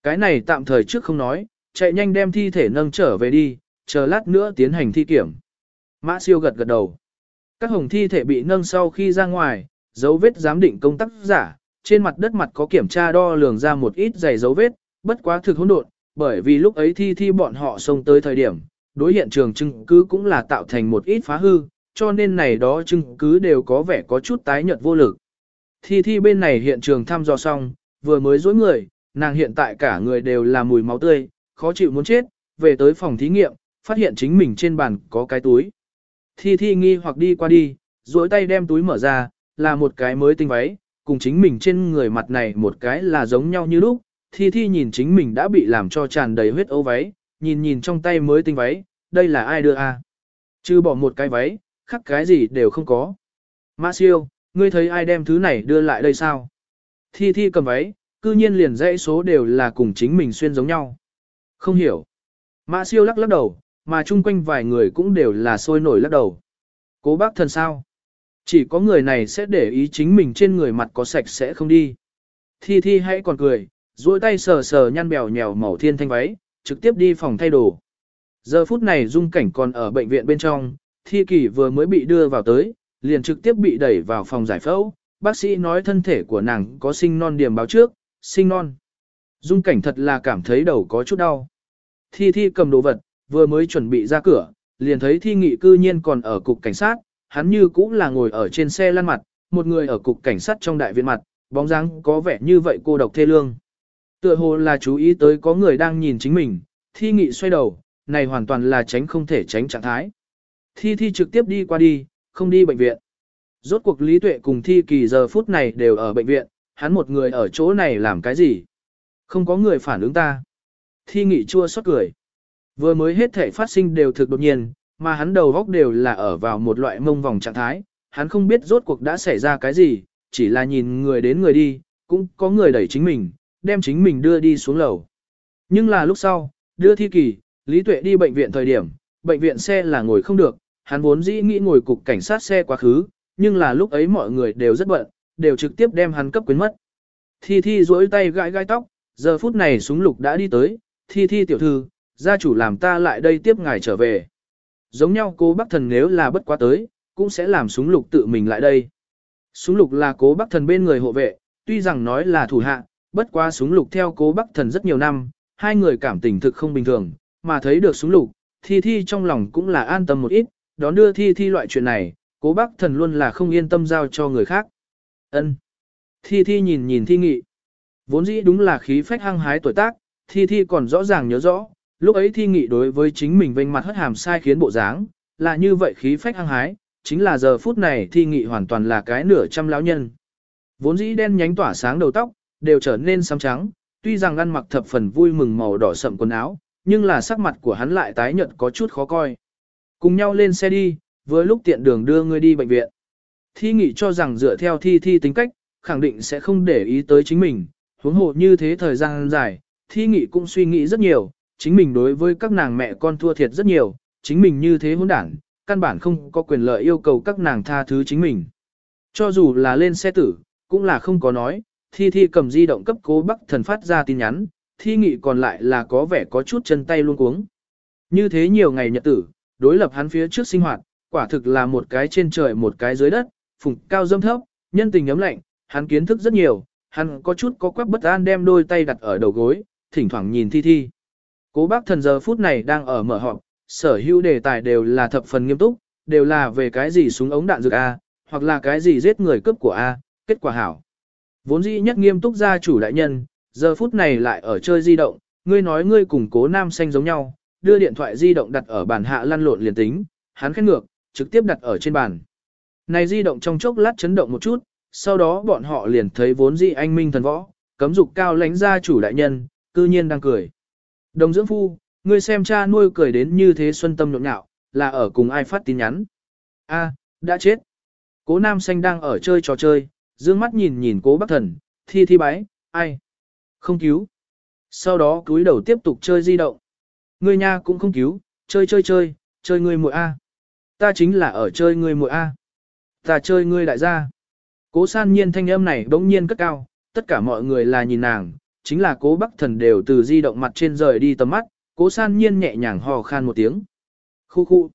Cái này tạm thời trước không nói, chạy nhanh đem thi thể nâng trở về đi, chờ lát nữa tiến hành thi kiểm. Mã siêu gật gật đầu. Các hồng thi thể bị nâng sau khi ra ngoài, dấu vết giám định công tác giả, trên mặt đất mặt có kiểm tra đo lường ra một ít dày dấu vết, bất quá thực hỗn độn, bởi vì lúc ấy thi thi bọn họ xông tới thời điểm, đối hiện trường chứng cứ cũng là tạo thành một ít phá hư, cho nên này đó chứng cứ đều có vẻ có chút tái nhợt vô lực. Thi thi bên này hiện trường thăm dò xong, vừa mới dối người, nàng hiện tại cả người đều là mùi máu tươi, khó chịu muốn chết, về tới phòng thí nghiệm, phát hiện chính mình trên bàn có cái túi. Thi thi nghi hoặc đi qua đi, duỗi tay đem túi mở ra, là một cái mới tinh váy, cùng chính mình trên người mặt này một cái là giống nhau như lúc. Thi thi nhìn chính mình đã bị làm cho tràn đầy huyết ấu váy, nhìn nhìn trong tay mới tinh váy, đây là ai đưa a? À? Chứ bỏ một cái váy, khắc cái gì đều không có. Mã siêu, ngươi thấy ai đem thứ này đưa lại đây sao? Thi thi cầm váy, cư nhiên liền dãy số đều là cùng chính mình xuyên giống nhau. Không hiểu. Mã siêu lắc lắc đầu, mà chung quanh vài người cũng đều là sôi nổi lắc đầu. Cố bác thần sao? Chỉ có người này sẽ để ý chính mình trên người mặt có sạch sẽ không đi. Thi thi hãy còn cười, duỗi tay sờ sờ nhăn bèo nhèo màu thiên thanh váy, trực tiếp đi phòng thay đồ. Giờ phút này dung cảnh còn ở bệnh viện bên trong, thi kỳ vừa mới bị đưa vào tới, liền trực tiếp bị đẩy vào phòng giải phẫu. Bác sĩ nói thân thể của nàng có sinh non điểm báo trước, sinh non. Dung cảnh thật là cảm thấy đầu có chút đau. Thi thi cầm đồ vật, vừa mới chuẩn bị ra cửa, liền thấy thi nghị cư nhiên còn ở cục cảnh sát, hắn như cũng là ngồi ở trên xe lăn mặt, một người ở cục cảnh sát trong đại viện mặt, bóng dáng có vẻ như vậy cô độc thê lương. Tựa hồ là chú ý tới có người đang nhìn chính mình, thi nghị xoay đầu, này hoàn toàn là tránh không thể tránh trạng thái. Thi thi trực tiếp đi qua đi, không đi bệnh viện. Rốt cuộc Lý Tuệ cùng thi kỳ giờ phút này đều ở bệnh viện, hắn một người ở chỗ này làm cái gì? Không có người phản ứng ta. Thi nghị chua xót cười. Vừa mới hết thể phát sinh đều thực đột nhiên, mà hắn đầu góc đều là ở vào một loại mông vòng trạng thái, hắn không biết rốt cuộc đã xảy ra cái gì, chỉ là nhìn người đến người đi, cũng có người đẩy chính mình, đem chính mình đưa đi xuống lầu. Nhưng là lúc sau, đưa thi kỳ, Lý Tuệ đi bệnh viện thời điểm, bệnh viện xe là ngồi không được, hắn vốn dĩ nghĩ ngồi cục cảnh sát xe quá khứ, nhưng là lúc ấy mọi người đều rất bận, đều trực tiếp đem hắn cấp quyến mất. Thi Thi duỗi tay gãi gai tóc, giờ phút này súng lục đã đi tới, Thi Thi tiểu thư, gia chủ làm ta lại đây tiếp ngài trở về. Giống nhau cố bác thần nếu là bất quá tới, cũng sẽ làm súng lục tự mình lại đây. Súng lục là cố bác thần bên người hộ vệ, tuy rằng nói là thủ hạ, bất quá súng lục theo cố bác thần rất nhiều năm, hai người cảm tình thực không bình thường, mà thấy được súng lục, thi thi trong lòng cũng là an tâm một ít, đón đưa thi thi loại chuyện này, cố bác thần luôn là không yên tâm giao cho người khác. ân Thi thi nhìn nhìn thi nghị. Vốn dĩ đúng là khí phách hăng hái tuổi tác, thi thi còn rõ ràng nhớ rõ, lúc ấy thi nghị đối với chính mình vênh mặt hất hàm sai khiến bộ dáng, là như vậy khí phách hăng hái, chính là giờ phút này thi nghị hoàn toàn là cái nửa trăm lão nhân. Vốn dĩ đen nhánh tỏa sáng đầu tóc, đều trở nên xám trắng, tuy rằng ăn mặc thập phần vui mừng màu đỏ sậm quần áo, nhưng là sắc mặt của hắn lại tái nhợt có chút khó coi. Cùng nhau lên xe đi, với lúc tiện đường đưa ngươi đi bệnh viện. Thi nghị cho rằng dựa theo thi thi tính cách, khẳng định sẽ không để ý tới chính mình, huống hồ như thế thời gian dài, thi nghị cũng suy nghĩ rất nhiều, chính mình đối với các nàng mẹ con thua thiệt rất nhiều, chính mình như thế hỗn đảng, căn bản không có quyền lợi yêu cầu các nàng tha thứ chính mình. Cho dù là lên xe tử, cũng là không có nói, thi thi cầm di động cấp cố bắc thần phát ra tin nhắn, thi nghị còn lại là có vẻ có chút chân tay luôn cuống. Như thế nhiều ngày nhật tử, đối lập hắn phía trước sinh hoạt, quả thực là một cái trên trời một cái dưới đất, phùng cao dâm thấp, nhân tình ấm lạnh, hắn kiến thức rất nhiều, hắn có chút có quắc bất an đem đôi tay đặt ở đầu gối, thỉnh thoảng nhìn thi thi. Cố bác thần giờ phút này đang ở mở họp, sở hữu đề tài đều là thập phần nghiêm túc, đều là về cái gì súng ống đạn dược A, hoặc là cái gì giết người cướp của A, kết quả hảo. Vốn dĩ nhất nghiêm túc gia chủ đại nhân, giờ phút này lại ở chơi di động, ngươi nói ngươi cùng cố nam xanh giống nhau, đưa điện thoại di động đặt ở bàn hạ lăn lộn liền tính, hắn khét ngược, trực tiếp đặt ở trên bàn. Này di động trong chốc lát chấn động một chút, sau đó bọn họ liền thấy vốn dĩ anh minh thần võ, cấm dục cao lãnh gia chủ đại nhân, cư nhiên đang cười. Đồng dưỡng phu, ngươi xem cha nuôi cười đến như thế xuân tâm nhộn nhạo, là ở cùng ai phát tin nhắn. A, đã chết. Cố nam xanh đang ở chơi trò chơi, dương mắt nhìn nhìn cố bác thần, thi thi bái, ai? Không cứu. Sau đó cúi đầu tiếp tục chơi di động. Ngươi nha cũng không cứu, chơi chơi chơi, chơi ngươi muội A. Ta chính là ở chơi ngươi muội A. Ta chơi ngươi đại gia. Cố san nhiên thanh âm này bỗng nhiên cất cao, tất cả mọi người là nhìn nàng, chính là cố bắc thần đều từ di động mặt trên rời đi tầm mắt, cố san nhiên nhẹ nhàng hò khan một tiếng. Khu khu.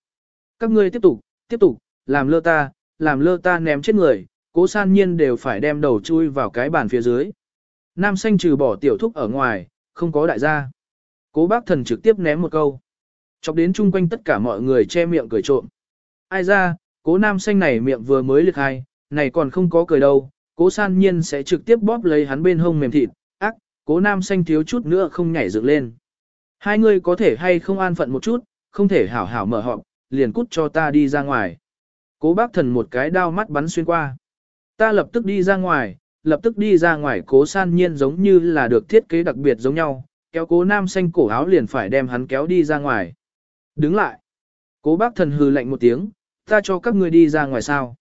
Các ngươi tiếp tục, tiếp tục, làm lơ ta, làm lơ ta ném chết người, cố san nhiên đều phải đem đầu chui vào cái bàn phía dưới. Nam xanh trừ bỏ tiểu thúc ở ngoài, không có đại gia. Cố bác thần trực tiếp ném một câu. Chọc đến chung quanh tất cả mọi người che miệng cười trộm. Ai ra, cố nam xanh này miệng vừa mới liệt hai, này còn không có cười đâu, cố san nhiên sẽ trực tiếp bóp lấy hắn bên hông mềm thịt, cố nam xanh thiếu chút nữa không nhảy dựng lên. Hai người có thể hay không an phận một chút, không thể hảo hảo mở họp, liền cút cho ta đi ra ngoài. Cố bác thần một cái đao mắt bắn xuyên qua. Ta lập tức đi ra ngoài, lập tức đi ra ngoài cố san nhiên giống như là được thiết kế đặc biệt giống nhau, kéo cố nam xanh cổ áo liền phải đem hắn kéo đi ra ngoài. Đứng lại. Cố bác thần hừ lạnh một tiếng, ta cho các ngươi đi ra ngoài sao.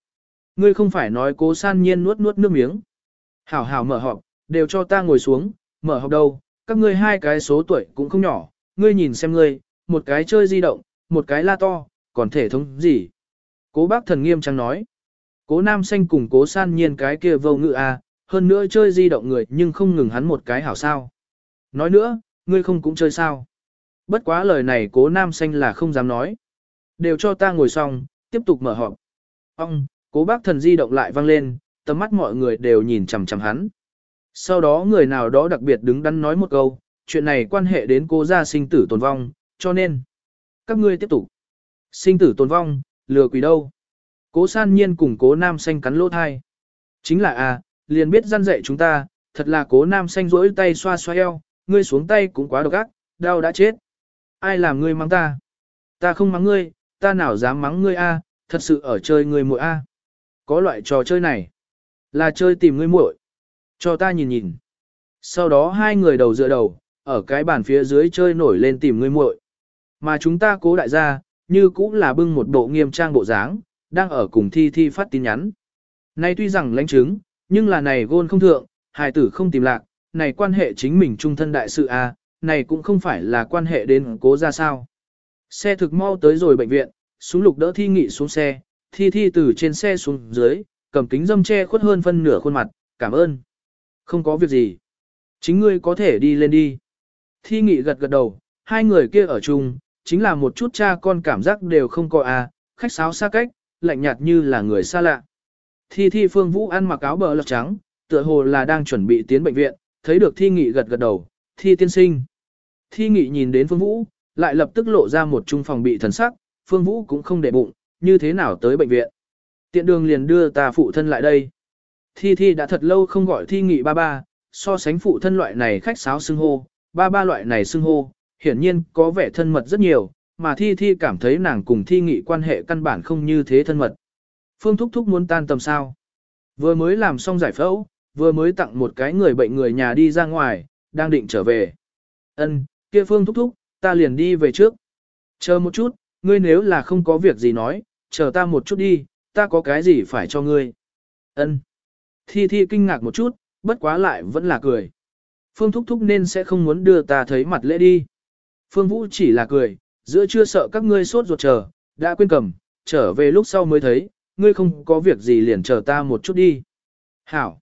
Ngươi không phải nói cố san nhiên nuốt nuốt nước miếng. Hảo hảo mở họp, đều cho ta ngồi xuống, mở học đâu, các ngươi hai cái số tuổi cũng không nhỏ, ngươi nhìn xem ngươi, một cái chơi di động, một cái la to, còn thể thống gì. Cố bác thần nghiêm trang nói. Cố nam xanh cùng cố san nhiên cái kia vô ngự à, hơn nữa chơi di động người nhưng không ngừng hắn một cái hảo sao. Nói nữa, ngươi không cũng chơi sao. Bất quá lời này cố nam xanh là không dám nói. Đều cho ta ngồi xong, tiếp tục mở họp. Ông, cố bác thần di động lại vang lên, tầm mắt mọi người đều nhìn chằm chằm hắn. Sau đó người nào đó đặc biệt đứng đắn nói một câu, chuyện này quan hệ đến cô gia sinh tử tồn vong, cho nên, các ngươi tiếp tục. Sinh tử tồn vong, lừa quỷ đâu. Cố san nhiên cùng cố nam xanh cắn lỗ thai. Chính là à, liền biết gian dạy chúng ta, thật là cố nam xanh rỗi tay xoa xoa eo, ngươi xuống tay cũng quá độc ác, đau đã chết. Ai làm ngươi mắng ta? Ta không mắng ngươi, ta nào dám mắng ngươi a? thật sự ở chơi ngươi muội a. Có loại trò chơi này, là chơi tìm ngươi muội. Cho ta nhìn nhìn. Sau đó hai người đầu dựa đầu, ở cái bàn phía dưới chơi nổi lên tìm người muội. Mà chúng ta cố đại gia, như cũng là bưng một bộ nghiêm trang bộ dáng, đang ở cùng thi thi phát tin nhắn. Nay tuy rằng lãnh chứng, nhưng là này gôn không thượng, hài tử không tìm lạc, này quan hệ chính mình trung thân đại sự a, này cũng không phải là quan hệ đến cố ra sao. Xe thực mau tới rồi bệnh viện, súng lục đỡ thi nghị xuống xe, thi thi từ trên xe xuống dưới, cầm kính dâm che khuất hơn phân nửa khuôn mặt, cảm ơn. Không có việc gì. Chính ngươi có thể đi lên đi. Thi nghị gật gật đầu, hai người kia ở chung, chính là một chút cha con cảm giác đều không có a, khách sáo xa cách, lạnh nhạt như là người xa lạ. Thi thi phương vũ ăn mặc áo bờ lọc trắng, tựa hồ là đang chuẩn bị tiến bệnh viện, thấy được thi nghị gật gật đầu, thi tiên sinh. Thi nghị nhìn đến phương vũ, lại lập tức lộ ra một trung phòng bị thần sắc, phương vũ cũng không để bụng, như thế nào tới bệnh viện. Tiện đường liền đưa ta phụ thân lại đây. Thi thi đã thật lâu không gọi thi nghị ba ba, so sánh phụ thân loại này khách sáo xưng hô, ba ba loại này xưng hô, hiển nhiên có vẻ thân mật rất nhiều, mà thi thi cảm thấy nàng cùng thi nghị quan hệ căn bản không như thế thân mật. Phương Thúc Thúc muốn tan tầm sao. Vừa mới làm xong giải phẫu, vừa mới tặng một cái người bệnh người nhà đi ra ngoài, đang định trở về. Ân, kia Phương Thúc Thúc, ta liền đi về trước. Chờ một chút, ngươi nếu là không có việc gì nói, chờ ta một chút đi, ta có cái gì phải cho ngươi. Ân. Thi Thi kinh ngạc một chút, bất quá lại vẫn là cười. Phương Thúc Thúc nên sẽ không muốn đưa ta thấy mặt lễ đi. Phương Vũ chỉ là cười, giữa chưa sợ các ngươi sốt ruột chờ, đã quên cầm, trở về lúc sau mới thấy, ngươi không có việc gì liền chờ ta một chút đi. Hảo.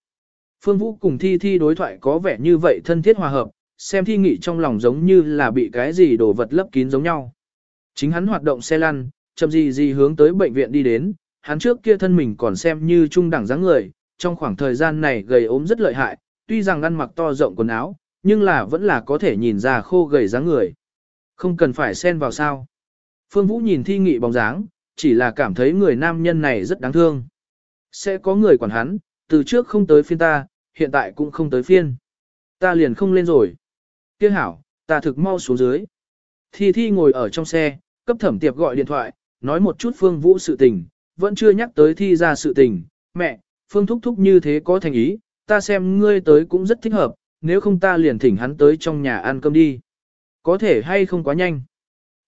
Phương Vũ cùng Thi Thi đối thoại có vẻ như vậy thân thiết hòa hợp, xem Thi Nghị trong lòng giống như là bị cái gì đồ vật lấp kín giống nhau. Chính hắn hoạt động xe lăn, chậm gì gì hướng tới bệnh viện đi đến, hắn trước kia thân mình còn xem như trung đẳng dáng người, trong khoảng thời gian này gầy ốm rất lợi hại, tuy rằng ăn mặc to rộng quần áo, nhưng là vẫn là có thể nhìn ra khô gầy dáng người. Không cần phải xen vào sao. Phương Vũ nhìn thi nghị bóng dáng, chỉ là cảm thấy người nam nhân này rất đáng thương. Sẽ có người quản hắn, từ trước không tới phiên ta, hiện tại cũng không tới phiên. Ta liền không lên rồi. Tiếc hảo, ta thực mau xuống dưới. Thi Thi ngồi ở trong xe, cấp thẩm tiệp gọi điện thoại, nói một chút Phương Vũ sự tình, vẫn chưa nhắc tới Thi ra sự tình. Mẹ, Phương thúc thúc như thế có thành ý, ta xem ngươi tới cũng rất thích hợp, nếu không ta liền thỉnh hắn tới trong nhà ăn cơm đi. Có thể hay không quá nhanh.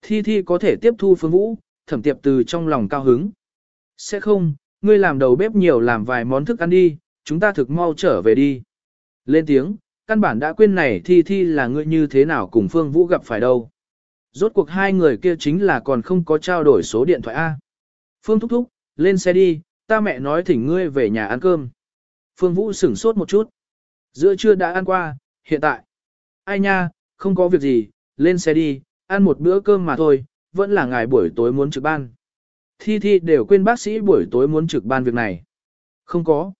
Thi Thi có thể tiếp thu Phương Vũ, thẩm tiệp từ trong lòng cao hứng. Sẽ không, ngươi làm đầu bếp nhiều làm vài món thức ăn đi, chúng ta thực mau trở về đi. Lên tiếng, căn bản đã quên này Thi Thi là ngươi như thế nào cùng Phương Vũ gặp phải đâu. Rốt cuộc hai người kia chính là còn không có trao đổi số điện thoại A. Phương thúc thúc, lên xe đi, ta mẹ nói thỉnh ngươi về nhà ăn cơm. Phương Vũ sửng sốt một chút. Giữa trưa đã ăn qua, hiện tại. Ai nha, không có việc gì, lên xe đi, ăn một bữa cơm mà thôi, vẫn là ngày buổi tối muốn trực ban. Thi Thi đều quên bác sĩ buổi tối muốn trực ban việc này. Không có.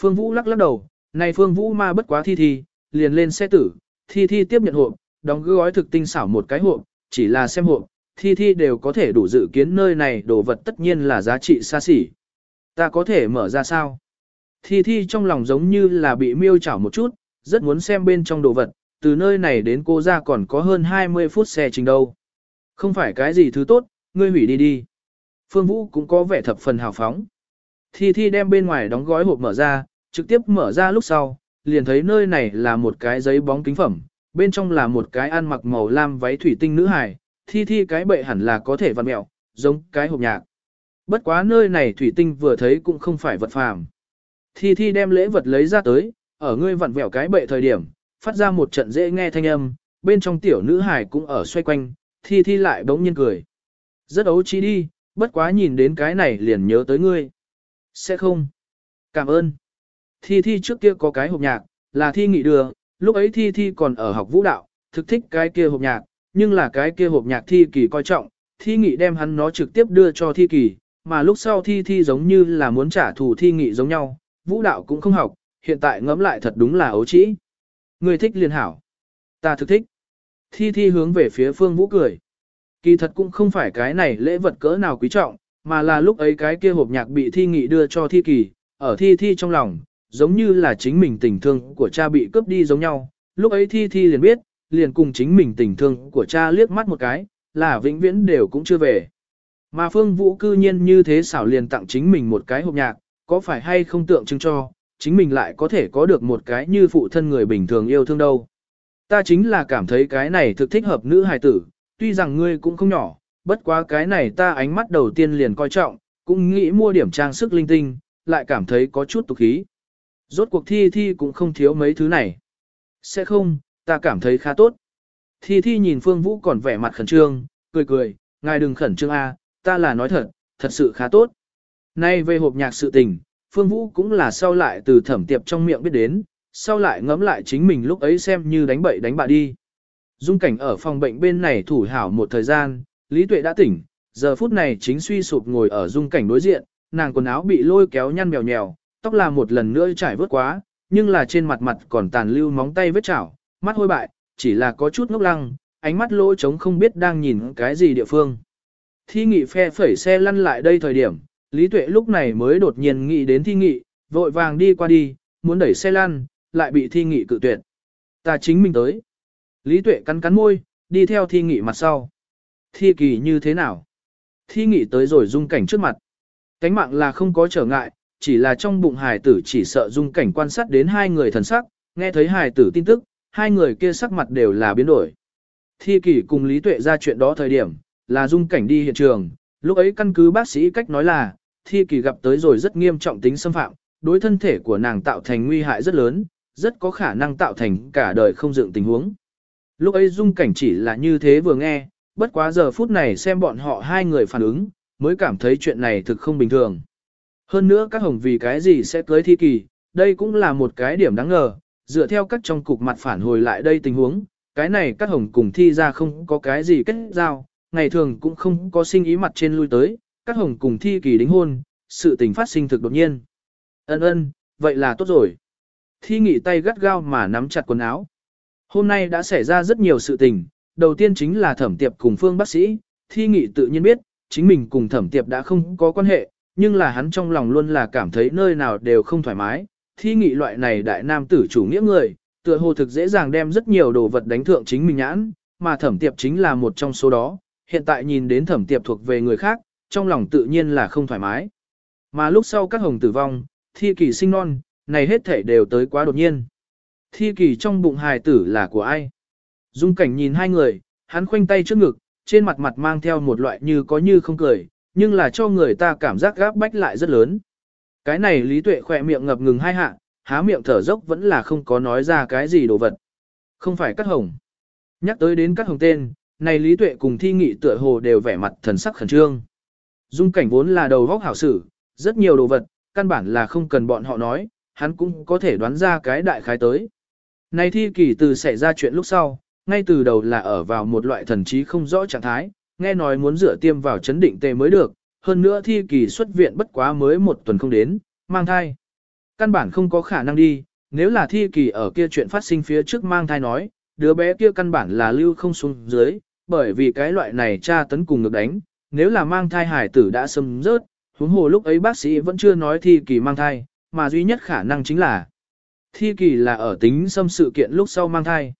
Phương Vũ lắc lắc đầu, này Phương Vũ ma bất quá Thi Thi, liền lên xe tử, Thi Thi tiếp nhận hộp, đóng gói thực tinh xảo một cái hộp, chỉ là xem hộp, Thi Thi đều có thể đủ dự kiến nơi này đồ vật tất nhiên là giá trị xa xỉ. Ta có thể mở ra sao? Thi Thi trong lòng giống như là bị miêu chảo một chút, rất muốn xem bên trong đồ vật, từ nơi này đến cô ra còn có hơn 20 phút xe trình đâu. Không phải cái gì thứ tốt, ngươi hủy đi đi. Phương Vũ cũng có vẻ thập phần hào phóng. Thi Thi đem bên ngoài đóng gói hộp mở ra, trực tiếp mở ra lúc sau, liền thấy nơi này là một cái giấy bóng kính phẩm, bên trong là một cái ăn mặc màu lam váy thủy tinh nữ hài, Thi Thi cái bệ hẳn là có thể vặn mẹo, giống cái hộp nhạc. Bất quá nơi này thủy tinh vừa thấy cũng không phải vật phàm. Thi Thi đem lễ vật lấy ra tới, ở ngươi vặn vẹo cái bệ thời điểm, phát ra một trận dễ nghe thanh âm, bên trong tiểu nữ hài cũng ở xoay quanh, Thi Thi lại bỗng nhiên cười. Rất ấu trí đi, bất quá nhìn đến cái này liền nhớ tới ngươi. Sẽ không. Cảm ơn. Thi Thi trước kia có cái hộp nhạc, là Thi nghị đưa, lúc ấy Thi Thi còn ở học vũ đạo, thực thích cái kia hộp nhạc, nhưng là cái kia hộp nhạc Thi kỳ coi trọng, Thi nghị đem hắn nó trực tiếp đưa cho Thi kỳ, mà lúc sau Thi Thi giống như là muốn trả thù Thi nghị giống nhau, vũ đạo cũng không học, hiện tại ngẫm lại thật đúng là ấu trĩ. Người thích liền hảo. Ta thực thích. Thi Thi hướng về phía Phương Vũ cười. Kỳ thật cũng không phải cái này lễ vật cỡ nào quý trọng, mà là lúc ấy cái kia hộp nhạc bị Thi Nghị đưa cho Thi Kỳ, ở Thi Thi trong lòng, giống như là chính mình tình thương của cha bị cướp đi giống nhau. Lúc ấy Thi Thi liền biết, liền cùng chính mình tình thương của cha liếc mắt một cái, là vĩnh viễn đều cũng chưa về. Mà Phương Vũ cư nhiên như thế xảo liền tặng chính mình một cái hộp nhạc, có phải hay không tượng trưng cho, chính mình lại có thể có được một cái như phụ thân người bình thường yêu thương đâu. Ta chính là cảm thấy cái này thực thích hợp nữ hài tử, tuy rằng ngươi cũng không nhỏ, bất quá cái này ta ánh mắt đầu tiên liền coi trọng, cũng nghĩ mua điểm trang sức linh tinh, lại cảm thấy có chút tục khí. Rốt cuộc thi thi cũng không thiếu mấy thứ này. Sẽ không, ta cảm thấy khá tốt. Thi thi nhìn Phương Vũ còn vẻ mặt khẩn trương, cười cười, ngài đừng khẩn trương a, ta là nói thật, thật sự khá tốt. Nay về hộp nhạc sự tình, Phương Vũ cũng là sau lại từ thẩm tiệp trong miệng biết đến, sau lại ngẫm lại chính mình lúc ấy xem như đánh bậy đánh bạ đi. Dung cảnh ở phòng bệnh bên này thủ hảo một thời gian, Lý Tuệ đã tỉnh, giờ phút này chính suy sụp ngồi ở dung cảnh đối diện, nàng quần áo bị lôi kéo nhăn mèo nhèo, tóc là một lần nữa trải vớt quá, nhưng là trên mặt mặt còn tàn lưu móng tay vết chảo, mắt hôi bại, chỉ là có chút ngốc lăng, ánh mắt lỗ trống không biết đang nhìn cái gì địa phương. Thi nghị phe phẩy xe lăn lại đây thời điểm, Lý Tuệ lúc này mới đột nhiên nghĩ đến thi nghị, vội vàng đi qua đi, muốn đẩy xe lăn, lại bị thi nghị cự tuyệt. Ta chính mình tới. Lý Tuệ cắn cắn môi, đi theo thi nghị mặt sau. Thi kỳ như thế nào? Thi nghị tới rồi dung cảnh trước mặt. Cánh mạng là không có trở ngại, chỉ là trong bụng hài tử chỉ sợ dung cảnh quan sát đến hai người thần sắc, nghe thấy hài tử tin tức, hai người kia sắc mặt đều là biến đổi. Thi kỳ cùng Lý Tuệ ra chuyện đó thời điểm, là dung cảnh đi hiện trường, lúc ấy căn cứ bác sĩ cách nói là, thi kỳ gặp tới rồi rất nghiêm trọng tính xâm phạm, đối thân thể của nàng tạo thành nguy hại rất lớn, rất có khả năng tạo thành cả đời không dựng tình huống. Lúc ấy dung cảnh chỉ là như thế vừa nghe, bất quá giờ phút này xem bọn họ hai người phản ứng, mới cảm thấy chuyện này thực không bình thường. Hơn nữa các hồng vì cái gì sẽ cưới thi kỳ, đây cũng là một cái điểm đáng ngờ, dựa theo các trong cục mặt phản hồi lại đây tình huống, cái này các hồng cùng thi ra không có cái gì kết giao, ngày thường cũng không có sinh ý mặt trên lui tới, các hồng cùng thi kỳ đính hôn, sự tình phát sinh thực đột nhiên. Ân ân, vậy là tốt rồi. Thi nghị tay gắt gao mà nắm chặt quần áo. Hôm nay đã xảy ra rất nhiều sự tình, đầu tiên chính là thẩm tiệp cùng phương bác sĩ, thi nghị tự nhiên biết, chính mình cùng thẩm tiệp đã không có quan hệ, nhưng là hắn trong lòng luôn là cảm thấy nơi nào đều không thoải mái. Thi nghị loại này đại nam tử chủ nghĩa người, tựa hồ thực dễ dàng đem rất nhiều đồ vật đánh thượng chính mình nhãn, mà thẩm tiệp chính là một trong số đó. Hiện tại nhìn đến thẩm tiệp thuộc về người khác, trong lòng tự nhiên là không thoải mái. Mà lúc sau các hồng tử vong, thi kỳ sinh non, này hết thể đều tới quá đột nhiên. Thi kỳ trong bụng hài tử là của ai? Dung cảnh nhìn hai người, hắn khoanh tay trước ngực, trên mặt mặt mang theo một loại như có như không cười, nhưng là cho người ta cảm giác gáp bách lại rất lớn. Cái này lý tuệ khỏe miệng ngập ngừng hai hạ, há miệng thở dốc vẫn là không có nói ra cái gì đồ vật. Không phải cắt hồng. Nhắc tới đến cắt hồng tên, này lý tuệ cùng thi nghị tựa hồ đều vẻ mặt thần sắc khẩn trương. Dung cảnh vốn là đầu góc hảo sử, rất nhiều đồ vật, căn bản là không cần bọn họ nói, hắn cũng có thể đoán ra cái đại khái tới. Này thi kỳ từ xảy ra chuyện lúc sau, ngay từ đầu là ở vào một loại thần trí không rõ trạng thái, nghe nói muốn rửa tiêm vào chấn định tề mới được, hơn nữa thi kỳ xuất viện bất quá mới một tuần không đến, mang thai. Căn bản không có khả năng đi, nếu là thi kỳ ở kia chuyện phát sinh phía trước mang thai nói, đứa bé kia căn bản là lưu không xuống dưới, bởi vì cái loại này cha tấn cùng ngược đánh, nếu là mang thai hải tử đã sâm rớt, huống hồ lúc ấy bác sĩ vẫn chưa nói thi kỳ mang thai, mà duy nhất khả năng chính là thi kỳ là ở tính xâm sự kiện lúc sau mang thai.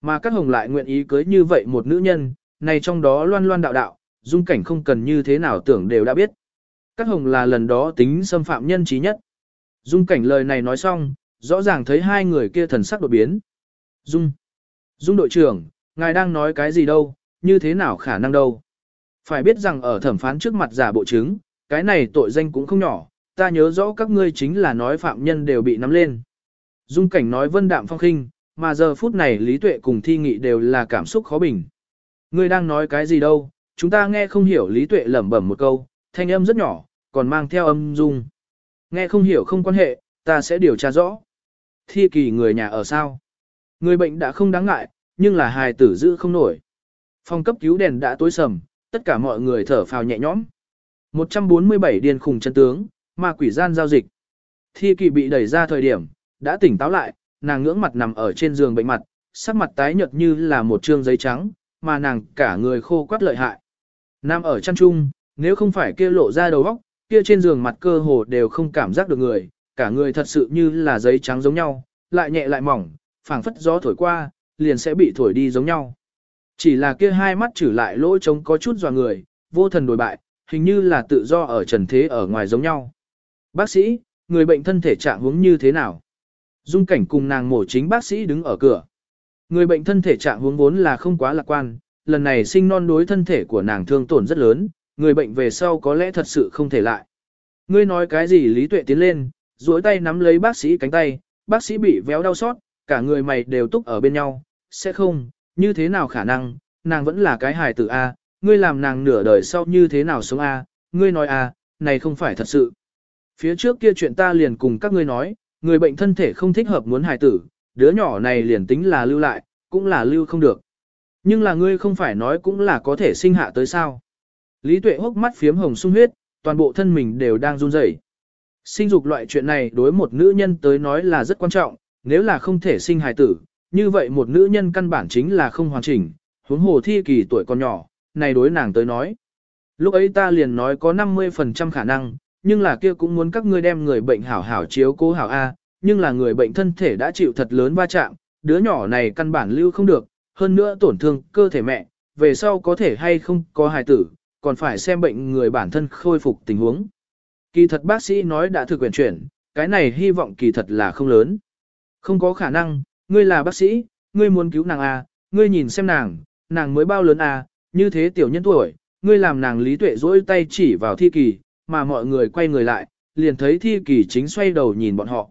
Mà các hồng lại nguyện ý cưới như vậy một nữ nhân, này trong đó loan loan đạo đạo, dung cảnh không cần như thế nào tưởng đều đã biết. Các hồng là lần đó tính xâm phạm nhân trí nhất. Dung cảnh lời này nói xong, rõ ràng thấy hai người kia thần sắc đột biến. Dung. Dung đội trưởng, ngài đang nói cái gì đâu, như thế nào khả năng đâu. Phải biết rằng ở thẩm phán trước mặt giả bộ chứng, cái này tội danh cũng không nhỏ, ta nhớ rõ các ngươi chính là nói phạm nhân đều bị nắm lên. Dung cảnh nói vân đạm phong khinh, mà giờ phút này Lý Tuệ cùng Thi Nghị đều là cảm xúc khó bình. Ngươi đang nói cái gì đâu, chúng ta nghe không hiểu Lý Tuệ lẩm bẩm một câu, thanh âm rất nhỏ, còn mang theo âm dung. Nghe không hiểu không quan hệ, ta sẽ điều tra rõ. Thi kỳ người nhà ở sao? Người bệnh đã không đáng ngại, nhưng là hài tử giữ không nổi. Phòng cấp cứu đèn đã tối sầm, tất cả mọi người thở phào nhẹ nhõm. 147 điên khùng chân tướng, ma quỷ gian giao dịch. Thi kỳ bị đẩy ra thời điểm, đã tỉnh táo lại, nàng ngưỡng mặt nằm ở trên giường bệnh mặt, sắc mặt tái nhợt như là một trương giấy trắng, mà nàng cả người khô quắt lợi hại. Nam ở chăn chung, nếu không phải kia lộ ra đầu óc, kia trên giường mặt cơ hồ đều không cảm giác được người, cả người thật sự như là giấy trắng giống nhau, lại nhẹ lại mỏng, phảng phất gió thổi qua, liền sẽ bị thổi đi giống nhau. Chỉ là kia hai mắt trừ lại lỗ trống có chút dò người, vô thần đổi bại, hình như là tự do ở trần thế ở ngoài giống nhau. Bác sĩ, người bệnh thân thể trạng huống như thế nào? Dung cảnh cùng nàng mổ chính bác sĩ đứng ở cửa. Người bệnh thân thể trạng huống vốn là không quá lạc quan, lần này sinh non đối thân thể của nàng thương tổn rất lớn, người bệnh về sau có lẽ thật sự không thể lại. Ngươi nói cái gì Lý Tuệ tiến lên, duỗi tay nắm lấy bác sĩ cánh tay, bác sĩ bị véo đau xót, cả người mày đều túc ở bên nhau, sẽ không, như thế nào khả năng, nàng vẫn là cái hài tử A, ngươi làm nàng nửa đời sau như thế nào sống A, ngươi nói A, này không phải thật sự. Phía trước kia chuyện ta liền cùng các ngươi nói, người bệnh thân thể không thích hợp muốn hài tử, đứa nhỏ này liền tính là lưu lại, cũng là lưu không được. Nhưng là ngươi không phải nói cũng là có thể sinh hạ tới sao. Lý tuệ hốc mắt phiếm hồng sung huyết, toàn bộ thân mình đều đang run rẩy. Sinh dục loại chuyện này đối một nữ nhân tới nói là rất quan trọng, nếu là không thể sinh hài tử, như vậy một nữ nhân căn bản chính là không hoàn chỉnh, huống hồ thi kỳ tuổi còn nhỏ, này đối nàng tới nói. Lúc ấy ta liền nói có 50% khả năng, nhưng là kia cũng muốn các ngươi đem người bệnh hảo hảo chiếu cố hảo A, nhưng là người bệnh thân thể đã chịu thật lớn va chạm, đứa nhỏ này căn bản lưu không được, hơn nữa tổn thương cơ thể mẹ, về sau có thể hay không có hài tử, còn phải xem bệnh người bản thân khôi phục tình huống. Kỳ thật bác sĩ nói đã thực quyền chuyển, cái này hy vọng kỳ thật là không lớn. Không có khả năng, ngươi là bác sĩ, ngươi muốn cứu nàng à, ngươi nhìn xem nàng, nàng mới bao lớn à, như thế tiểu nhân tuổi, ngươi làm nàng lý tuệ dỗi tay chỉ vào thi kỳ, mà mọi người quay người lại, liền thấy thi kỳ chính xoay đầu nhìn bọn họ.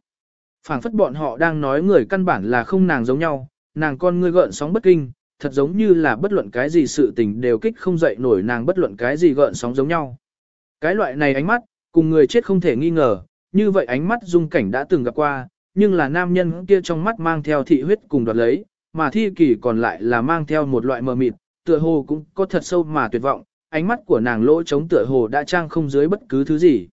phảng phất bọn họ đang nói người căn bản là không nàng giống nhau, nàng con ngươi gợn sóng bất kinh, thật giống như là bất luận cái gì sự tình đều kích không dậy nổi nàng bất luận cái gì gợn sóng giống nhau. Cái loại này ánh mắt, cùng người chết không thể nghi ngờ, như vậy ánh mắt dung cảnh đã từng gặp qua, nhưng là nam nhân kia trong mắt mang theo thị huyết cùng đoạt lấy, mà thi kỳ còn lại là mang theo một loại mờ mịt, tựa hồ cũng có thật sâu mà tuyệt vọng, ánh mắt của nàng lỗ trống tựa hồ đã trang không dưới bất cứ thứ gì.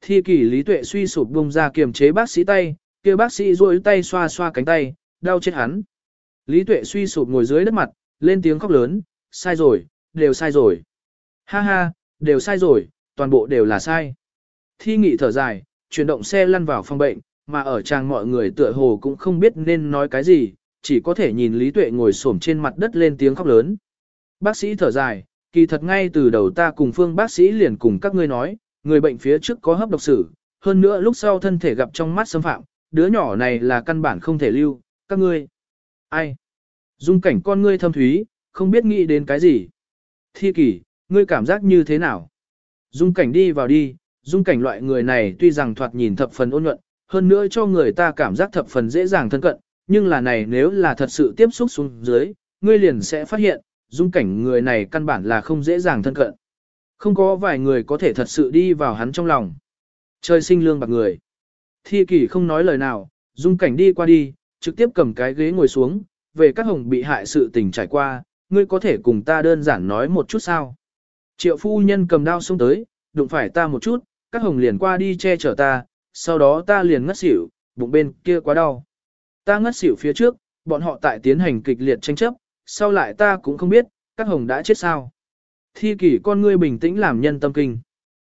Thi kỷ lý tuệ suy sụp bung ra kiềm chế bác sĩ tay, kia bác sĩ duỗi tay xoa xoa cánh tay, đau chết hắn. Lý tuệ suy sụp ngồi dưới đất mặt, lên tiếng khóc lớn, sai rồi, đều sai rồi. Ha ha, đều sai rồi, toàn bộ đều là sai. Thi nghị thở dài, chuyển động xe lăn vào phòng bệnh, mà ở trang mọi người tựa hồ cũng không biết nên nói cái gì, chỉ có thể nhìn Lý Tuệ ngồi xổm trên mặt đất lên tiếng khóc lớn. Bác sĩ thở dài, kỳ thật ngay từ đầu ta cùng phương bác sĩ liền cùng các ngươi nói, người bệnh phía trước có hấp độc sử, hơn nữa lúc sau thân thể gặp trong mắt xâm phạm, đứa nhỏ này là căn bản không thể lưu, các ngươi. Ai? Dung cảnh con ngươi thâm thúy, không biết nghĩ đến cái gì. Thi kỷ, ngươi cảm giác như thế nào? Dung cảnh đi vào đi, dung cảnh loại người này tuy rằng thoạt nhìn thập phần ôn nhuận, hơn nữa cho người ta cảm giác thập phần dễ dàng thân cận, nhưng là này nếu là thật sự tiếp xúc xuống dưới, ngươi liền sẽ phát hiện, dung cảnh người này căn bản là không dễ dàng thân cận. Không có vài người có thể thật sự đi vào hắn trong lòng. Trời sinh lương bạc người. Thi kỷ không nói lời nào, dung cảnh đi qua đi, trực tiếp cầm cái ghế ngồi xuống, về các hồng bị hại sự tình trải qua, ngươi có thể cùng ta đơn giản nói một chút sao. Triệu phu nhân cầm đao xuống tới, đụng phải ta một chút, các hồng liền qua đi che chở ta, sau đó ta liền ngất xỉu, bụng bên kia quá đau. Ta ngất xỉu phía trước, bọn họ tại tiến hành kịch liệt tranh chấp, sau lại ta cũng không biết, các hồng đã chết sao. Thi kỷ con ngươi bình tĩnh làm nhân tâm kinh.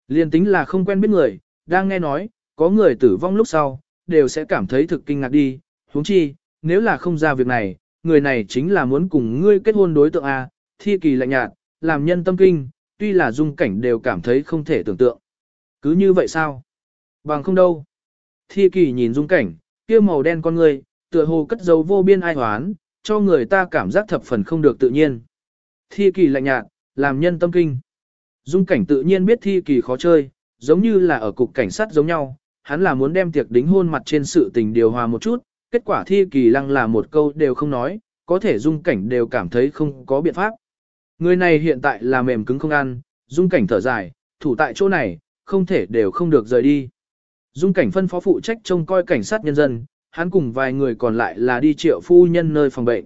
liền tính là không quen biết người, đang nghe nói, có người tử vong lúc sau, đều sẽ cảm thấy thực kinh ngạc đi, huống chi, nếu là không ra việc này, người này chính là muốn cùng ngươi kết hôn đối tượng A, thi kỳ lạnh nhạt, làm nhân tâm kinh, tuy là dung cảnh đều cảm thấy không thể tưởng tượng. Cứ như vậy sao? Bằng không đâu. Thi kỳ nhìn dung cảnh, kia màu đen con người, tựa hồ cất dấu vô biên ai hoán, cho người ta cảm giác thập phần không được tự nhiên. Thi kỳ lạnh nhạt, làm nhân tâm kinh. Dung cảnh tự nhiên biết thi kỳ khó chơi, giống như là ở cục cảnh sát giống nhau, hắn là muốn đem tiệc đính hôn mặt trên sự tình điều hòa một chút, kết quả thi kỳ lăng là một câu đều không nói, có thể dung cảnh đều cảm thấy không có biện pháp. Người này hiện tại là mềm cứng không ăn, dung cảnh thở dài, thủ tại chỗ này, không thể đều không được rời đi. Dung cảnh phân phó phụ trách trông coi cảnh sát nhân dân, hắn cùng vài người còn lại là đi triệu phu nhân nơi phòng bệnh.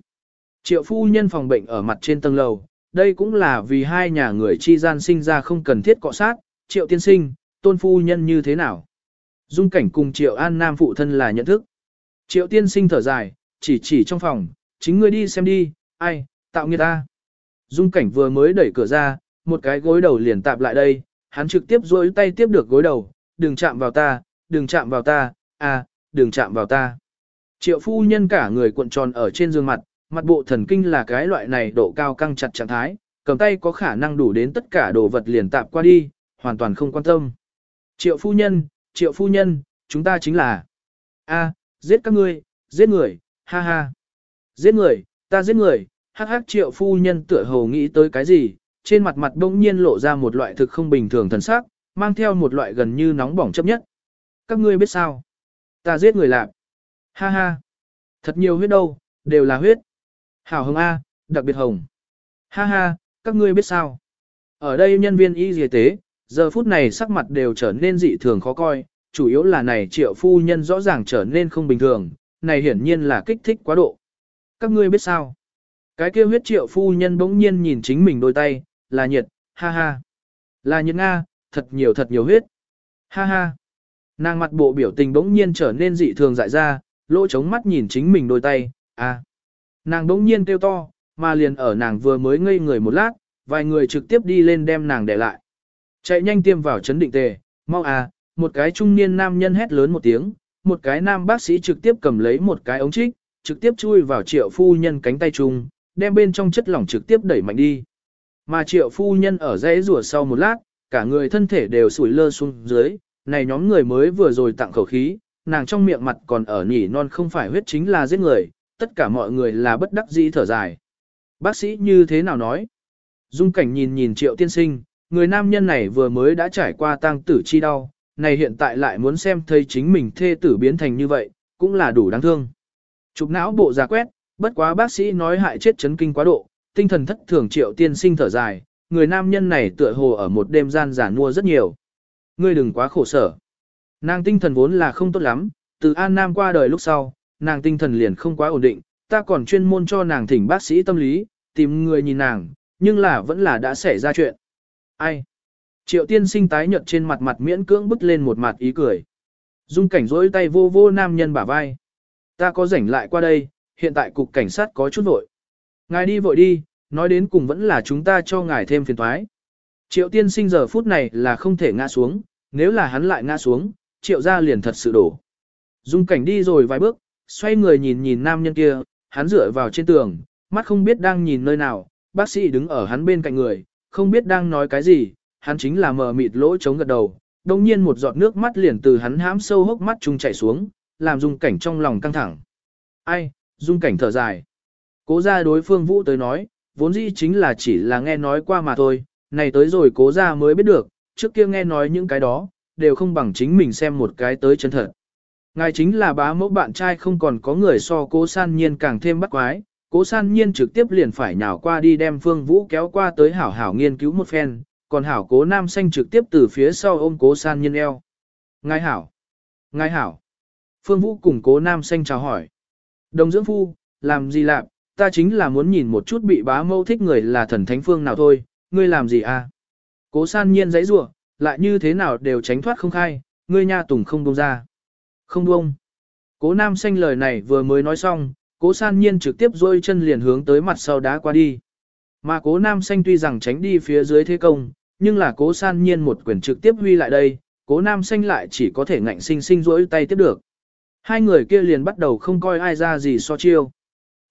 Triệu phu nhân phòng bệnh ở mặt trên tầng lầu, đây cũng là vì hai nhà người chi gian sinh ra không cần thiết cọ sát, triệu tiên sinh, tôn phu nhân như thế nào. Dung cảnh cùng triệu an nam phụ thân là nhận thức. Triệu tiên sinh thở dài, chỉ chỉ trong phòng, chính ngươi đi xem đi, ai, tạo nghiệt ta. Dung cảnh vừa mới đẩy cửa ra, một cái gối đầu liền tạp lại đây, hắn trực tiếp duỗi tay tiếp được gối đầu, đừng chạm vào ta, đừng chạm vào ta, à, đừng chạm vào ta. Triệu phu nhân cả người cuộn tròn ở trên giường mặt, mặt bộ thần kinh là cái loại này độ cao căng chặt trạng thái, cầm tay có khả năng đủ đến tất cả đồ vật liền tạp qua đi, hoàn toàn không quan tâm. Triệu phu nhân, triệu phu nhân, chúng ta chính là a giết các ngươi, giết người, ha ha. Giết người, ta giết người, hắc hắc triệu phu nhân tựa hồ nghĩ tới cái gì, trên mặt mặt bỗng nhiên lộ ra một loại thực không bình thường thần sắc, mang theo một loại gần như nóng bỏng chấp nhất. Các ngươi biết sao? Ta giết người lạc. Ha ha. Thật nhiều huyết đâu, đều là huyết. Hảo hồng A, đặc biệt hồng. Ha ha, các ngươi biết sao? Ở đây nhân viên y y tế, giờ phút này sắc mặt đều trở nên dị thường khó coi, chủ yếu là này triệu phu nhân rõ ràng trở nên không bình thường, này hiển nhiên là kích thích quá độ. Các ngươi biết sao? Cái kia huyết triệu phu nhân bỗng nhiên nhìn chính mình đôi tay, là nhiệt, ha ha. Là nhiệt Nga, thật nhiều thật nhiều huyết. Ha ha. Nàng mặt bộ biểu tình bỗng nhiên trở nên dị thường dại ra, lỗ trống mắt nhìn chính mình đôi tay, à. Nàng bỗng nhiên kêu to, mà liền ở nàng vừa mới ngây người một lát, vài người trực tiếp đi lên đem nàng để lại. Chạy nhanh tiêm vào chấn định tề, mau à, một cái trung niên nam nhân hét lớn một tiếng, một cái nam bác sĩ trực tiếp cầm lấy một cái ống trích, trực tiếp chui vào triệu phu nhân cánh tay trung, đem bên trong chất lỏng trực tiếp đẩy mạnh đi. Mà triệu phu nhân ở dãy rùa sau một lát, cả người thân thể đều sủi lơ xuống dưới, này nhóm người mới vừa rồi tặng khẩu khí, nàng trong miệng mặt còn ở nhỉ non không phải huyết chính là giết người, tất cả mọi người là bất đắc dĩ thở dài. Bác sĩ như thế nào nói? Dung cảnh nhìn nhìn triệu tiên sinh, người nam nhân này vừa mới đã trải qua tang tử chi đau, này hiện tại lại muốn xem thấy chính mình thê tử biến thành như vậy, cũng là đủ đáng thương. Chụp não bộ ra quét, bất quá bác sĩ nói hại chết chấn kinh quá độ, tinh thần thất thường triệu tiên sinh thở dài, người nam nhân này tựa hồ ở một đêm gian giả mua rất nhiều. Ngươi đừng quá khổ sở. Nàng tinh thần vốn là không tốt lắm, từ An Nam qua đời lúc sau, nàng tinh thần liền không quá ổn định, ta còn chuyên môn cho nàng thỉnh bác sĩ tâm lý, tìm người nhìn nàng, Nhưng là vẫn là đã xảy ra chuyện. Ai? Triệu tiên sinh tái nhợt trên mặt mặt miễn cưỡng bứt lên một mặt ý cười. Dung cảnh rỗi tay vô vô nam nhân bả vai. Ta có rảnh lại qua đây, hiện tại cục cảnh sát có chút vội. Ngài đi vội đi, nói đến cùng vẫn là chúng ta cho ngài thêm phiền toái. Triệu tiên sinh giờ phút này là không thể ngã xuống, nếu là hắn lại ngã xuống, triệu gia liền thật sự đổ. Dung cảnh đi rồi vài bước, xoay người nhìn nhìn nam nhân kia, hắn dựa vào trên tường, mắt không biết đang nhìn nơi nào, bác sĩ đứng ở hắn bên cạnh người, không biết đang nói cái gì, hắn chính là mờ mịt lỗ chống gật đầu, đồng nhiên một giọt nước mắt liền từ hắn hãm sâu hốc mắt trung chảy xuống, làm dung cảnh trong lòng căng thẳng. Ai, dung cảnh thở dài. Cố ra đối phương vũ tới nói, vốn dĩ chính là chỉ là nghe nói qua mà thôi, này tới rồi cố ra mới biết được, trước kia nghe nói những cái đó, đều không bằng chính mình xem một cái tới chân thật. Ngài chính là bá mẫu bạn trai không còn có người so cố san nhiên càng thêm bắt quái, cố san nhiên trực tiếp liền phải nhào qua đi đem phương vũ kéo qua tới hảo hảo nghiên cứu một phen, còn hảo cố nam xanh trực tiếp từ phía sau ôm cố san nhiên eo. Ngài hảo, ngài hảo, phương vũ cùng cố nam xanh chào hỏi. Đồng dưỡng phu, làm gì lạc, ta chính là muốn nhìn một chút bị bá mẫu thích người là thần thánh phương nào thôi, ngươi làm gì à? Cố san nhiên giấy rủa lại như thế nào đều tránh thoát không khai, ngươi nha tùng không buông ra. Không buông. Cố nam xanh lời này vừa mới nói xong, cố san nhiên trực tiếp dôi chân liền hướng tới mặt sau đá qua đi. Mà cố nam xanh tuy rằng tránh đi phía dưới thế công, nhưng là cố san nhiên một quyền trực tiếp huy lại đây, cố nam xanh lại chỉ có thể ngạnh sinh sinh rỗi tay tiếp được. Hai người kia liền bắt đầu không coi ai ra gì so chiêu.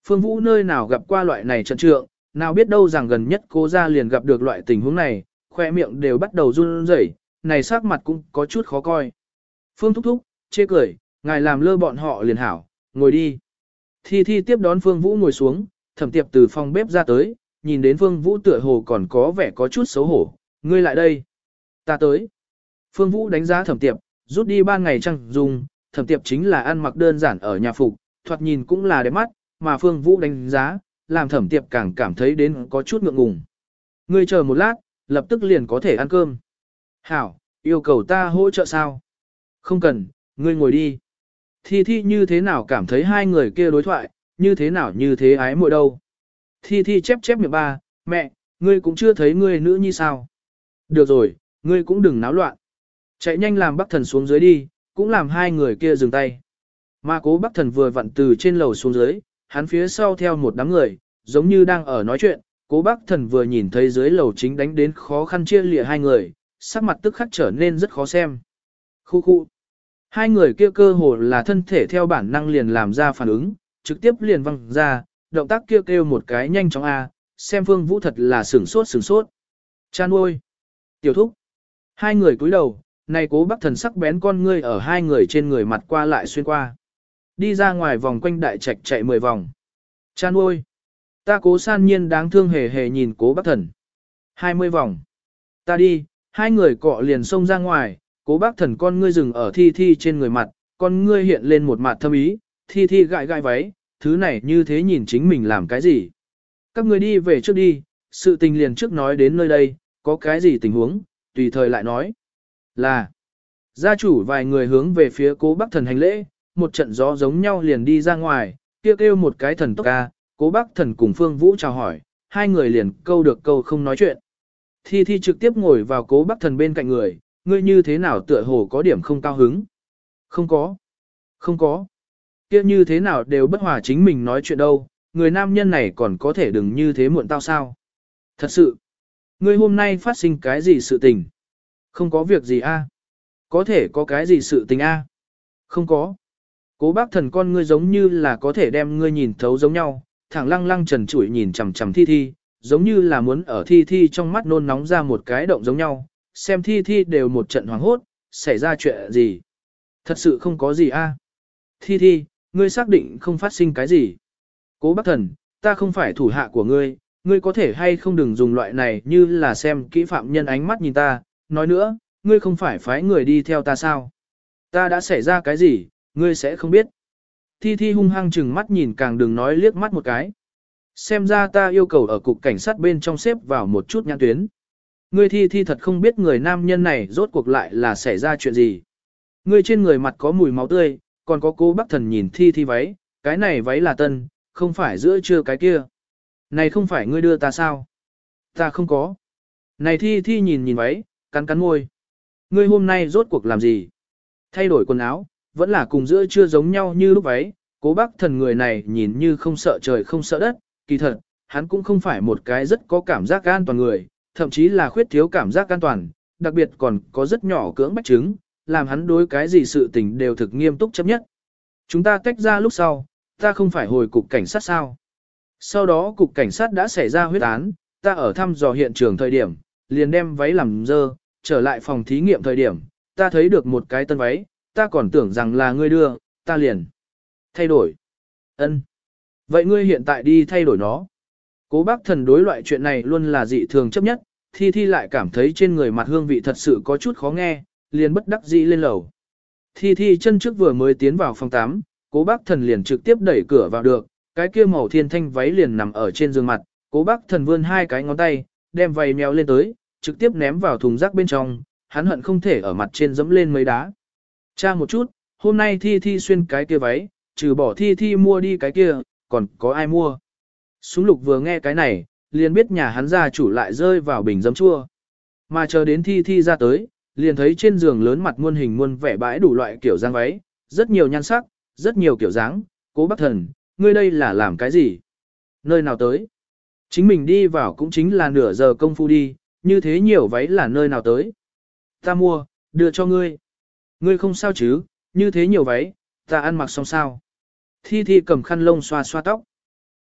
Phương Vũ nơi nào gặp qua loại này trận trượng, nào biết đâu rằng gần nhất cố ra liền gặp được loại tình huống này, khoe miệng đều bắt đầu run rẩy, này sắc mặt cũng có chút khó coi. Phương thúc thúc, chê cười, ngài làm lơ bọn họ liền hảo, ngồi đi. Thi Thi tiếp đón Phương Vũ ngồi xuống, thẩm tiệp từ phòng bếp ra tới, nhìn đến Phương Vũ tựa hồ còn có vẻ có chút xấu hổ, ngươi lại đây. Ta tới. Phương Vũ đánh giá thẩm tiệp, rút đi ba ngày trăng dùng, thẩm tiệp chính là ăn mặc đơn giản ở nhà phục, thoạt nhìn cũng là đẹp mắt, mà Phương Vũ đánh giá, làm thẩm tiệp càng cảm thấy đến có chút ngượng ngùng. Ngươi chờ một lát, lập tức liền có thể ăn cơm. Hảo, yêu cầu ta hỗ trợ sao? Không cần, ngươi ngồi đi. Thi Thi như thế nào cảm thấy hai người kia đối thoại, như thế nào như thế ái muội đâu. Thi Thi chép chép miệng ba, mẹ, ngươi cũng chưa thấy ngươi nữ như sao. Được rồi, ngươi cũng đừng náo loạn. Chạy nhanh làm bắc thần xuống dưới đi, cũng làm hai người kia dừng tay. Mà cố bắc thần vừa vặn từ trên lầu xuống dưới, hắn phía sau theo một đám người, giống như đang ở nói chuyện, cố bác thần vừa nhìn thấy dưới lầu chính đánh đến khó khăn chia lìa hai người, sắc mặt tức khắc trở nên rất khó xem. Khu khu. Hai người kia cơ hồ là thân thể theo bản năng liền làm ra phản ứng, trực tiếp liền văng ra, động tác kia kêu, kêu một cái nhanh chóng A, xem phương vũ thật là sửng sốt sửng sốt. Chan ôi. Tiểu thúc. Hai người cúi đầu, này cố bác thần sắc bén con ngươi ở hai người trên người mặt qua lại xuyên qua. Đi ra ngoài vòng quanh đại trạch chạy mười vòng. Chan ôi. Ta cố san nhiên đáng thương hề hề nhìn cố bác thần. 20 vòng. Ta đi, hai người cọ liền xông ra ngoài, cố bác thần con ngươi dừng ở thi thi trên người mặt, con ngươi hiện lên một mặt thâm ý, thi thi gãi gãi váy, thứ này như thế nhìn chính mình làm cái gì. Các người đi về trước đi, sự tình liền trước nói đến nơi đây, có cái gì tình huống, tùy thời lại nói. Là, gia chủ vài người hướng về phía cố bác thần hành lễ, một trận gió giống nhau liền đi ra ngoài, kêu kêu một cái thần tốc ca, cố bác thần cùng Phương Vũ chào hỏi, hai người liền câu được câu không nói chuyện. Thi Thi trực tiếp ngồi vào cố bác thần bên cạnh người, ngươi như thế nào tựa hồ có điểm không cao hứng? Không có. Không có. kia như thế nào đều bất hòa chính mình nói chuyện đâu, người nam nhân này còn có thể đừng như thế muộn tao sao? Thật sự. Ngươi hôm nay phát sinh cái gì sự tình? Không có việc gì a? Có thể có cái gì sự tình a? Không có. Cố bác thần con ngươi giống như là có thể đem ngươi nhìn thấu giống nhau, thẳng lăng lăng trần trụi nhìn chằm chằm thi thi, giống như là muốn ở thi thi trong mắt nôn nóng ra một cái động giống nhau, xem thi thi đều một trận hoảng hốt, xảy ra chuyện gì. Thật sự không có gì a. Thi thi, ngươi xác định không phát sinh cái gì. Cố bác thần, ta không phải thủ hạ của ngươi, ngươi có thể hay không đừng dùng loại này như là xem kỹ phạm nhân ánh mắt nhìn ta, nói nữa, ngươi không phải phái người đi theo ta sao. Ta đã xảy ra cái gì, ngươi sẽ không biết. Thi Thi hung hăng chừng mắt nhìn càng đừng nói liếc mắt một cái. Xem ra ta yêu cầu ở cục cảnh sát bên trong xếp vào một chút nhãn tuyến. Ngươi Thi Thi thật không biết người nam nhân này rốt cuộc lại là xảy ra chuyện gì. Ngươi trên người mặt có mùi máu tươi, còn có cô bác thần nhìn Thi Thi váy, cái này váy là tân, không phải giữa trưa cái kia. Này không phải ngươi đưa ta sao? Ta không có. Này thi thi nhìn nhìn váy, cắn cắn môi. Ngươi hôm nay rốt cuộc làm gì? Thay đổi quần áo, vẫn là cùng giữa chưa giống nhau như lúc váy. Cố bác thần người này nhìn như không sợ trời không sợ đất, kỳ thật, hắn cũng không phải một cái rất có cảm giác an toàn người, thậm chí là khuyết thiếu cảm giác an toàn, đặc biệt còn có rất nhỏ cưỡng bách chứng, làm hắn đối cái gì sự tình đều thực nghiêm túc chấp nhất. Chúng ta tách ra lúc sau, ta không phải hồi cục cảnh sát sao. Sau đó cục cảnh sát đã xảy ra huyết án, ta ở thăm dò hiện trường thời điểm, liền đem váy làm dơ, trở lại phòng thí nghiệm thời điểm, ta thấy được một cái tân váy, ta còn tưởng rằng là ngươi đưa, ta liền thay đổi. Ân. Vậy ngươi hiện tại đi thay đổi nó. Cố bác thần đối loại chuyện này luôn là dị thường chấp nhất, thi thi lại cảm thấy trên người mặt hương vị thật sự có chút khó nghe, liền bất đắc dĩ lên lầu. Thi thi chân trước vừa mới tiến vào phòng 8, cố bác thần liền trực tiếp đẩy cửa vào được, cái kia màu thiên thanh váy liền nằm ở trên giường mặt, cố bác thần vươn hai cái ngón tay, đem váy mèo lên tới, trực tiếp ném vào thùng rác bên trong, hắn hận không thể ở mặt trên dẫm lên mấy đá. Cha một chút, hôm nay thi thi xuyên cái kia váy, trừ bỏ thi thi mua đi cái kia, còn có ai mua. Súng lục vừa nghe cái này, liền biết nhà hắn gia chủ lại rơi vào bình giấm chua. Mà chờ đến thi thi ra tới, liền thấy trên giường lớn mặt muôn hình muôn vẻ bãi đủ loại kiểu dáng váy, rất nhiều nhan sắc, rất nhiều kiểu dáng, cố bác thần, ngươi đây là làm cái gì? Nơi nào tới? Chính mình đi vào cũng chính là nửa giờ công phu đi, như thế nhiều váy là nơi nào tới? Ta mua, đưa cho ngươi. Ngươi không sao chứ, như thế nhiều váy, ta ăn mặc xong sao? Thi Thi cầm khăn lông xoa xoa tóc.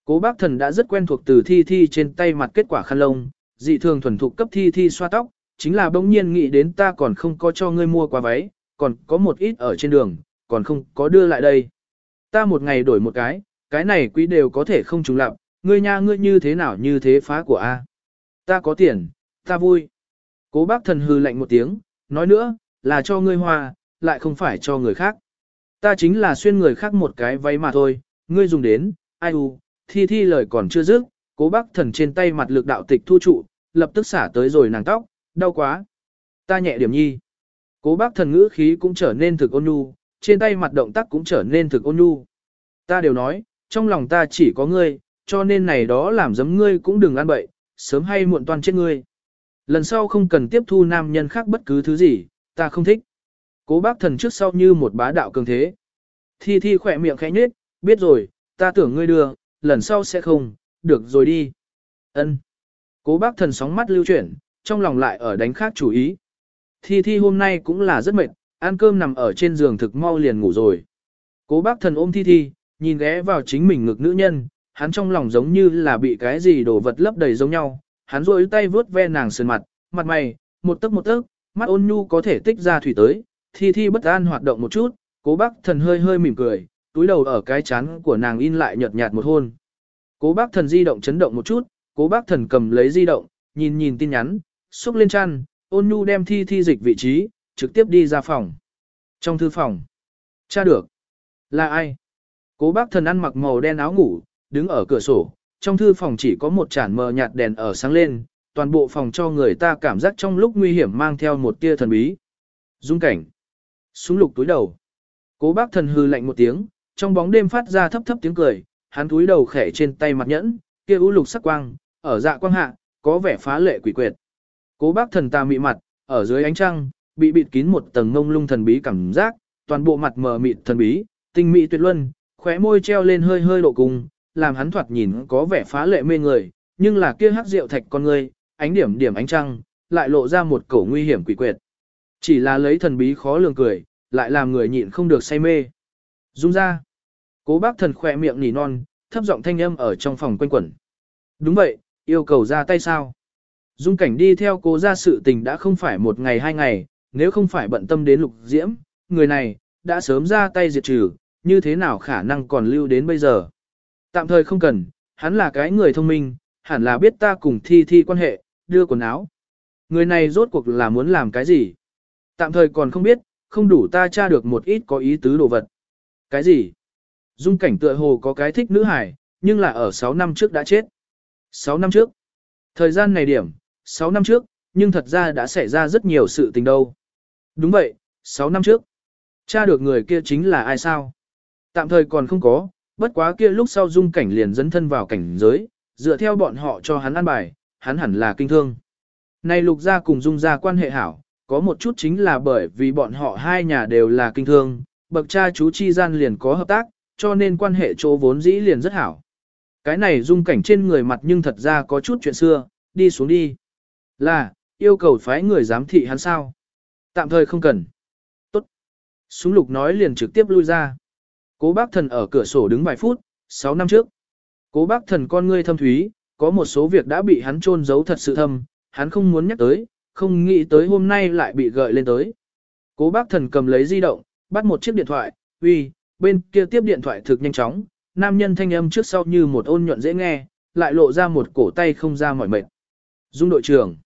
Cố bác thần đã rất quen thuộc từ Thi Thi trên tay mặt kết quả khăn lông, dị thường thuần thục cấp Thi Thi xoa tóc, chính là bỗng nhiên nghĩ đến ta còn không có cho ngươi mua quà váy, còn có một ít ở trên đường, còn không có đưa lại đây. Ta một ngày đổi một cái, cái này quý đều có thể không trùng lặp, ngươi nha ngươi như thế nào như thế phá của A. Ta có tiền, ta vui. Cố bác thần hư lạnh một tiếng, nói nữa, là cho ngươi hoa, lại không phải cho người khác. Ta chính là xuyên người khác một cái váy mà thôi, ngươi dùng đến, ai u, thi thi lời còn chưa dứt, cố bác thần trên tay mặt lực đạo tịch thu trụ, lập tức xả tới rồi nàng tóc, đau quá. Ta nhẹ điểm nhi. Cố bác thần ngữ khí cũng trở nên thực ôn nhu, trên tay mặt động tác cũng trở nên thực ôn nhu. Ta đều nói, trong lòng ta chỉ có ngươi, cho nên này đó làm giấm ngươi cũng đừng ăn bậy, sớm hay muộn toàn chết ngươi. Lần sau không cần tiếp thu nam nhân khác bất cứ thứ gì, ta không thích. Cố bác thần trước sau như một bá đạo cường thế. Thi thi khỏe miệng khẽ nhết, biết rồi, ta tưởng ngươi đưa, lần sau sẽ không, được rồi đi. ân Cố bác thần sóng mắt lưu chuyển, trong lòng lại ở đánh khác chủ ý. Thi thi hôm nay cũng là rất mệt, ăn cơm nằm ở trên giường thực mau liền ngủ rồi. Cố bác thần ôm thi thi, nhìn ghé vào chính mình ngực nữ nhân, hắn trong lòng giống như là bị cái gì đồ vật lấp đầy giống nhau, hắn rôi tay vướt ve nàng sườn mặt, mặt mày, một tấc một tấc, mắt ôn nhu có thể tích ra thủy tới, thi thi bất an hoạt động một chút, cố bác thần hơi hơi mỉm cười, túi đầu ở cái chán của nàng in lại nhợt nhạt một hôn. Cố bác thần di động chấn động một chút, cố bác thần cầm lấy di động, nhìn nhìn tin nhắn, xúc lên chăn, ôn nhu đem thi thi dịch vị trí, trực tiếp đi ra phòng. Trong thư phòng, cha được, là ai? Cố bác thần ăn mặc màu đen áo ngủ, đứng ở cửa sổ, trong thư phòng chỉ có một chản mờ nhạt đèn ở sáng lên, toàn bộ phòng cho người ta cảm giác trong lúc nguy hiểm mang theo một tia thần bí. Dung cảnh, súng lục túi đầu. Cố bác thần hư lạnh một tiếng, trong bóng đêm phát ra thấp thấp tiếng cười, hắn túi đầu khẽ trên tay mặt nhẫn, kia u lục sắc quang, ở dạ quang hạ, có vẻ phá lệ quỷ quyệt. Cố bác thần ta mị mặt, ở dưới ánh trăng, bị bịt kín một tầng ngông lung thần bí cảm giác, toàn bộ mặt mờ mịt thần bí, tinh mị tuyệt luân, khóe môi treo lên hơi hơi độ cùng, làm hắn thoạt nhìn có vẻ phá lệ mê người, nhưng là kia hắc rượu thạch con người, ánh điểm điểm ánh trăng, lại lộ ra một cổ nguy hiểm quỷ quyệt. Chỉ là lấy thần bí khó lường cười, lại làm người nhịn không được say mê. Dung ra. Cố bác thần khỏe miệng nỉ non, thấp giọng thanh âm ở trong phòng quanh quẩn. Đúng vậy, yêu cầu ra tay sao? Dung cảnh đi theo cố ra sự tình đã không phải một ngày hai ngày, nếu không phải bận tâm đến lục diễm, người này, đã sớm ra tay diệt trừ, như thế nào khả năng còn lưu đến bây giờ. Tạm thời không cần, hắn là cái người thông minh, hẳn là biết ta cùng thi thi quan hệ, đưa quần áo. Người này rốt cuộc là muốn làm cái gì? Tạm thời còn không biết, không đủ ta tra được một ít có ý tứ đồ vật. Cái gì? Dung cảnh tựa hồ có cái thích nữ hải, nhưng là ở 6 năm trước đã chết. 6 năm trước. Thời gian này điểm, 6 năm trước, nhưng thật ra đã xảy ra rất nhiều sự tình đâu. Đúng vậy, 6 năm trước. Cha được người kia chính là ai sao? Tạm thời còn không có, bất quá kia lúc sau dung cảnh liền dẫn thân vào cảnh giới, dựa theo bọn họ cho hắn ăn bài, hắn hẳn là kinh thương. Này lục gia cùng dung gia quan hệ hảo, có một chút chính là bởi vì bọn họ hai nhà đều là kinh thương, bậc cha chú chi gian liền có hợp tác, cho nên quan hệ chỗ vốn dĩ liền rất hảo. Cái này dung cảnh trên người mặt nhưng thật ra có chút chuyện xưa, đi xuống đi. Là, yêu cầu phái người giám thị hắn sao? Tạm thời không cần. Tốt. Súng lục nói liền trực tiếp lui ra. Cố bác thần ở cửa sổ đứng vài phút, 6 năm trước. Cố bác thần con ngươi thâm thúy, có một số việc đã bị hắn trôn giấu thật sự thâm, hắn không muốn nhắc tới, không nghĩ tới hôm nay lại bị gợi lên tới. Cố bác thần cầm lấy di động, bắt một chiếc điện thoại, uy, bên kia tiếp điện thoại thực nhanh chóng, nam nhân thanh âm trước sau như một ôn nhuận dễ nghe, lại lộ ra một cổ tay không ra mỏi mệt. Dung đội trưởng.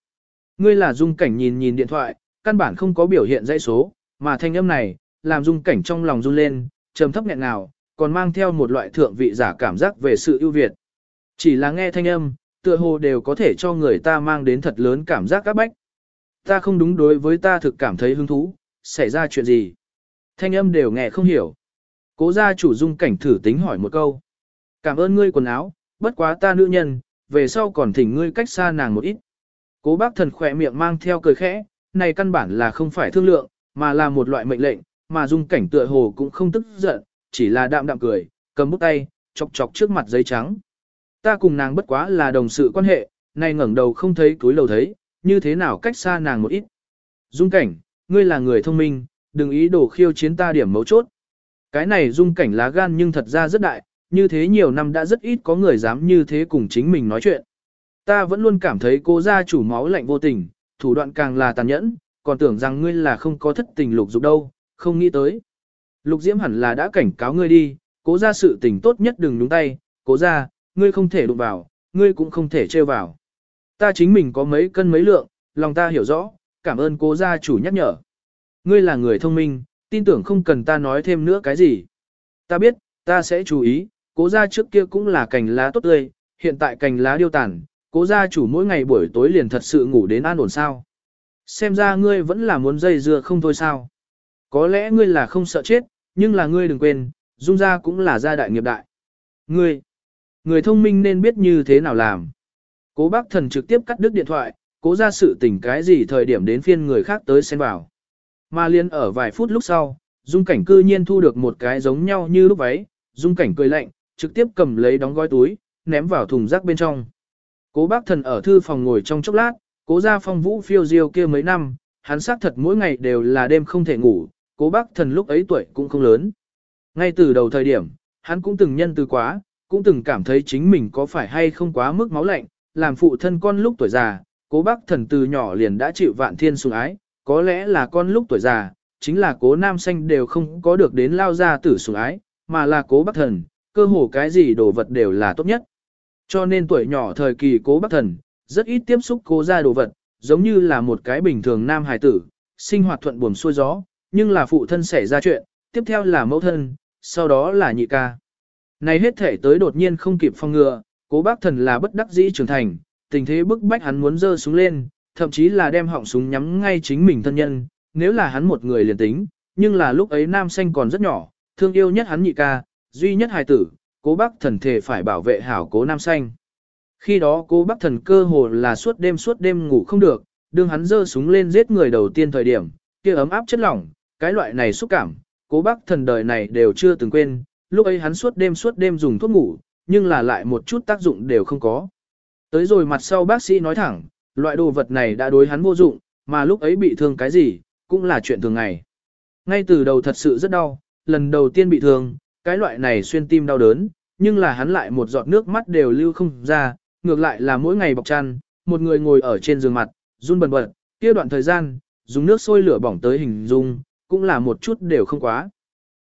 Ngươi là dung cảnh nhìn nhìn điện thoại, căn bản không có biểu hiện dãy số, mà thanh âm này, làm dung cảnh trong lòng run lên, trầm thấp nghẹn nào, còn mang theo một loại thượng vị giả cảm giác về sự ưu việt. Chỉ là nghe thanh âm, tựa hồ đều có thể cho người ta mang đến thật lớn cảm giác các bách. Ta không đúng đối với ta thực cảm thấy hứng thú, xảy ra chuyện gì. Thanh âm đều nghe không hiểu. Cố gia chủ dung cảnh thử tính hỏi một câu. Cảm ơn ngươi quần áo, bất quá ta nữ nhân, về sau còn thỉnh ngươi cách xa nàng một ít. Cố bác thần khỏe miệng mang theo cười khẽ, này căn bản là không phải thương lượng, mà là một loại mệnh lệnh, mà dung cảnh tựa hồ cũng không tức giận, chỉ là đạm đạm cười, cầm bút tay, chọc chọc trước mặt giấy trắng. Ta cùng nàng bất quá là đồng sự quan hệ, này ngẩng đầu không thấy túi lầu thấy, như thế nào cách xa nàng một ít. Dung cảnh, ngươi là người thông minh, đừng ý đồ khiêu chiến ta điểm mấu chốt. Cái này dung cảnh lá gan nhưng thật ra rất đại, như thế nhiều năm đã rất ít có người dám như thế cùng chính mình nói chuyện. Ta vẫn luôn cảm thấy cô gia chủ máu lạnh vô tình, thủ đoạn càng là tàn nhẫn, còn tưởng rằng ngươi là không có thất tình lục dục đâu, không nghĩ tới. Lục Diễm hẳn là đã cảnh cáo ngươi đi, cố ra sự tình tốt nhất đừng nhúng tay, cố ra, ngươi không thể đụng vào, ngươi cũng không thể trêu vào. Ta chính mình có mấy cân mấy lượng, lòng ta hiểu rõ, cảm ơn cố gia chủ nhắc nhở. Ngươi là người thông minh, tin tưởng không cần ta nói thêm nữa cái gì. Ta biết, ta sẽ chú ý, cố gia trước kia cũng là cành lá tốt tươi, hiện tại cành lá điêu tàn, cố gia chủ mỗi ngày buổi tối liền thật sự ngủ đến an ổn sao. Xem ra ngươi vẫn là muốn dây dưa không thôi sao. Có lẽ ngươi là không sợ chết, nhưng là ngươi đừng quên, dung gia cũng là gia đại nghiệp đại. Ngươi, người thông minh nên biết như thế nào làm. Cố bác thần trực tiếp cắt đứt điện thoại, cố ra sự tình cái gì thời điểm đến phiên người khác tới xen vào. Mà liên ở vài phút lúc sau, dung cảnh cư nhiên thu được một cái giống nhau như lúc váy, dung cảnh cười lạnh, trực tiếp cầm lấy đóng gói túi, ném vào thùng rác bên trong. Cố bác thần ở thư phòng ngồi trong chốc lát, cố ra phong vũ phiêu diêu kia mấy năm, hắn xác thật mỗi ngày đều là đêm không thể ngủ, cố bác thần lúc ấy tuổi cũng không lớn. Ngay từ đầu thời điểm, hắn cũng từng nhân từ quá, cũng từng cảm thấy chính mình có phải hay không quá mức máu lạnh, làm phụ thân con lúc tuổi già, cố bác thần từ nhỏ liền đã chịu vạn thiên sủng ái, có lẽ là con lúc tuổi già, chính là cố nam xanh đều không có được đến lao ra tử sủng ái, mà là cố bác thần, cơ hồ cái gì đồ vật đều là tốt nhất. Cho nên tuổi nhỏ thời kỳ cố bác thần, rất ít tiếp xúc cố ra đồ vật, giống như là một cái bình thường nam hài tử, sinh hoạt thuận buồm xuôi gió, nhưng là phụ thân xảy ra chuyện, tiếp theo là mẫu thân, sau đó là nhị ca. Này hết thể tới đột nhiên không kịp phong ngừa, cố bác thần là bất đắc dĩ trưởng thành, tình thế bức bách hắn muốn dơ súng lên, thậm chí là đem họng súng nhắm ngay chính mình thân nhân, nếu là hắn một người liền tính, nhưng là lúc ấy nam xanh còn rất nhỏ, thương yêu nhất hắn nhị ca, duy nhất hài tử, cố bác thần thể phải bảo vệ hảo cố nam xanh. Khi đó cố bác thần cơ hồ là suốt đêm suốt đêm ngủ không được, đương hắn dơ súng lên giết người đầu tiên thời điểm, kia ấm áp chất lỏng, cái loại này xúc cảm, cố bác thần đời này đều chưa từng quên, lúc ấy hắn suốt đêm suốt đêm dùng thuốc ngủ, nhưng là lại một chút tác dụng đều không có. Tới rồi mặt sau bác sĩ nói thẳng, loại đồ vật này đã đối hắn vô dụng, mà lúc ấy bị thương cái gì, cũng là chuyện thường ngày. Ngay từ đầu thật sự rất đau, lần đầu tiên bị thương, cái loại này xuyên tim đau đớn, nhưng là hắn lại một giọt nước mắt đều lưu không ra, ngược lại là mỗi ngày bọc chăn, một người ngồi ở trên giường mặt, run bần bật, kia đoạn thời gian, dùng nước sôi lửa bỏng tới hình dung, cũng là một chút đều không quá.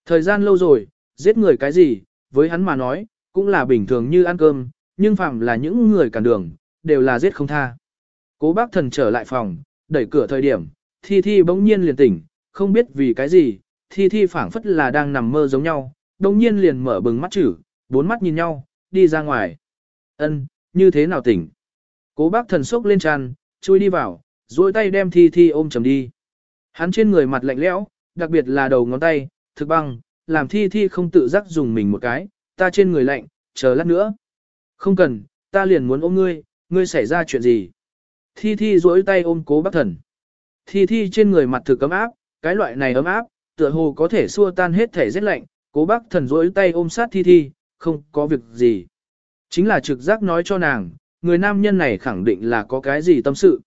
Thời gian lâu rồi, giết người cái gì, với hắn mà nói, cũng là bình thường như ăn cơm, nhưng phạm là những người cản đường, đều là giết không tha. Cố bác thần trở lại phòng, đẩy cửa thời điểm, Thi Thi bỗng nhiên liền tỉnh, không biết vì cái gì, Thi Thi phảng phất là đang nằm mơ giống nhau, đồng nhiên liền mở bừng mắt chữ, bốn mắt nhìn nhau, đi ra ngoài. ân như thế nào tỉnh? Cố bác thần sốc lên tràn, chui đi vào, duỗi tay đem Thi Thi ôm chầm đi. Hắn trên người mặt lạnh lẽo, đặc biệt là đầu ngón tay, thực băng, làm Thi Thi không tự giác dùng mình một cái, ta trên người lạnh, chờ lát nữa. Không cần, ta liền muốn ôm ngươi, ngươi xảy ra chuyện gì? Thi Thi duỗi tay ôm cố bác thần. Thi Thi trên người mặt thực ấm áp, cái loại này ấm áp, tựa hồ có thể xua tan hết thể rét lạnh, cố bác thần duỗi tay ôm sát Thi Thi, không có việc gì. Chính là trực giác nói cho nàng, người nam nhân này khẳng định là có cái gì tâm sự.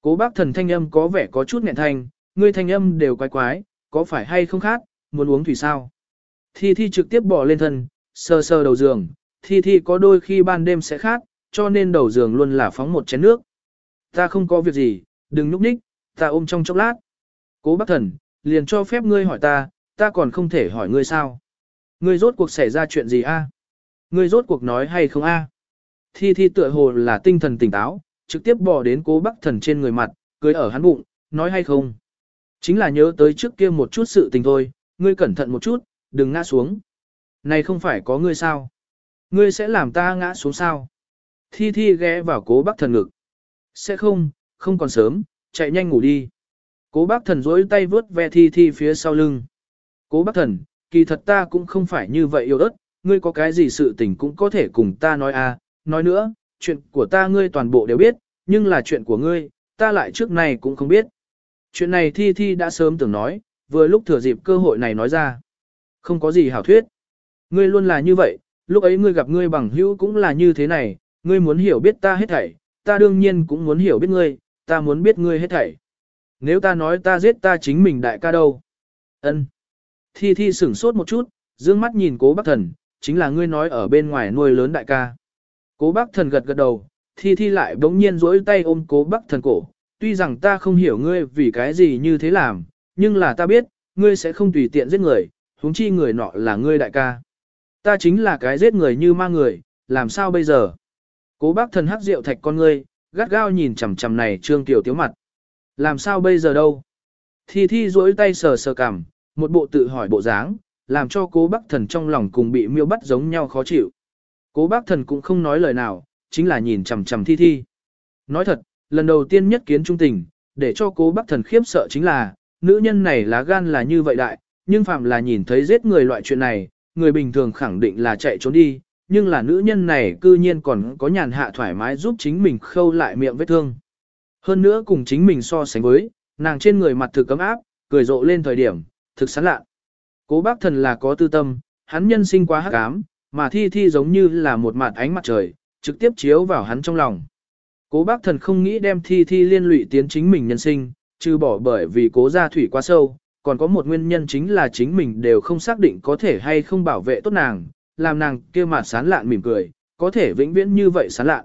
Cố bác thần thanh âm có vẻ có chút nghẹn thanh, ngươi thanh âm đều quái quái, có phải hay không khác, muốn uống thủy sao? Thi Thi trực tiếp bỏ lên thân, sơ sơ đầu giường, Thi Thi có đôi khi ban đêm sẽ khát, cho nên đầu giường luôn là phóng một chén nước. Ta không có việc gì, đừng nhúc ních, ta ôm trong chốc lát. Cố bác thần, liền cho phép ngươi hỏi ta, ta còn không thể hỏi ngươi sao. Ngươi rốt cuộc xảy ra chuyện gì a? Ngươi rốt cuộc nói hay không a? Thi Thi tựa hồ là tinh thần tỉnh táo, trực tiếp bỏ đến cố bác thần trên người mặt, cưới ở hắn bụng, nói hay không. Chính là nhớ tới trước kia một chút sự tình thôi, ngươi cẩn thận một chút, đừng ngã xuống. Này không phải có ngươi sao? Ngươi sẽ làm ta ngã xuống sao? Thi Thi ghé vào cố bác thần ngực. Sẽ không, không còn sớm, chạy nhanh ngủ đi. Cố bác thần dối tay vướt ve Thi Thi phía sau lưng. Cố bác thần, kỳ thật ta cũng không phải như vậy yêu ớt, ngươi có cái gì sự tình cũng có thể cùng ta nói à, nói nữa, chuyện của ta ngươi toàn bộ đều biết, nhưng là chuyện của ngươi, ta lại trước này cũng không biết. Chuyện này Thi Thi đã sớm từng nói, vừa lúc thừa dịp cơ hội này nói ra. Không có gì hảo thuyết. Ngươi luôn là như vậy, lúc ấy ngươi gặp ngươi bằng hữu cũng là như thế này, ngươi muốn hiểu biết ta hết thảy, ta đương nhiên cũng muốn hiểu biết ngươi, ta muốn biết ngươi hết thảy. Nếu ta nói ta giết ta chính mình đại ca đâu? Ân. Thi Thi sửng sốt một chút, dương mắt nhìn cố bác thần, chính là ngươi nói ở bên ngoài nuôi lớn đại ca. Cố bác thần gật gật đầu, Thi Thi lại bỗng nhiên rỗi tay ôm cố bác thần cổ, tuy rằng ta không hiểu ngươi vì cái gì như thế làm, nhưng là ta biết, ngươi sẽ không tùy tiện giết người, huống chi người nọ là ngươi đại ca. Ta chính là cái giết người như ma người, làm sao bây giờ? Cố bác thần hắc rượu thạch con ngươi, gắt gao nhìn chằm chằm này trương tiểu tiếu mặt. Làm sao bây giờ đâu? Thi thi duỗi tay sờ sờ cằm, một bộ tự hỏi bộ dáng, làm cho cố bác thần trong lòng cùng bị miêu bắt giống nhau khó chịu. Cố bác thần cũng không nói lời nào, chính là nhìn chằm chằm thi thi. Nói thật, lần đầu tiên nhất kiến trung tình, để cho cố bác thần khiếp sợ chính là, nữ nhân này lá gan là như vậy đại, nhưng phạm là nhìn thấy giết người loại chuyện này, người bình thường khẳng định là chạy trốn đi, nhưng là nữ nhân này cư nhiên còn có nhàn hạ thoải mái giúp chính mình khâu lại miệng vết thương. Hơn nữa cùng chính mình so sánh với, nàng trên người mặt thực cấm áp, cười rộ lên thời điểm, thực sán lạ. Cố bác thần là có tư tâm, hắn nhân sinh quá hắc ám, mà thi thi giống như là một mặt ánh mặt trời, trực tiếp chiếu vào hắn trong lòng. Cố bác thần không nghĩ đem thi thi liên lụy tiến chính mình nhân sinh, trừ bỏ bởi vì cố gia thủy quá sâu, còn có một nguyên nhân chính là chính mình đều không xác định có thể hay không bảo vệ tốt nàng, làm nàng kia mặt sán lạn mỉm cười, có thể vĩnh viễn như vậy sán lạn.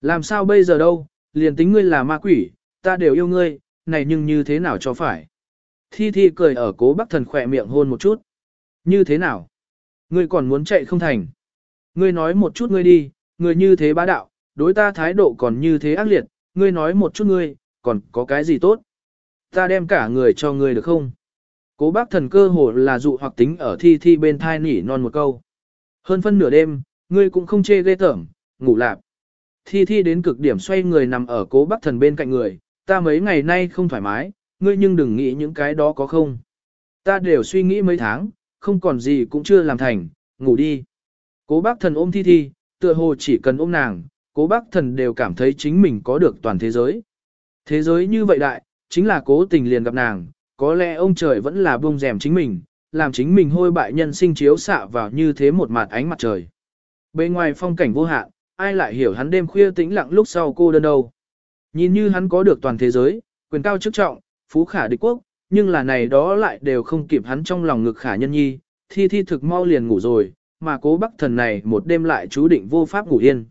Làm sao bây giờ đâu, liền tính ngươi là ma quỷ, ta đều yêu ngươi, này nhưng như thế nào cho phải. Thi Thi cười ở cố bác thần khỏe miệng hôn một chút. Như thế nào? Ngươi còn muốn chạy không thành. Ngươi nói một chút ngươi đi, ngươi như thế bá đạo, đối ta thái độ còn như thế ác liệt, ngươi nói một chút ngươi, còn có cái gì tốt? Ta đem cả người cho ngươi được không? Cố bác thần cơ hồ là dụ hoặc tính ở thi thi bên thai nỉ non một câu. Hơn phân nửa đêm, ngươi cũng không chê ghê tởm, ngủ lạp. Thi thi đến cực điểm xoay người nằm ở cố bác thần bên cạnh người, ta mấy ngày nay không thoải mái, ngươi nhưng đừng nghĩ những cái đó có không. Ta đều suy nghĩ mấy tháng, không còn gì cũng chưa làm thành, ngủ đi. Cố bác thần ôm thi thi, tựa hồ chỉ cần ôm nàng, cố bác thần đều cảm thấy chính mình có được toàn thế giới. Thế giới như vậy đại, chính là cố tình liền gặp nàng, có lẽ ông trời vẫn là buông rèm chính mình, làm chính mình hôi bại nhân sinh chiếu xạ vào như thế một mặt ánh mặt trời. Bên ngoài phong cảnh vô hạn, ai lại hiểu hắn đêm khuya tĩnh lặng lúc sau cô đơn đâu. Nhìn như hắn có được toàn thế giới, quyền cao chức trọng, phú khả địch quốc, nhưng là này đó lại đều không kịp hắn trong lòng ngực khả nhân nhi, thi thi thực mau liền ngủ rồi, mà cố bắc thần này một đêm lại chú định vô pháp ngủ yên.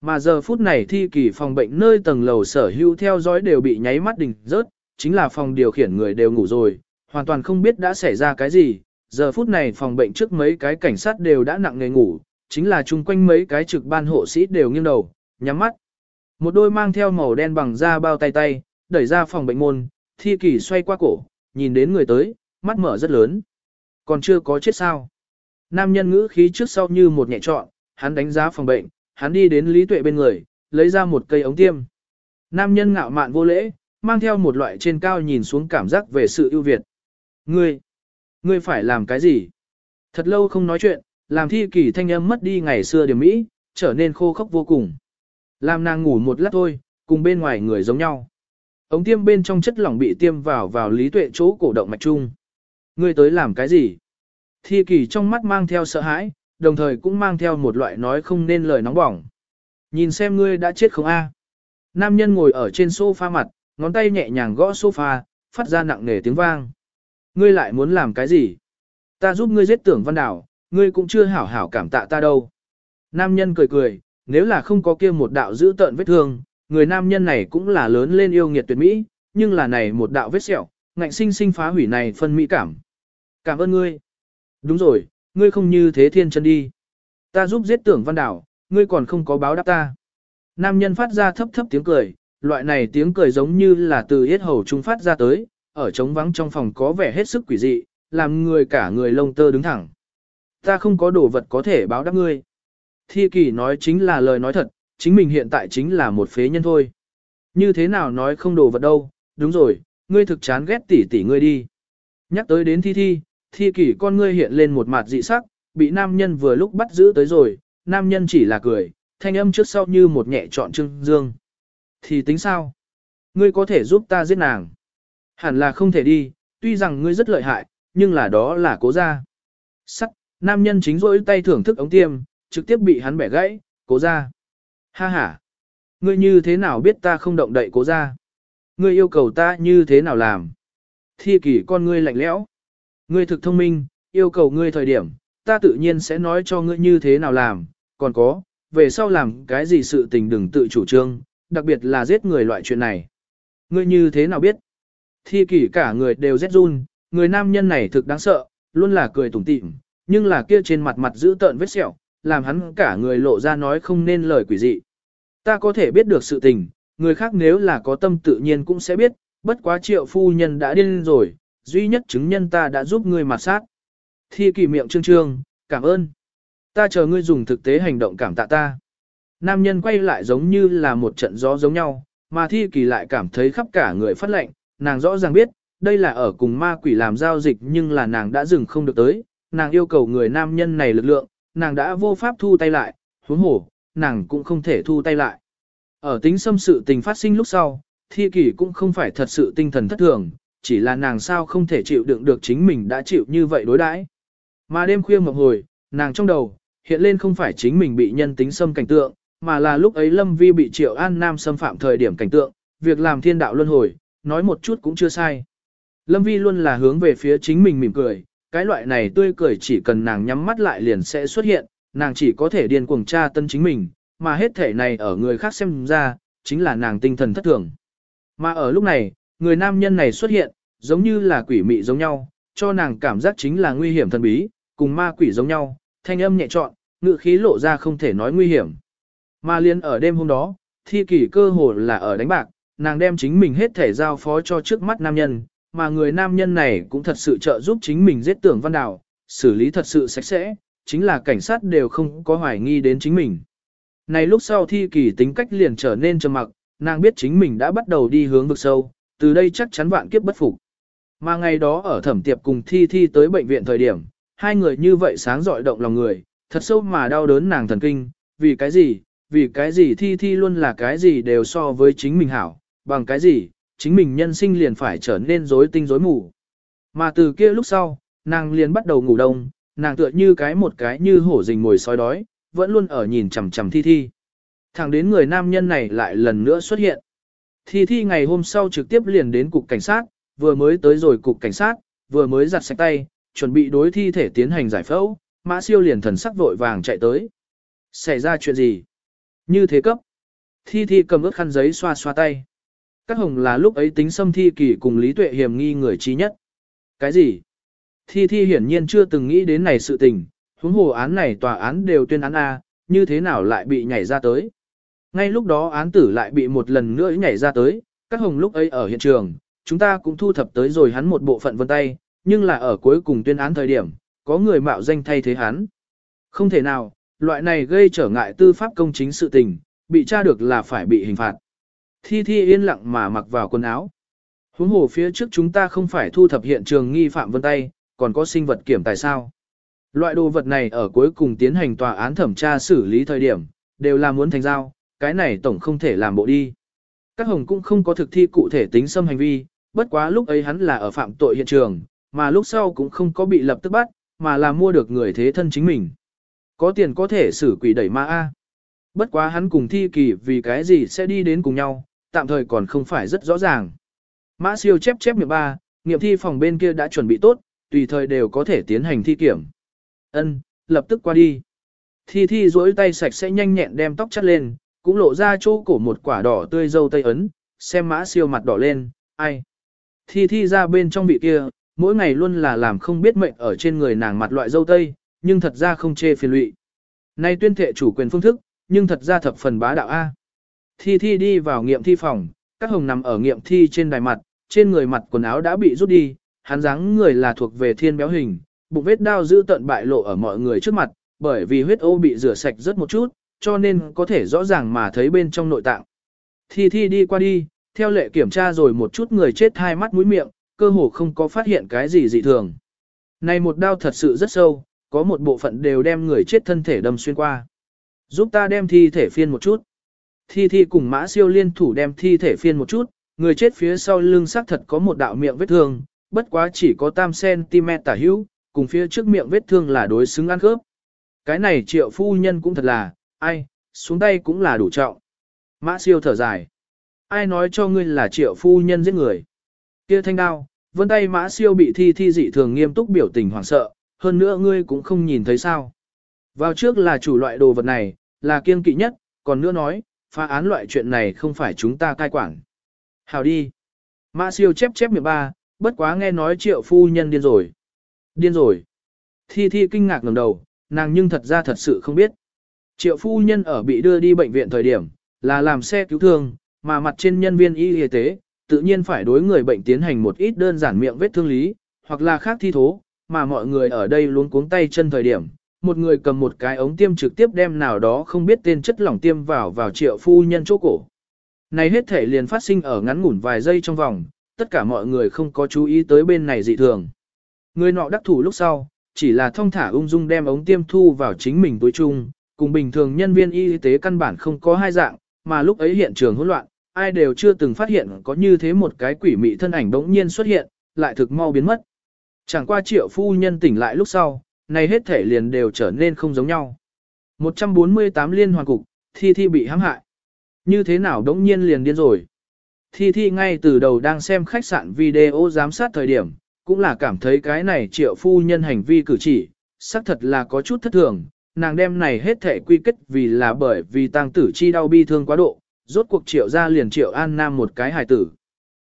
Mà giờ phút này thi kỳ phòng bệnh nơi tầng lầu sở hữu theo dõi đều bị nháy mắt đình rớt, chính là phòng điều khiển người đều ngủ rồi, hoàn toàn không biết đã xảy ra cái gì. Giờ phút này phòng bệnh trước mấy cái cảnh sát đều đã nặng nề ngủ, chính là chung quanh mấy cái trực ban hộ sĩ đều nghiêng đầu, nhắm mắt. Một đôi mang theo màu đen bằng da bao tay tay, đẩy ra phòng bệnh môn, thi kỳ xoay qua cổ, nhìn đến người tới, mắt mở rất lớn. Còn chưa có chết sao. Nam nhân ngữ khí trước sau như một nhẹ trọn, hắn đánh giá phòng bệnh, hắn đi đến Lý Tuệ bên người, lấy ra một cây ống tiêm. Nam nhân ngạo mạn vô lễ, mang theo một loại trên cao nhìn xuống cảm giác về sự ưu việt. Ngươi, ngươi phải làm cái gì? Thật lâu không nói chuyện, làm thi kỳ thanh âm mất đi ngày xưa điểm mỹ, trở nên khô khốc vô cùng. Làm nàng ngủ một lát thôi, cùng bên ngoài người giống nhau. Ống tiêm bên trong chất lỏng bị tiêm vào vào lý tuệ chỗ cổ động mạch trung. Ngươi tới làm cái gì? Thi kỳ trong mắt mang theo sợ hãi, đồng thời cũng mang theo một loại nói không nên lời nóng bỏng. Nhìn xem ngươi đã chết không a? Nam nhân ngồi ở trên sofa mặt, ngón tay nhẹ nhàng gõ sofa, phát ra nặng nề tiếng vang. Ngươi lại muốn làm cái gì? Ta giúp ngươi giết tưởng văn đảo, ngươi cũng chưa hảo hảo cảm tạ ta đâu. Nam nhân cười cười, nếu là không có kia một đạo giữ tợn vết thương, người nam nhân này cũng là lớn lên yêu nghiệt tuyệt mỹ, nhưng là này một đạo vết sẹo, ngạnh sinh sinh phá hủy này phân mỹ cảm. Cảm ơn ngươi. Đúng rồi, ngươi không như thế thiên chân đi. Ta giúp giết tưởng văn đảo, ngươi còn không có báo đáp ta. Nam nhân phát ra thấp thấp tiếng cười, loại này tiếng cười giống như là từ yết hầu trung phát ra tới, ở trống vắng trong phòng có vẻ hết sức quỷ dị, làm người cả người lông tơ đứng thẳng. Ta không có đồ vật có thể báo đáp ngươi. Thi kỳ nói chính là lời nói thật, chính mình hiện tại chính là một phế nhân thôi. Như thế nào nói không đồ vật đâu, đúng rồi, ngươi thực chán ghét tỷ tỷ ngươi đi. Nhắc tới đến thi thi, thi kỷ con ngươi hiện lên một mặt dị sắc, bị nam nhân vừa lúc bắt giữ tới rồi, nam nhân chỉ là cười, thanh âm trước sau như một nhẹ trọn trưng dương. Thì tính sao? Ngươi có thể giúp ta giết nàng. Hẳn là không thể đi, tuy rằng ngươi rất lợi hại, nhưng là đó là cố gia. Sắc, nam nhân chính rỗi tay thưởng thức ống tiêm, trực tiếp bị hắn bẻ gãy, cố gia. Ha ha! Ngươi như thế nào biết ta không động đậy cố gia? Ngươi yêu cầu ta như thế nào làm? Thi kỷ con ngươi lạnh lẽo. Ngươi thực thông minh, yêu cầu ngươi thời điểm, ta tự nhiên sẽ nói cho ngươi như thế nào làm, còn có, về sau làm cái gì sự tình đừng tự chủ trương, đặc biệt là giết người loại chuyện này. Ngươi như thế nào biết? Thi kỷ cả người đều rét run, người nam nhân này thực đáng sợ, luôn là cười tủm tỉm, nhưng là kia trên mặt mặt giữ tợn vết sẹo, làm hắn cả người lộ ra nói không nên lời quỷ dị. Ta có thể biết được sự tình, người khác nếu là có tâm tự nhiên cũng sẽ biết, bất quá triệu phu nhân đã điên rồi, duy nhất chứng nhân ta đã giúp ngươi mặt sát. Thi kỳ miệng trương trương, cảm ơn. Ta chờ ngươi dùng thực tế hành động cảm tạ ta. Nam nhân quay lại giống như là một trận gió giống nhau, mà thi kỳ lại cảm thấy khắp cả người phát lệnh, nàng rõ ràng biết, đây là ở cùng ma quỷ làm giao dịch nhưng là nàng đã dừng không được tới, nàng yêu cầu người nam nhân này lực lượng, nàng đã vô pháp thu tay lại, huống hổ, nàng cũng không thể thu tay lại. Ở tính xâm sự tình phát sinh lúc sau, thi Kỳ cũng không phải thật sự tinh thần thất thường, chỉ là nàng sao không thể chịu đựng được chính mình đã chịu như vậy đối đãi. Mà đêm khuya mộng hồi, nàng trong đầu, hiện lên không phải chính mình bị nhân tính xâm cảnh tượng, mà là lúc ấy Lâm Vi bị Triệu An Nam xâm phạm thời điểm cảnh tượng, việc làm thiên đạo luân hồi, nói một chút cũng chưa sai. Lâm Vi luôn là hướng về phía chính mình mỉm cười, cái loại này tươi cười chỉ cần nàng nhắm mắt lại liền sẽ xuất hiện, nàng chỉ có thể điên cuồng tra tân chính mình, mà hết thể này ở người khác xem ra, chính là nàng tinh thần thất thường. Mà ở lúc này, người nam nhân này xuất hiện, giống như là quỷ mị giống nhau, cho nàng cảm giác chính là nguy hiểm thần bí, cùng ma quỷ giống nhau, thanh âm nhẹ trọn, ngự khí lộ ra không thể nói nguy hiểm. Mà liên ở đêm hôm đó, thi kỷ cơ hồ là ở đánh bạc, nàng đem chính mình hết thể giao phó cho trước mắt nam nhân, mà người nam nhân này cũng thật sự trợ giúp chính mình giết tưởng văn đảo, xử lý thật sự sạch sẽ, chính là cảnh sát đều không có hoài nghi đến chính mình. Này lúc sau thi kỳ tính cách liền trở nên trầm mặc, nàng biết chính mình đã bắt đầu đi hướng vực sâu, từ đây chắc chắn vạn kiếp bất phục. Mà ngày đó ở thẩm tiệp cùng thi thi tới bệnh viện thời điểm, hai người như vậy sáng dọi động lòng người, thật sâu mà đau đớn nàng thần kinh, vì cái gì, vì cái gì thi thi luôn là cái gì đều so với chính mình hảo, bằng cái gì, chính mình nhân sinh liền phải trở nên rối tinh rối mù. Mà từ kia lúc sau, nàng liền bắt đầu ngủ đông, nàng tựa như cái một cái như hổ rình mồi sói đói, vẫn luôn ở nhìn chằm chằm thi thi. Thẳng đến người nam nhân này lại lần nữa xuất hiện. Thi thi ngày hôm sau trực tiếp liền đến cục cảnh sát, vừa mới tới rồi cục cảnh sát, vừa mới giặt sạch tay, chuẩn bị đối thi thể tiến hành giải phẫu, mã siêu liền thần sắc vội vàng chạy tới. Xảy ra chuyện gì? Như thế cấp. Thi thi cầm ướt khăn giấy xoa xoa tay. Các hồng là lúc ấy tính xâm thi kỳ cùng Lý Tuệ hiểm nghi người trí nhất. Cái gì? Thi thi hiển nhiên chưa từng nghĩ đến này sự tình, huống hồ án này tòa án đều tuyên án A, như thế nào lại bị nhảy ra tới. Ngay lúc đó án tử lại bị một lần nữa nhảy ra tới, các hồng lúc ấy ở hiện trường, chúng ta cũng thu thập tới rồi hắn một bộ phận vân tay, nhưng là ở cuối cùng tuyên án thời điểm, có người mạo danh thay thế hắn. Không thể nào, loại này gây trở ngại tư pháp công chính sự tình, bị tra được là phải bị hình phạt. Thi Thi yên lặng mà mặc vào quần áo. Huống hồ phía trước chúng ta không phải thu thập hiện trường nghi phạm vân tay, còn có sinh vật kiểm tài sao. Loại đồ vật này ở cuối cùng tiến hành tòa án thẩm tra xử lý thời điểm, đều là muốn thành giao, cái này tổng không thể làm bộ đi. Các hồng cũng không có thực thi cụ thể tính xâm hành vi, bất quá lúc ấy hắn là ở phạm tội hiện trường, mà lúc sau cũng không có bị lập tức bắt, mà là mua được người thế thân chính mình. Có tiền có thể xử quỷ đẩy ma A. Bất quá hắn cùng thi kỳ vì cái gì sẽ đi đến cùng nhau, tạm thời còn không phải rất rõ ràng. Mã siêu chép chép miệng ba, nghiệm thi phòng bên kia đã chuẩn bị tốt, tùy thời đều có thể tiến hành thi kiểm. Ân, lập tức qua đi. Thi thi duỗi tay sạch sẽ nhanh nhẹn đem tóc chắt lên, cũng lộ ra chỗ cổ một quả đỏ tươi dâu tây ấn, xem mã siêu mặt đỏ lên, ai. Thi thi ra bên trong vị kia, mỗi ngày luôn là làm không biết mệnh ở trên người nàng mặt loại dâu tây, nhưng thật ra không chê phiền lụy. Nay tuyên thệ chủ quyền phương thức, nhưng thật ra thập phần bá đạo A. Thi thi đi vào nghiệm thi phòng, các hồng nằm ở nghiệm thi trên đài mặt, trên người mặt quần áo đã bị rút đi, hắn dáng người là thuộc về thiên béo hình, bụng vết đao giữ tận bại lộ ở mọi người trước mặt, bởi vì huyết ô bị rửa sạch rất một chút, cho nên có thể rõ ràng mà thấy bên trong nội tạng. Thi thi đi qua đi, theo lệ kiểm tra rồi một chút người chết hai mắt mũi miệng, cơ hồ không có phát hiện cái gì dị thường. Này một đao thật sự rất sâu, có một bộ phận đều đem người chết thân thể đâm xuyên qua. Giúp ta đem thi thể phiên một chút. Thi thi cùng mã siêu liên thủ đem thi thể phiên một chút, người chết phía sau lưng xác thật có một đạo miệng vết thương, bất quá chỉ có tam cm tả hữu, cùng phía trước miệng vết thương là đối xứng ăn khớp. Cái này triệu phu nhân cũng thật là, ai, xuống tay cũng là đủ trọng. Mã siêu thở dài. Ai nói cho ngươi là triệu phu nhân giết người? Kia thanh đao, vân tay mã siêu bị thi thi dị thường nghiêm túc biểu tình hoảng sợ, hơn nữa ngươi cũng không nhìn thấy sao. Vào trước là chủ loại đồ vật này, là kiên kỵ nhất, còn nữa nói, phá án loại chuyện này không phải chúng ta cai quản. Hào đi. Mã siêu chép chép miệng ba, bất quá nghe nói triệu phu nhân điên rồi. Điên rồi. Thi thi kinh ngạc ngẩng đầu, nàng nhưng thật ra thật sự không biết. Triệu phu nhân ở bị đưa đi bệnh viện thời điểm, là làm xe cứu thương, mà mặt trên nhân viên y y tế, tự nhiên phải đối người bệnh tiến hành một ít đơn giản miệng vết thương lý, hoặc là khác thi thố, mà mọi người ở đây luống cuống tay chân thời điểm. Một người cầm một cái ống tiêm trực tiếp đem nào đó không biết tên chất lỏng tiêm vào vào triệu phu nhân chỗ cổ. Này hết thể liền phát sinh ở ngắn ngủn vài giây trong vòng, tất cả mọi người không có chú ý tới bên này dị thường. Người nọ đắc thủ lúc sau, chỉ là thông thả ung dung đem ống tiêm thu vào chính mình túi chung, cùng bình thường nhân viên y tế căn bản không có hai dạng, mà lúc ấy hiện trường hỗn loạn, ai đều chưa từng phát hiện có như thế một cái quỷ mị thân ảnh đống nhiên xuất hiện, lại thực mau biến mất. Chẳng qua triệu phu nhân tỉnh lại lúc sau, này hết thể liền đều trở nên không giống nhau. 148 liên hoàn cục, thi thi bị hãm hại. Như thế nào đống nhiên liền điên rồi. Thi thi ngay từ đầu đang xem khách sạn video giám sát thời điểm, cũng là cảm thấy cái này triệu phu nhân hành vi cử chỉ, xác thật là có chút thất thường, nàng đem này hết thể quy kết vì là bởi vì tăng tử chi đau bi thương quá độ, rốt cuộc triệu ra liền triệu an nam một cái hài tử.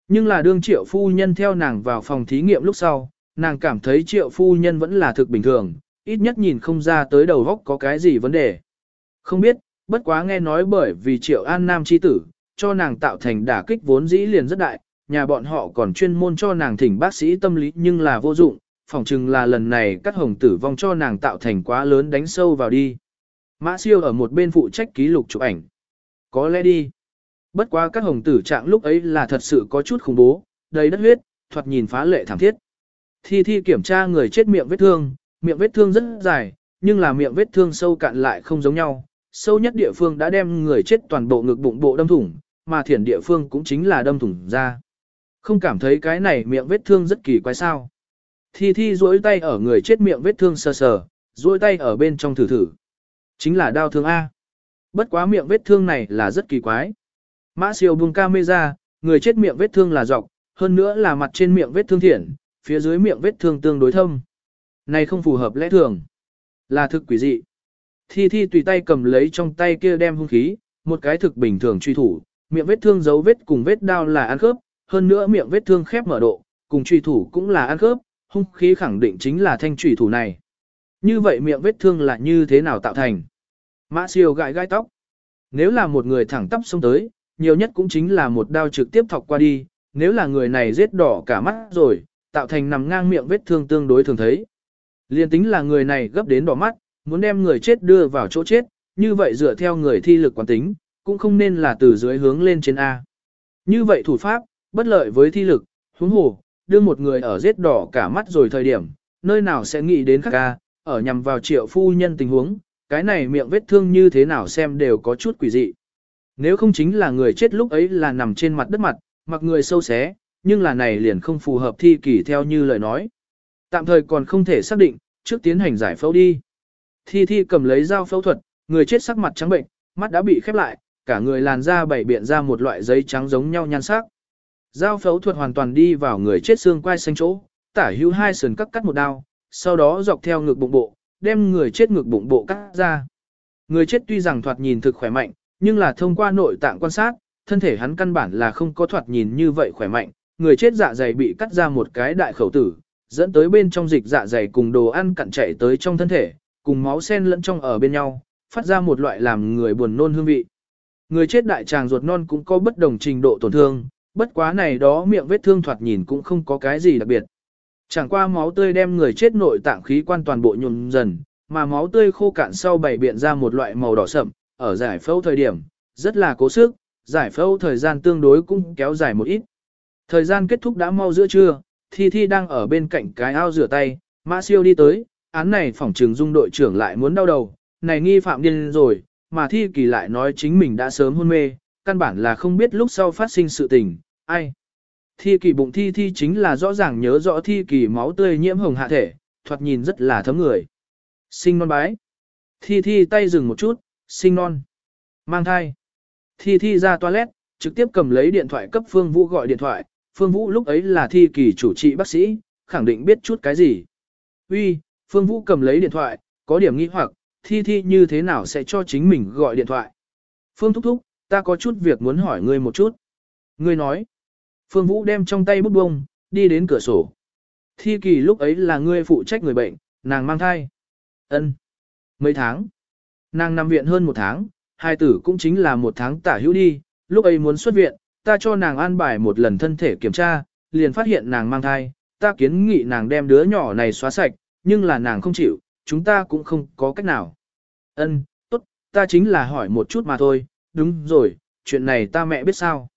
Nhưng là đương triệu phu nhân theo nàng vào phòng thí nghiệm lúc sau, nàng cảm thấy triệu phu nhân vẫn là thực bình thường, ít nhất nhìn không ra tới đầu góc có cái gì vấn đề. Không biết, bất quá nghe nói bởi vì triệu an nam chi tử, cho nàng tạo thành đả kích vốn dĩ liền rất đại, nhà bọn họ còn chuyên môn cho nàng thỉnh bác sĩ tâm lý nhưng là vô dụng, phỏng chừng là lần này cắt hồng tử vong cho nàng tạo thành quá lớn đánh sâu vào đi. Mã siêu ở một bên phụ trách ký lục chụp ảnh. Có lẽ đi. Bất quá các hồng tử trạng lúc ấy là thật sự có chút khủng bố, đầy đất huyết, thoạt nhìn phá lệ thảm thiết. Thi thi kiểm tra người chết miệng vết thương, miệng vết thương rất dài, nhưng là miệng vết thương sâu cạn lại không giống nhau. Sâu nhất địa phương đã đem người chết toàn bộ ngực bụng bộ đâm thủng, mà thiển địa phương cũng chính là đâm thủng ra. Không cảm thấy cái này miệng vết thương rất kỳ quái sao. Thi thi duỗi tay ở người chết miệng vết thương sờ sờ, duỗi tay ở bên trong thử thử. Chính là đau thương A. Bất quá miệng vết thương này là rất kỳ quái. Mã siêu buông camera, người chết miệng vết thương là dọc, hơn nữa là mặt trên miệng vết thương thiện, phía dưới miệng vết thương tương đối thâm. Này không phù hợp lẽ thường. Là thực quỷ dị. Thi thi tùy tay cầm lấy trong tay kia đem hung khí, một cái thực bình thường truy thủ, miệng vết thương dấu vết cùng vết đao là ăn khớp, hơn nữa miệng vết thương khép mở độ, cùng truy thủ cũng là ăn khớp, hung khí khẳng định chính là thanh truy thủ này. Như vậy miệng vết thương là như thế nào tạo thành? Mã siêu gãi gai tóc. Nếu là một người thẳng tắp xông tới, nhiều nhất cũng chính là một đao trực tiếp thọc qua đi, nếu là người này giết đỏ cả mắt rồi, tạo thành nằm ngang miệng vết thương tương đối thường thấy. Liên tính là người này gấp đến đỏ mắt, muốn đem người chết đưa vào chỗ chết, như vậy dựa theo người thi lực quán tính, cũng không nên là từ dưới hướng lên trên A. Như vậy thủ pháp, bất lợi với thi lực, huống hồ, đưa một người ở giết đỏ cả mắt rồi thời điểm, nơi nào sẽ nghĩ đến khắc A, ở nhằm vào triệu phu nhân tình huống, cái này miệng vết thương như thế nào xem đều có chút quỷ dị. Nếu không chính là người chết lúc ấy là nằm trên mặt đất mặt, mặc người sâu xé, nhưng là này liền không phù hợp thi kỳ theo như lời nói. Tạm thời còn không thể xác định, trước tiến hành giải phẫu đi. Thi thi cầm lấy dao phẫu thuật, người chết sắc mặt trắng bệnh, mắt đã bị khép lại, cả người làn da bảy biện ra một loại giấy trắng giống nhau nhan sắc. Dao phẫu thuật hoàn toàn đi vào người chết xương quai xanh chỗ, tả hữu hai sườn cắt cắt một đao, sau đó dọc theo ngực bụng bộ, đem người chết ngực bụng bộ cắt ra. Người chết tuy rằng thoạt nhìn thực khỏe mạnh, nhưng là thông qua nội tạng quan sát, thân thể hắn căn bản là không có thoạt nhìn như vậy khỏe mạnh, người chết dạ dày bị cắt ra một cái đại khẩu tử, dẫn tới bên trong dịch dạ dày cùng đồ ăn cặn chảy tới trong thân thể, cùng máu sen lẫn trong ở bên nhau, phát ra một loại làm người buồn nôn hương vị. Người chết đại tràng ruột non cũng có bất đồng trình độ tổn thương, bất quá này đó miệng vết thương thoạt nhìn cũng không có cái gì đặc biệt. Chẳng qua máu tươi đem người chết nội tạng khí quan toàn bộ nhuộm dần, mà máu tươi khô cạn sau bảy biện ra một loại màu đỏ sậm, ở giải phẫu thời điểm, rất là cố sức, giải phẫu thời gian tương đối cũng kéo dài một ít. Thời gian kết thúc đã mau giữa trưa, Thi Thi đang ở bên cạnh cái ao rửa tay, Mã Siêu đi tới, án này phỏng trường dung đội trưởng lại muốn đau đầu, này nghi phạm điên rồi, mà Thi Kỳ lại nói chính mình đã sớm hôn mê, căn bản là không biết lúc sau phát sinh sự tình, ai. Thi Kỳ bụng Thi Thi chính là rõ ràng nhớ rõ Thi Kỳ máu tươi nhiễm hồng hạ thể, thoạt nhìn rất là thấm người. Sinh non bái. Thi Thi tay dừng một chút, sinh non. Mang thai. Thi Thi ra toilet, trực tiếp cầm lấy điện thoại cấp Phương Vũ gọi điện thoại, Phương Vũ lúc ấy là thi kỳ chủ trị bác sĩ, khẳng định biết chút cái gì. Uy, Phương Vũ cầm lấy điện thoại, có điểm nghi hoặc, thi thi như thế nào sẽ cho chính mình gọi điện thoại. Phương thúc thúc, ta có chút việc muốn hỏi ngươi một chút. Ngươi nói. Phương Vũ đem trong tay bút bông, đi đến cửa sổ. Thi kỳ lúc ấy là ngươi phụ trách người bệnh, nàng mang thai. ân Mấy tháng. Nàng nằm viện hơn một tháng, hai tử cũng chính là một tháng tả hữu đi, lúc ấy muốn xuất viện, ta cho nàng an bài một lần thân thể kiểm tra, liền phát hiện nàng mang thai, ta kiến nghị nàng đem đứa nhỏ này xóa sạch, nhưng là nàng không chịu, chúng ta cũng không có cách nào. Ân, tốt, ta chính là hỏi một chút mà thôi, đúng rồi, chuyện này ta mẹ biết sao.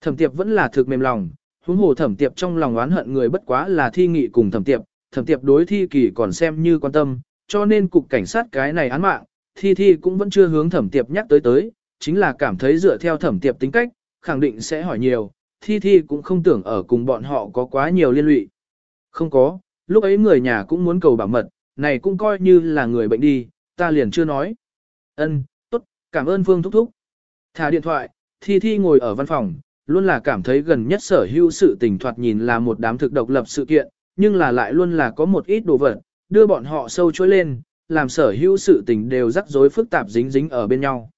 Thẩm tiệp vẫn là thực mềm lòng, huống hồ thẩm tiệp trong lòng oán hận người bất quá là thi nghị cùng thẩm tiệp, thẩm tiệp đối thi kỳ còn xem như quan tâm, cho nên cục cảnh sát cái này án mạng, thi thi cũng vẫn chưa hướng thẩm tiệp nhắc tới tới, chính là cảm thấy dựa theo thẩm tiệp tính cách, khẳng định sẽ hỏi nhiều, thi thi cũng không tưởng ở cùng bọn họ có quá nhiều liên lụy. Không có, lúc ấy người nhà cũng muốn cầu bảo mật, này cũng coi như là người bệnh đi, ta liền chưa nói. Ân, tốt, cảm ơn Phương Thúc Thúc. Thả điện thoại, thi thi ngồi ở văn phòng, luôn là cảm thấy gần nhất sở hữu sự tình thoạt nhìn là một đám thực độc lập sự kiện, nhưng là lại luôn là có một ít đồ vật, đưa bọn họ sâu chối lên, làm sở hữu sự tình đều rắc rối phức tạp dính dính ở bên nhau.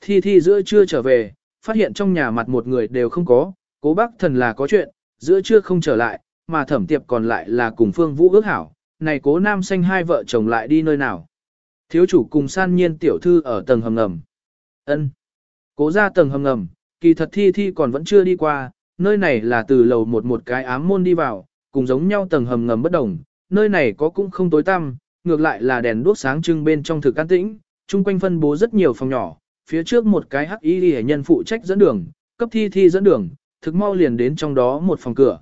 Thi thi giữa trưa trở về, phát hiện trong nhà mặt một người đều không có, cố bác thần là có chuyện, giữa trưa không trở lại, mà thẩm tiệp còn lại là cùng phương vũ ước hảo, này cố nam xanh hai vợ chồng lại đi nơi nào. Thiếu chủ cùng san nhiên tiểu thư ở tầng hầm ngầm. ân Cố ra tầng hầm ngầm, kỳ thật thi thi còn vẫn chưa đi qua, nơi này là từ lầu một một cái ám môn đi vào, cùng giống nhau tầng hầm ngầm bất đồng, nơi này có cũng không tối tăm, ngược lại là đèn đuốc sáng trưng bên trong thực an tĩnh, chung quanh phân bố rất nhiều phòng nhỏ, phía trước một cái hắc y hệ nhân phụ trách dẫn đường, cấp thi thi dẫn đường, thực mau liền đến trong đó một phòng cửa.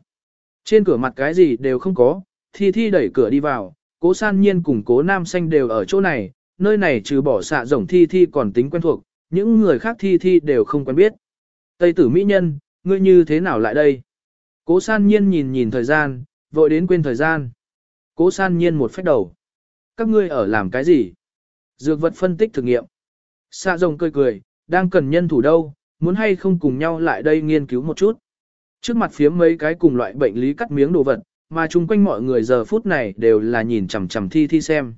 Trên cửa mặt cái gì đều không có, thi thi đẩy cửa đi vào, cố san nhiên cùng cố nam xanh đều ở chỗ này, nơi này trừ bỏ xạ rồng thi thi còn tính quen thuộc, những người khác thi thi đều không quen biết. Tây tử mỹ nhân, ngươi như thế nào lại đây? Cố san nhiên nhìn nhìn thời gian, vội đến quên thời gian. Cố san nhiên một phép đầu. Các ngươi ở làm cái gì? Dược vật phân tích thực nghiệm. Xạ rồng cười cười, đang cần nhân thủ đâu, muốn hay không cùng nhau lại đây nghiên cứu một chút. Trước mặt phía mấy cái cùng loại bệnh lý cắt miếng đồ vật, mà chung quanh mọi người giờ phút này đều là nhìn chằm chằm thi thi xem.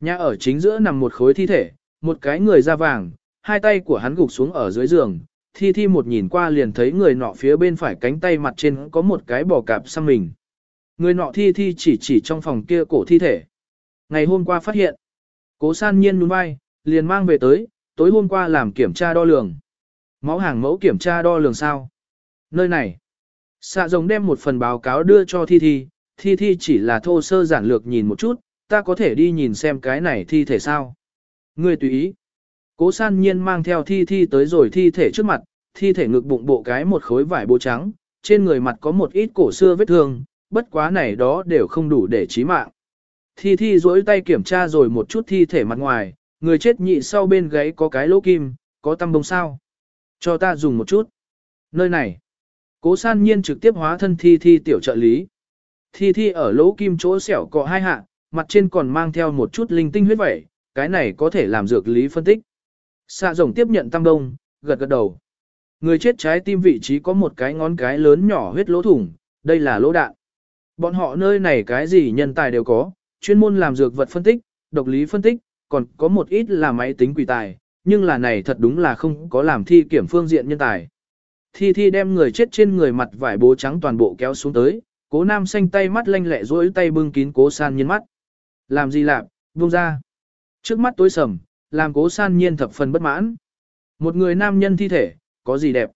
Nhà ở chính giữa nằm một khối thi thể, một cái người da vàng, hai tay của hắn gục xuống ở dưới giường, thi thi một nhìn qua liền thấy người nọ phía bên phải cánh tay mặt trên có một cái bò cạp sang mình. Người nọ thi thi chỉ chỉ trong phòng kia cổ thi thể. Ngày hôm qua phát hiện, cố san nhiên đúng vai, liền mang về tới, tối hôm qua làm kiểm tra đo lường. Máu hàng mẫu kiểm tra đo lường sao? Nơi này, xạ rồng đem một phần báo cáo đưa cho Thi Thi, Thi Thi chỉ là thô sơ giản lược nhìn một chút, ta có thể đi nhìn xem cái này thi thể sao? Ngươi tùy ý. Cố san nhiên mang theo Thi Thi tới rồi thi thể trước mặt, thi thể ngực bụng bộ cái một khối vải bố trắng, trên người mặt có một ít cổ xưa vết thương, bất quá này đó đều không đủ để chí mạng. Thi Thi duỗi tay kiểm tra rồi một chút thi thể mặt ngoài, người chết nhị sau bên gáy có cái lỗ kim, có tăm bông sao. Cho ta dùng một chút. Nơi này. Cố san nhiên trực tiếp hóa thân thi thi tiểu trợ lý. Thi thi ở lỗ kim chỗ xẻo cọ hai hạ, mặt trên còn mang theo một chút linh tinh huyết vẩy, cái này có thể làm dược lý phân tích. Xạ rồng tiếp nhận tăm đông, gật gật đầu. Người chết trái tim vị trí có một cái ngón cái lớn nhỏ huyết lỗ thủng, đây là lỗ đạn. Bọn họ nơi này cái gì nhân tài đều có, chuyên môn làm dược vật phân tích, độc lý phân tích, còn có một ít là máy tính quỷ tài, nhưng là này thật đúng là không có làm thi kiểm phương diện nhân tài. Thi thi đem người chết trên người mặt vải bố trắng toàn bộ kéo xuống tới, cố nam xanh tay mắt lanh lẹ rối tay bưng kín cố san nhiên mắt. Làm gì làm, buông ra. Trước mắt tối sầm, làm cố san nhiên thập phần bất mãn. Một người nam nhân thi thể, có gì đẹp.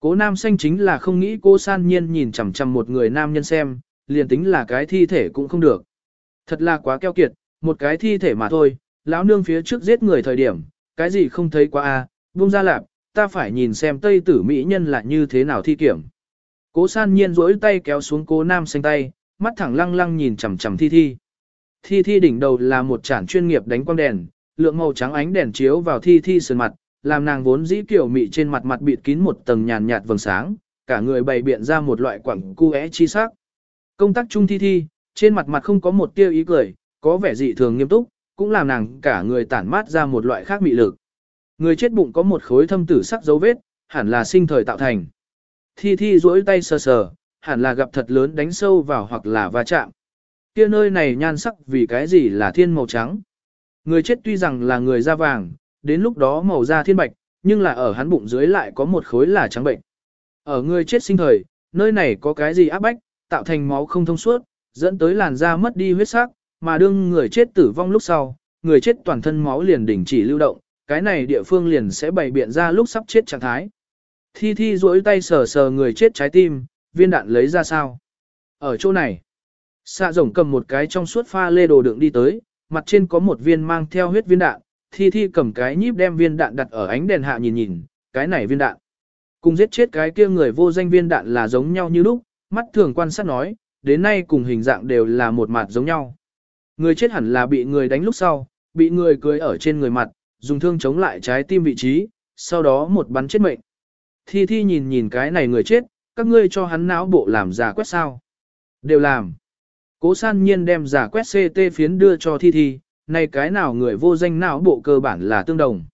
Cố nam xanh chính là không nghĩ cố san nhiên nhìn chằm chằm một người nam nhân xem, liền tính là cái thi thể cũng không được. Thật là quá keo kiệt, một cái thi thể mà thôi, lão nương phía trước giết người thời điểm, cái gì không thấy quá a, à, buông ra lạp, ta phải nhìn xem tây tử mỹ nhân là như thế nào thi kiểm. Cố san nhiên rỗi tay kéo xuống cố nam xanh tay, mắt thẳng lăng lăng nhìn chằm chằm thi thi. Thi thi đỉnh đầu là một chản chuyên nghiệp đánh quang đèn, lượng màu trắng ánh đèn chiếu vào thi thi sườn mặt, làm nàng vốn dĩ kiểu mị trên mặt mặt bịt kín một tầng nhàn nhạt vầng sáng, cả người bày biện ra một loại quẳng cu é chi sắc. Công tác chung thi thi, trên mặt mặt không có một tia ý cười, có vẻ dị thường nghiêm túc, cũng làm nàng cả người tản mát ra một loại khác mị lực. Người chết bụng có một khối thâm tử sắc dấu vết, hẳn là sinh thời tạo thành. Thi thi duỗi tay sờ sờ, hẳn là gặp thật lớn đánh sâu vào hoặc là va chạm. Kia nơi này nhan sắc vì cái gì là thiên màu trắng. Người chết tuy rằng là người da vàng, đến lúc đó màu da thiên bạch, nhưng là ở hắn bụng dưới lại có một khối là trắng bệnh. Ở người chết sinh thời, nơi này có cái gì áp bách, tạo thành máu không thông suốt, dẫn tới làn da mất đi huyết sắc, mà đương người chết tử vong lúc sau, người chết toàn thân máu liền đình chỉ lưu động, cái này địa phương liền sẽ bày biện ra lúc sắp chết trạng thái. Thi Thi duỗi tay sờ sờ người chết trái tim, viên đạn lấy ra sao? Ở chỗ này, xạ rồng cầm một cái trong suốt pha lê đồ đựng đi tới, mặt trên có một viên mang theo huyết viên đạn, Thi Thi cầm cái nhíp đem viên đạn đặt ở ánh đèn hạ nhìn nhìn, cái này viên đạn. Cùng giết chết cái kia người vô danh viên đạn là giống nhau như lúc, mắt thường quan sát nói, đến nay cùng hình dạng đều là một mặt giống nhau. Người chết hẳn là bị người đánh lúc sau, bị người cưới ở trên người mặt, dùng thương chống lại trái tim vị trí, sau đó một bắn chết mệnh. Thi Thi nhìn nhìn cái này người chết, các ngươi cho hắn não bộ làm giả quét sao. Đều làm. Cố san nhiên đem giả quét CT phiến đưa cho Thi Thi, này cái nào người vô danh não bộ cơ bản là tương đồng.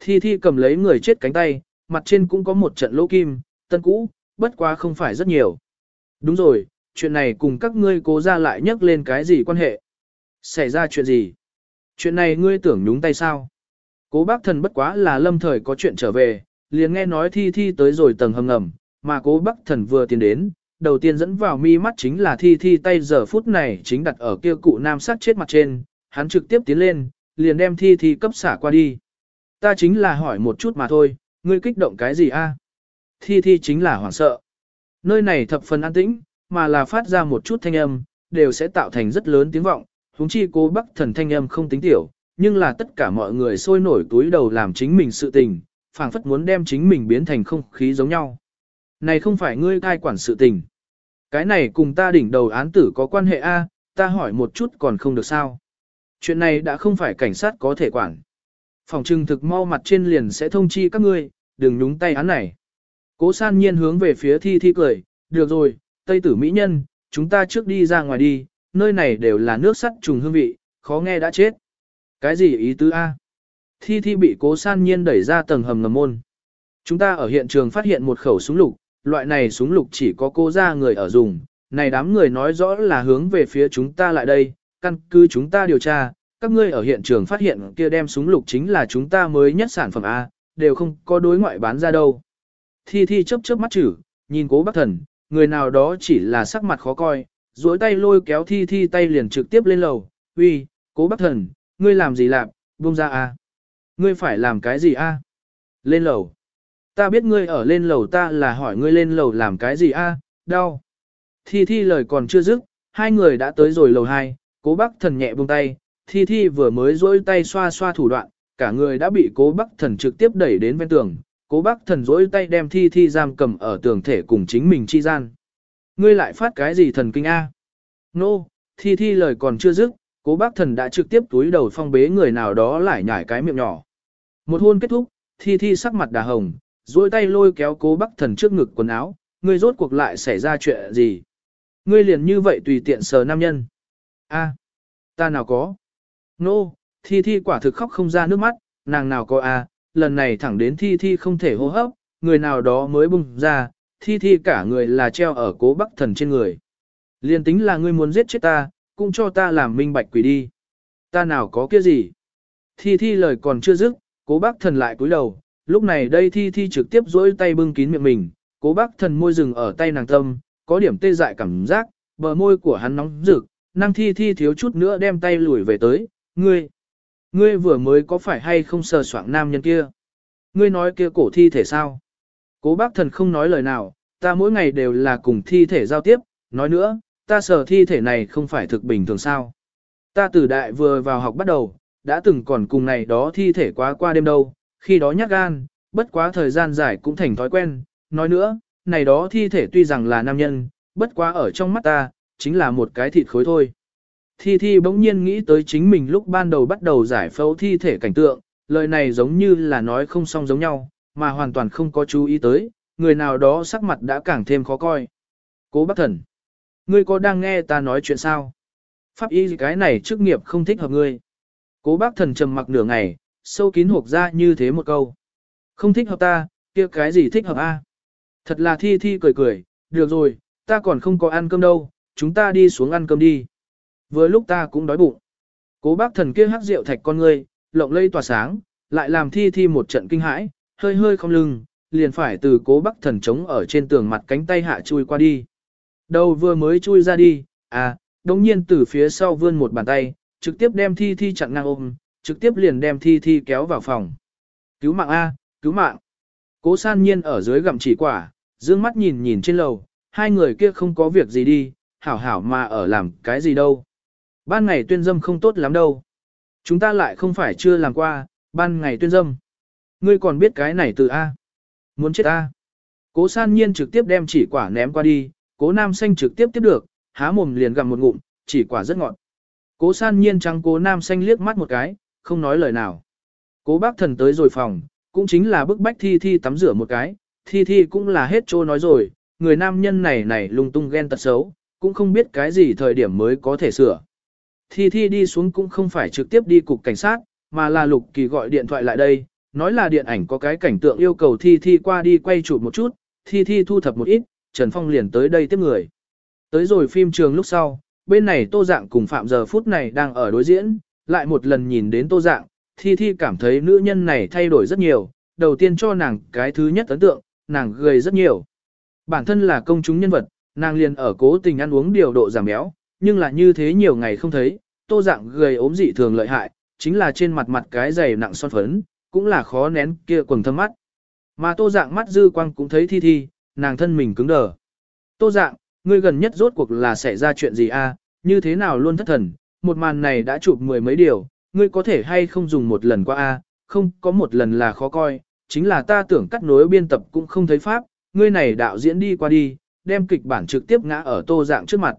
Thi Thi cầm lấy người chết cánh tay, mặt trên cũng có một trận lỗ kim, tân cũ, bất quá không phải rất nhiều. Đúng rồi, chuyện này cùng các ngươi cố ra lại nhắc lên cái gì quan hệ? Xảy ra chuyện gì? Chuyện này ngươi tưởng nhúng tay sao? Cố bác thần bất quá là lâm thời có chuyện trở về, liền nghe nói thi thi tới rồi tầng hầm ngầm, mà cố bác thần vừa tiến đến, đầu tiên dẫn vào mi mắt chính là thi thi tay giờ phút này chính đặt ở kia cụ nam sát chết mặt trên, hắn trực tiếp tiến lên, liền đem thi thi cấp xả qua đi. Ta chính là hỏi một chút mà thôi, ngươi kích động cái gì a? Thi thi chính là hoảng sợ. Nơi này thập phần an tĩnh, mà là phát ra một chút thanh âm, đều sẽ tạo thành rất lớn tiếng vọng, huống chi cố bắc thần thanh âm không tính tiểu, nhưng là tất cả mọi người sôi nổi túi đầu làm chính mình sự tình, phảng phất muốn đem chính mình biến thành không khí giống nhau. Này không phải ngươi cai quản sự tình. Cái này cùng ta đỉnh đầu án tử có quan hệ A, ta hỏi một chút còn không được sao. Chuyện này đã không phải cảnh sát có thể quản. Phòng trừng thực mau mặt trên liền sẽ thông chi các ngươi, đừng nhúng tay án này. Cố san nhiên hướng về phía thi thi cười, được rồi, Tây tử Mỹ Nhân, chúng ta trước đi ra ngoài đi, nơi này đều là nước sắt trùng hương vị, khó nghe đã chết. Cái gì ý tứ A? Thi Thi bị cố san nhiên đẩy ra tầng hầm ngầm môn. Chúng ta ở hiện trường phát hiện một khẩu súng lục, loại này súng lục chỉ có cô ra người ở dùng. Này đám người nói rõ là hướng về phía chúng ta lại đây, căn cứ chúng ta điều tra, các ngươi ở hiện trường phát hiện kia đem súng lục chính là chúng ta mới nhất sản phẩm A, đều không có đối ngoại bán ra đâu. Thi Thi chớp chớp mắt chử, nhìn cố bác thần, người nào đó chỉ là sắc mặt khó coi, duỗi tay lôi kéo Thi Thi tay liền trực tiếp lên lầu, uy, cố bác thần, ngươi làm gì làm, buông ra a. Ngươi phải làm cái gì a? Lên lầu. Ta biết ngươi ở lên lầu ta là hỏi ngươi lên lầu làm cái gì a? đau. Thi Thi lời còn chưa dứt, hai người đã tới rồi lầu hai, cố bác thần nhẹ buông tay, Thi Thi vừa mới duỗi tay xoa xoa thủ đoạn, cả người đã bị cố bác thần trực tiếp đẩy đến bên tường, cố bác thần duỗi tay đem Thi Thi giam cầm ở tường thể cùng chính mình chi gian. Ngươi lại phát cái gì thần kinh a? Nô, no, Thi Thi lời còn chưa dứt, Cố bác thần đã trực tiếp túi đầu phong bế người nào đó lại nhảy cái miệng nhỏ. Một hôn kết thúc, thi thi sắc mặt đà hồng, duỗi tay lôi kéo cố bác thần trước ngực quần áo, ngươi rốt cuộc lại xảy ra chuyện gì? Ngươi liền như vậy tùy tiện sờ nam nhân. a ta nào có. Nô, no, thi thi quả thực khóc không ra nước mắt, nàng nào có a lần này thẳng đến thi thi không thể hô hấp, người nào đó mới bung ra, thi thi cả người là treo ở cố bắc thần trên người. Liên tính là ngươi muốn giết chết ta, cũng cho ta làm minh bạch quỷ đi. Ta nào có kia gì. Thi thi lời còn chưa dứt, cố bác thần lại cúi đầu, lúc này đây thi thi trực tiếp dỗi tay bưng kín miệng mình, cố bác thần môi rừng ở tay nàng tâm, có điểm tê dại cảm giác, bờ môi của hắn nóng rực, năng thi thi thiếu chút nữa đem tay lùi về tới, ngươi, ngươi vừa mới có phải hay không sờ soạng nam nhân kia? Ngươi nói kia cổ thi thể sao? Cố bác thần không nói lời nào, ta mỗi ngày đều là cùng thi thể giao tiếp, nói nữa, ta sờ thi thể này không phải thực bình thường sao? Ta từ đại vừa vào học bắt đầu, đã từng còn cùng này đó thi thể quá qua đêm đâu, khi đó nhát gan, bất quá thời gian dài cũng thành thói quen, nói nữa, này đó thi thể tuy rằng là nam nhân, bất quá ở trong mắt ta, chính là một cái thịt khối thôi. Thi Thi bỗng nhiên nghĩ tới chính mình lúc ban đầu bắt đầu giải phẫu thi thể cảnh tượng, lời này giống như là nói không song giống nhau, mà hoàn toàn không có chú ý tới, người nào đó sắc mặt đã càng thêm khó coi. Cố bác thần, ngươi có đang nghe ta nói chuyện sao? Pháp y cái này chức nghiệp không thích hợp ngươi. Cố bác thần trầm mặc nửa ngày, sâu kín hộp ra như thế một câu. Không thích hợp ta, kia cái gì thích hợp a? Thật là thi thi cười cười, được rồi, ta còn không có ăn cơm đâu, chúng ta đi xuống ăn cơm đi. Vừa lúc ta cũng đói bụng. Cố bác thần kia hắc rượu thạch con ngươi, lộng lây tỏa sáng, lại làm thi thi một trận kinh hãi, hơi hơi không lưng, liền phải từ cố bắc thần chống ở trên tường mặt cánh tay hạ chui qua đi. Đầu vừa mới chui ra đi, à, đồng nhiên từ phía sau vươn một bàn tay, trực tiếp đem thi thi chặn ngang ôm, trực tiếp liền đem thi thi kéo vào phòng. Cứu mạng A, cứu mạng. Cố san nhiên ở dưới gặm chỉ quả, dương mắt nhìn nhìn trên lầu, hai người kia không có việc gì đi, hảo hảo mà ở làm cái gì đâu. Ban ngày tuyên dâm không tốt lắm đâu. Chúng ta lại không phải chưa làm qua, ban ngày tuyên dâm. Ngươi còn biết cái này từ A. Muốn chết A. Cố san nhiên trực tiếp đem chỉ quả ném qua đi, cố nam xanh trực tiếp tiếp được, há mồm liền gặm một ngụm, chỉ quả rất ngọt. Cố san nhiên trắng cố nam xanh liếc mắt một cái, không nói lời nào. Cố bác thần tới rồi phòng, cũng chính là bức bách thi thi tắm rửa một cái, thi thi cũng là hết trô nói rồi, người nam nhân này này lung tung ghen tật xấu, cũng không biết cái gì thời điểm mới có thể sửa. Thi thi đi xuống cũng không phải trực tiếp đi cục cảnh sát, mà là lục kỳ gọi điện thoại lại đây, nói là điện ảnh có cái cảnh tượng yêu cầu thi thi qua đi quay chụp một chút, thi thi thu thập một ít, Trần Phong liền tới đây tiếp người. Tới rồi phim trường lúc sau, bên này tô dạng cùng phạm giờ phút này đang ở đối diễn, lại một lần nhìn đến tô dạng, thi thi cảm thấy nữ nhân này thay đổi rất nhiều, đầu tiên cho nàng cái thứ nhất ấn tượng, nàng gầy rất nhiều. Bản thân là công chúng nhân vật, nàng liền ở cố tình ăn uống điều độ giảm béo, nhưng là như thế nhiều ngày không thấy, tô dạng gầy ốm dị thường lợi hại, chính là trên mặt mặt cái dày nặng son phấn, cũng là khó nén kia quầng thâm mắt. Mà tô dạng mắt dư quang cũng thấy thi thi, nàng thân mình cứng đờ. Tô dạng, ngươi gần nhất rốt cuộc là xảy ra chuyện gì a? như thế nào luôn thất thần, một màn này đã chụp mười mấy điều, ngươi có thể hay không dùng một lần qua a, không có một lần là khó coi, chính là ta tưởng cắt nối biên tập cũng không thấy pháp, ngươi này đạo diễn đi qua đi, đem kịch bản trực tiếp ngã ở tô dạng trước mặt.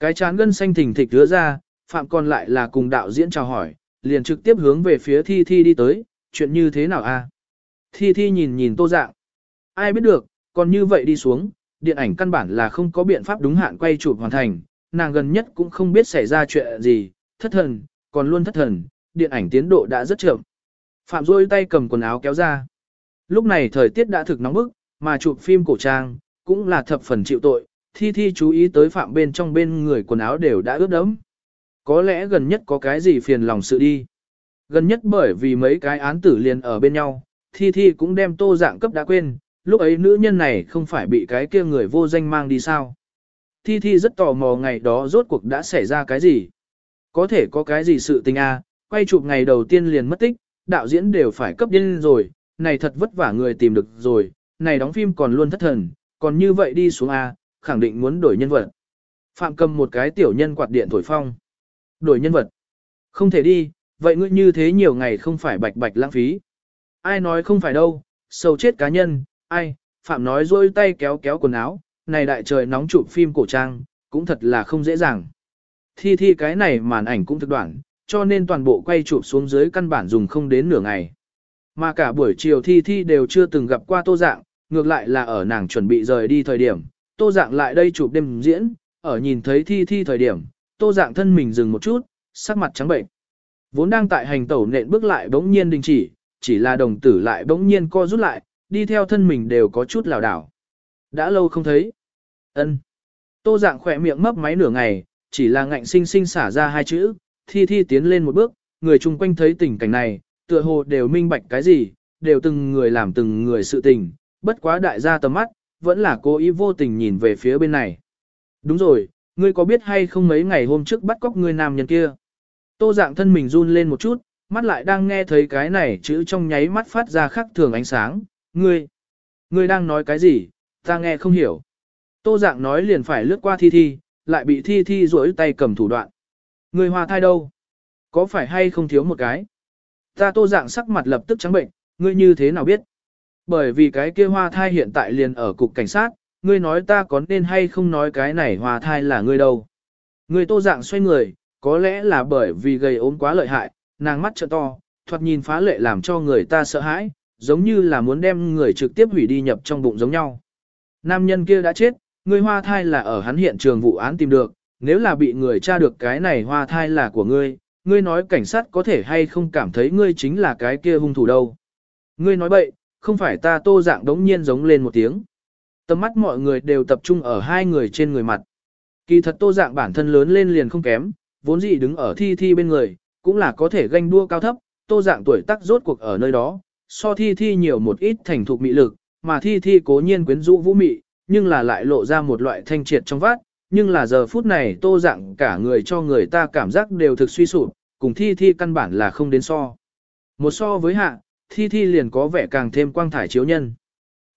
Cái chán gân xanh thình thịch đưa ra, phạm còn lại là cùng đạo diễn chào hỏi, liền trực tiếp hướng về phía thi thi đi tới, chuyện như thế nào a? Thi thi nhìn nhìn tô dạng. Ai biết được, còn như vậy đi xuống, điện ảnh căn bản là không có biện pháp đúng hạn quay chụp hoàn thành, nàng gần nhất cũng không biết xảy ra chuyện gì, thất thần, còn luôn thất thần, điện ảnh tiến độ đã rất chậm. Phạm Duy tay cầm quần áo kéo ra. Lúc này thời tiết đã thực nóng bức, mà chụp phim cổ trang, cũng là thập phần chịu tội, thi thi chú ý tới phạm bên trong bên người quần áo đều đã ướt đẫm. Có lẽ gần nhất có cái gì phiền lòng sự đi. Gần nhất bởi vì mấy cái án tử liền ở bên nhau, thi thi cũng đem tô dạng cấp đã quên, lúc ấy nữ nhân này không phải bị cái kia người vô danh mang đi sao. Thi Thi rất tò mò ngày đó rốt cuộc đã xảy ra cái gì. Có thể có cái gì sự tình a à, quay chụp ngày đầu tiên liền mất tích, đạo diễn đều phải cấp điên rồi, này thật vất vả người tìm được rồi, này đóng phim còn luôn thất thần, còn như vậy đi xuống a à, khẳng định muốn đổi nhân vật. Phạm cầm một cái tiểu nhân quạt điện thổi phong. Đổi nhân vật. Không thể đi, vậy ngươi như thế nhiều ngày không phải bạch bạch lãng phí. Ai nói không phải đâu, sâu chết cá nhân, ai, Phạm nói rôi tay kéo kéo quần áo, này đại trời nóng chụp phim cổ trang, cũng thật là không dễ dàng. Thi thi cái này màn ảnh cũng thực đoạn, cho nên toàn bộ quay chụp xuống dưới căn bản dùng không đến nửa ngày. mà cả buổi chiều thi thi đều chưa từng gặp qua tô dạng, ngược lại là ở nàng chuẩn bị rời đi thời điểm, tô dạng lại đây chụp đêm diễn, ở nhìn thấy thi thi thời điểm, tô dạng thân mình dừng một chút, sắc mặt trắng bệnh. Vốn đang tại hành tẩu nện bước lại bỗng nhiên đình chỉ, chỉ là đồng tử lại bỗng nhiên co rút lại, đi theo thân mình đều có chút lảo đảo. Đã lâu không thấy. ân Tô dạng khỏe miệng mấp máy nửa ngày, chỉ là ngạnh sinh sinh xả ra hai chữ, thi thi tiến lên một bước, người chung quanh thấy tình cảnh này, tựa hồ đều minh bạch cái gì, đều từng người làm từng người sự tình, bất quá đại gia tầm mắt, vẫn là cố ý vô tình nhìn về phía bên này. Đúng rồi, ngươi có biết hay không mấy ngày hôm trước bắt cóc ngươi nam nhân kia? Tô dạng thân mình run lên một chút, mắt lại đang nghe thấy cái này chữ trong nháy mắt phát ra khắc thường ánh sáng, ngươi, ngươi đang nói cái gì, ta nghe không hiểu. Tô dạng nói liền phải lướt qua thi thi, lại bị thi thi rỗi tay cầm thủ đoạn. Ngươi hòa thai đâu? Có phải hay không thiếu một cái? Ta tô dạng sắc mặt lập tức trắng bệnh, ngươi như thế nào biết? Bởi vì cái kia hoa thai hiện tại liền ở cục cảnh sát, ngươi nói ta có nên hay không nói cái này hoa thai là ngươi đâu? Ngươi tô dạng xoay người, có lẽ là bởi vì gầy ốm quá lợi hại, nàng mắt trợ to, thoạt nhìn phá lệ làm cho người ta sợ hãi, giống như là muốn đem người trực tiếp hủy đi nhập trong bụng giống nhau. Nam nhân kia đã chết, người hoa thai là ở hắn hiện trường vụ án tìm được, nếu là bị người tra được cái này hoa thai là của ngươi, ngươi nói cảnh sát có thể hay không cảm thấy ngươi chính là cái kia hung thủ đâu. Ngươi nói bậy, không phải ta tô dạng đống nhiên giống lên một tiếng. Tầm mắt mọi người đều tập trung ở hai người trên người mặt. Kỳ thật tô dạng bản thân lớn lên liền không kém, vốn dĩ đứng ở thi thi bên người, cũng là có thể ganh đua cao thấp, tô dạng tuổi tác rốt cuộc ở nơi đó, so thi thi nhiều một ít thành thục mị lực, mà thi thi cố nhiên quyến rũ vũ mị, nhưng là lại lộ ra một loại thanh triệt trong vát, nhưng là giờ phút này tô dạng cả người cho người ta cảm giác đều thực suy sụp, cùng thi thi căn bản là không đến so. Một so với hạ, thi thi liền có vẻ càng thêm quang thải chiếu nhân.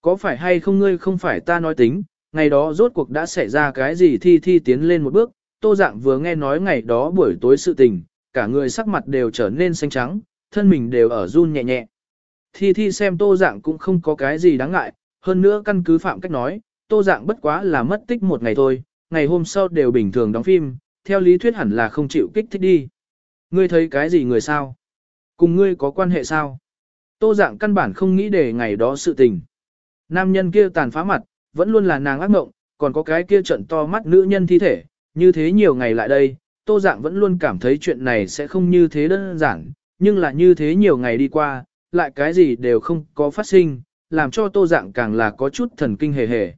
Có phải hay không ngươi không phải ta nói tính, ngày đó rốt cuộc đã xảy ra cái gì thi thi tiến lên một bước, tô dạng vừa nghe nói ngày đó buổi tối sự tình, cả người sắc mặt đều trở nên xanh trắng, thân mình đều ở run nhẹ nhẹ. Thi thi xem tô dạng cũng không có cái gì đáng ngại, hơn nữa căn cứ phạm cách nói, tô dạng bất quá là mất tích một ngày thôi, ngày hôm sau đều bình thường đóng phim, theo lý thuyết hẳn là không chịu kích thích đi. Ngươi thấy cái gì người sao? Cùng ngươi có quan hệ sao? Tô dạng căn bản không nghĩ để ngày đó sự tình. Nam nhân kia tàn phá mặt, vẫn luôn là nàng ác mộng, còn có cái kia trận to mắt nữ nhân thi thể, như thế nhiều ngày lại đây, Tô Dạng vẫn luôn cảm thấy chuyện này sẽ không như thế đơn giản, nhưng là như thế nhiều ngày đi qua, lại cái gì đều không có phát sinh, làm cho Tô Dạng càng là có chút thần kinh hề hề.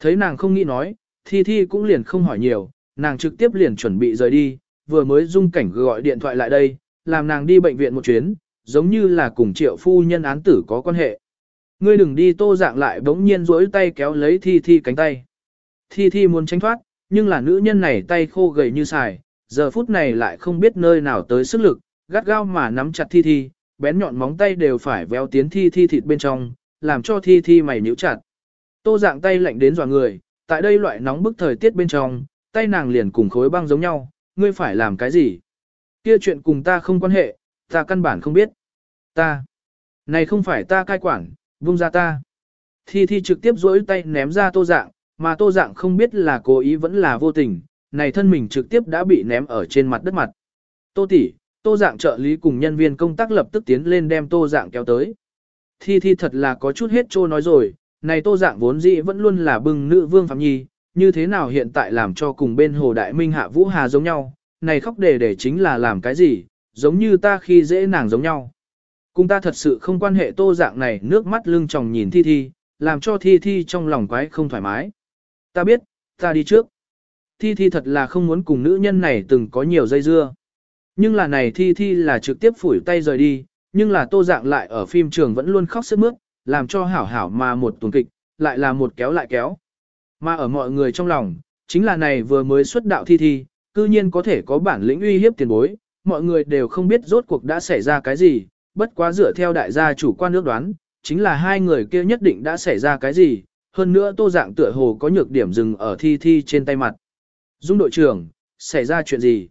Thấy nàng không nghĩ nói, Thi Thi cũng liền không hỏi nhiều, nàng trực tiếp liền chuẩn bị rời đi, vừa mới dung cảnh gọi điện thoại lại đây, làm nàng đi bệnh viện một chuyến, giống như là cùng triệu phu nhân án tử có quan hệ. Ngươi đừng đi Tô Dạng lại bỗng nhiên rỗi tay kéo lấy Thi Thi cánh tay. Thi Thi muốn tránh thoát, nhưng là nữ nhân này tay khô gầy như xài, giờ phút này lại không biết nơi nào tới sức lực, gắt gao mà nắm chặt thi thi, bén nhọn móng tay đều phải véo tiến thi thi thịt bên trong, làm cho thi thi mày nhíu chặt. Tô dạng tay lạnh đến dọa người, tại đây loại nóng bức thời tiết bên trong, tay nàng liền cùng khối băng giống nhau, ngươi phải làm cái gì? Kia chuyện cùng ta không quan hệ, ta căn bản không biết. Ta, này không phải ta cai quản, vung ra ta. Thi thi trực tiếp duỗi tay ném ra tô dạng, mà tô dạng không biết là cố ý vẫn là vô tình, này thân mình trực tiếp đã bị ném ở trên mặt đất mặt. Tô tỷ, tô dạng trợ lý cùng nhân viên công tác lập tức tiến lên đem tô dạng kéo tới. Thi thi thật là có chút hết trô nói rồi, này tô dạng vốn dĩ vẫn luôn là bưng nữ vương phạm nhi, như thế nào hiện tại làm cho cùng bên hồ đại minh hạ vũ hà giống nhau, này khóc để để chính là làm cái gì, giống như ta khi dễ nàng giống nhau. Cùng ta thật sự không quan hệ tô dạng này nước mắt lưng tròng nhìn thi thi, làm cho thi thi trong lòng quái không thoải mái. Ta biết, ta đi trước. Thi Thi thật là không muốn cùng nữ nhân này từng có nhiều dây dưa. Nhưng là này Thi Thi là trực tiếp phủi tay rời đi, nhưng là tô dạng lại ở phim trường vẫn luôn khóc sức mướt, làm cho hảo hảo mà một tuần kịch, lại là một kéo lại kéo. Mà ở mọi người trong lòng, chính là này vừa mới xuất đạo Thi Thi, cư nhiên có thể có bản lĩnh uy hiếp tiền bối, mọi người đều không biết rốt cuộc đã xảy ra cái gì, bất quá dựa theo đại gia chủ quan nước đoán, chính là hai người kia nhất định đã xảy ra cái gì, hơn nữa tô dạng tựa hồ có nhược điểm dừng ở thi thi trên tay mặt. Dung đội trưởng, xảy ra chuyện gì?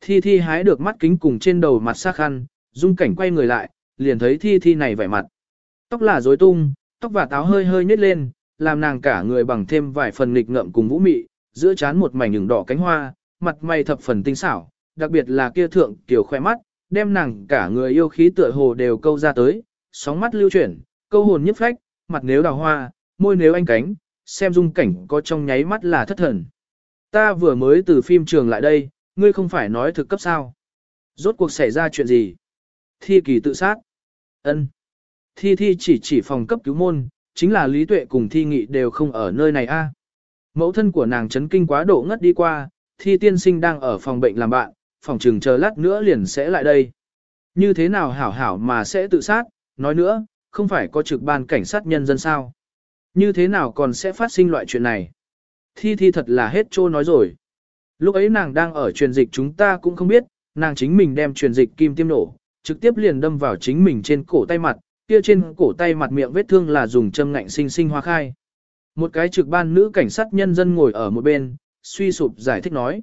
Thi thi hái được mắt kính cùng trên đầu mặt sắc khăn, dung cảnh quay người lại, liền thấy thi thi này vẻ mặt. Tóc là rối tung, tóc và táo hơi hơi nhếch lên, làm nàng cả người bằng thêm vài phần nghịch ngợm cùng vũ mị, giữa trán một mảnh nhừng đỏ cánh hoa, mặt mày thập phần tinh xảo, đặc biệt là kia thượng tiểu khoe mắt, đem nàng cả người yêu khí tựa hồ đều câu ra tới, sóng mắt lưu chuyển, câu hồn nhấp phách, mặt nếu đào hoa, môi nếu anh cánh, xem dung cảnh có trong nháy mắt là thất thần. Ta vừa mới từ phim trường lại đây, ngươi không phải nói thực cấp sao. Rốt cuộc xảy ra chuyện gì? Thi kỳ tự sát. ân Thi thi chỉ chỉ phòng cấp cứu môn, chính là Lý Tuệ cùng thi nghị đều không ở nơi này a. Mẫu thân của nàng chấn kinh quá độ ngất đi qua, thi tiên sinh đang ở phòng bệnh làm bạn, phòng trường chờ lát nữa liền sẽ lại đây. Như thế nào hảo hảo mà sẽ tự sát, nói nữa, không phải có trực ban cảnh sát nhân dân sao. Như thế nào còn sẽ phát sinh loại chuyện này? Thi thi thật là hết trô nói rồi. Lúc ấy nàng đang ở truyền dịch chúng ta cũng không biết, nàng chính mình đem truyền dịch kim tiêm nổ, trực tiếp liền đâm vào chính mình trên cổ tay mặt, kia trên cổ tay mặt miệng vết thương là dùng châm ngạnh sinh sinh hoa khai. Một cái trực ban nữ cảnh sát nhân dân ngồi ở một bên, suy sụp giải thích nói.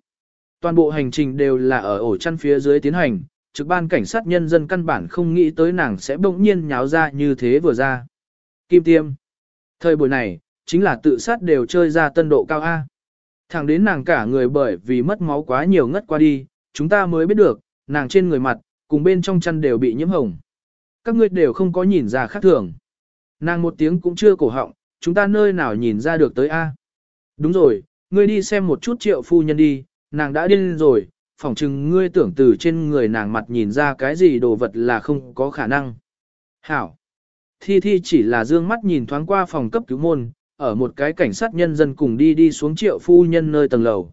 Toàn bộ hành trình đều là ở ổ chăn phía dưới tiến hành, trực ban cảnh sát nhân dân căn bản không nghĩ tới nàng sẽ bỗng nhiên nháo ra như thế vừa ra. Kim tiêm. Thời buổi này, chính là tự sát đều chơi ra tân độ cao A. Thẳng đến nàng cả người bởi vì mất máu quá nhiều ngất qua đi, chúng ta mới biết được, nàng trên người mặt, cùng bên trong chăn đều bị nhiễm hồng. Các ngươi đều không có nhìn ra khác thường. Nàng một tiếng cũng chưa cổ họng, chúng ta nơi nào nhìn ra được tới A. Đúng rồi, ngươi đi xem một chút triệu phu nhân đi, nàng đã điên rồi, phỏng chừng ngươi tưởng từ trên người nàng mặt nhìn ra cái gì đồ vật là không có khả năng. Hảo. Thi Thi chỉ là dương mắt nhìn thoáng qua phòng cấp cứu môn, ở một cái cảnh sát nhân dân cùng đi đi xuống triệu phu nhân nơi tầng lầu.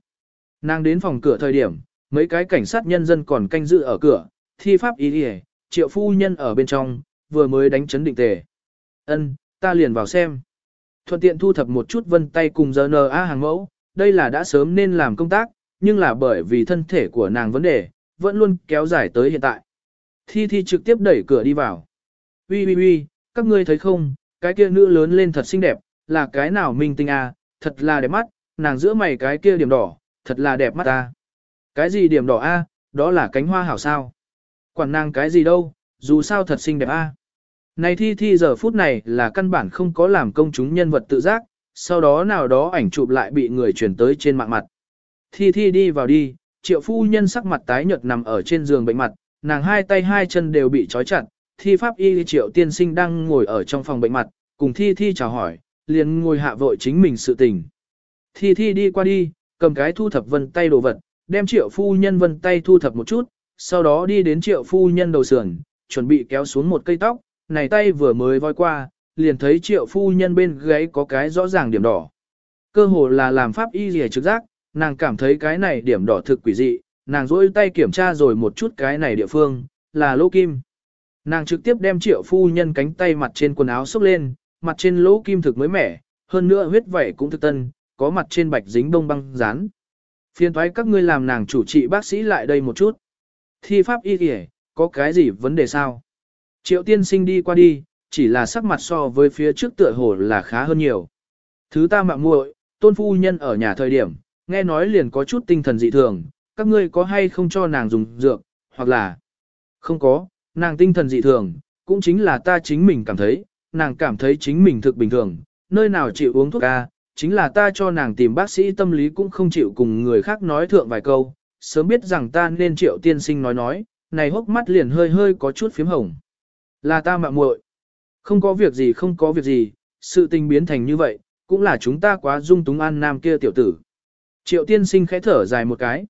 Nàng đến phòng cửa thời điểm, mấy cái cảnh sát nhân dân còn canh giữ ở cửa, thi pháp ý đi triệu phu nhân ở bên trong, vừa mới đánh chấn định tề. Ân, ta liền vào xem. Thuận tiện thu thập một chút vân tay cùng giờ NA hàng mẫu, đây là đã sớm nên làm công tác, nhưng là bởi vì thân thể của nàng vấn đề, vẫn luôn kéo dài tới hiện tại. Thi Thi trực tiếp đẩy cửa đi vào. Ui ui ui, các ngươi thấy không, cái kia nữ lớn lên thật xinh đẹp, là cái nào minh tinh à, thật là đẹp mắt, nàng giữa mày cái kia điểm đỏ, thật là đẹp mắt ta. Cái gì điểm đỏ a, đó là cánh hoa hảo sao. Quản nàng cái gì đâu, dù sao thật xinh đẹp a. Này thi thi giờ phút này là căn bản không có làm công chúng nhân vật tự giác, sau đó nào đó ảnh chụp lại bị người chuyển tới trên mạng mặt. Thi thi đi vào đi, triệu phu nhân sắc mặt tái nhợt nằm ở trên giường bệnh mặt, nàng hai tay hai chân đều bị trói chặt, thi pháp y triệu tiên sinh đang ngồi ở trong phòng bệnh mặt, cùng thi thi chào hỏi, liền ngồi hạ vội chính mình sự tình. Thi thi đi qua đi, cầm cái thu thập vân tay đồ vật, đem triệu phu nhân vân tay thu thập một chút, sau đó đi đến triệu phu nhân đầu sườn, chuẩn bị kéo xuống một cây tóc, này tay vừa mới voi qua, liền thấy triệu phu nhân bên gáy có cái rõ ràng điểm đỏ. Cơ hồ là làm pháp y rìa trực giác, nàng cảm thấy cái này điểm đỏ thực quỷ dị, nàng rỗi tay kiểm tra rồi một chút cái này địa phương, là lỗ kim. Nàng trực tiếp đem triệu phu nhân cánh tay mặt trên quần áo xốc lên, mặt trên lỗ kim thực mới mẻ, hơn nữa huyết vẩy cũng thực tân, có mặt trên bạch dính bông băng dán. Phiên thoái các ngươi làm nàng chủ trị bác sĩ lại đây một chút. Thi pháp y kìa, có cái gì vấn đề sao? Triệu tiên sinh đi qua đi, chỉ là sắc mặt so với phía trước tựa hồ là khá hơn nhiều. Thứ ta mạng muội, tôn phu nhân ở nhà thời điểm, nghe nói liền có chút tinh thần dị thường, các ngươi có hay không cho nàng dùng dược, hoặc là không có, nàng tinh thần dị thường, cũng chính là ta chính mình cảm thấy, nàng cảm thấy chính mình thực bình thường, nơi nào chịu uống thuốc ca, chính là ta cho nàng tìm bác sĩ tâm lý cũng không chịu cùng người khác nói thượng vài câu, sớm biết rằng ta nên triệu tiên sinh nói nói, này hốc mắt liền hơi hơi có chút phím hồng. Là ta mạ muội, không có việc gì không có việc gì, sự tình biến thành như vậy, cũng là chúng ta quá dung túng an nam kia tiểu tử. Triệu tiên sinh khẽ thở dài một cái.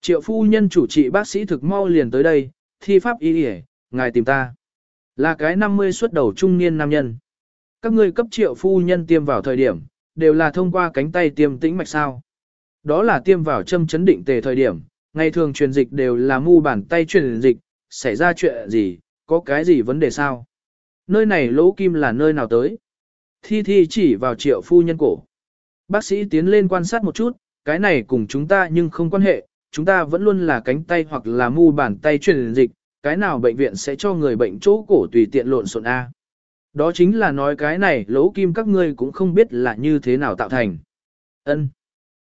Triệu phu nhân chủ trị bác sĩ thực mau liền tới đây, thi pháp y y ngài tìm ta. Là cái 50 xuất đầu trung niên nam nhân. Các ngươi cấp triệu phu nhân tiêm vào thời điểm, đều là thông qua cánh tay tiêm tĩnh mạch sao. Đó là tiêm vào châm chấn định tề thời điểm, ngày thường truyền dịch đều là mu bàn tay truyền dịch, xảy ra chuyện gì, có cái gì vấn đề sao? Nơi này lỗ kim là nơi nào tới? Thi Thi chỉ vào triệu phu nhân cổ. Bác sĩ tiến lên quan sát một chút, cái này cùng chúng ta nhưng không quan hệ, chúng ta vẫn luôn là cánh tay hoặc là mu bàn tay truyền dịch, cái nào bệnh viện sẽ cho người bệnh chỗ cổ tùy tiện lộn xộn A. Đó chính là nói cái này lỗ kim các ngươi cũng không biết là như thế nào tạo thành. Ân,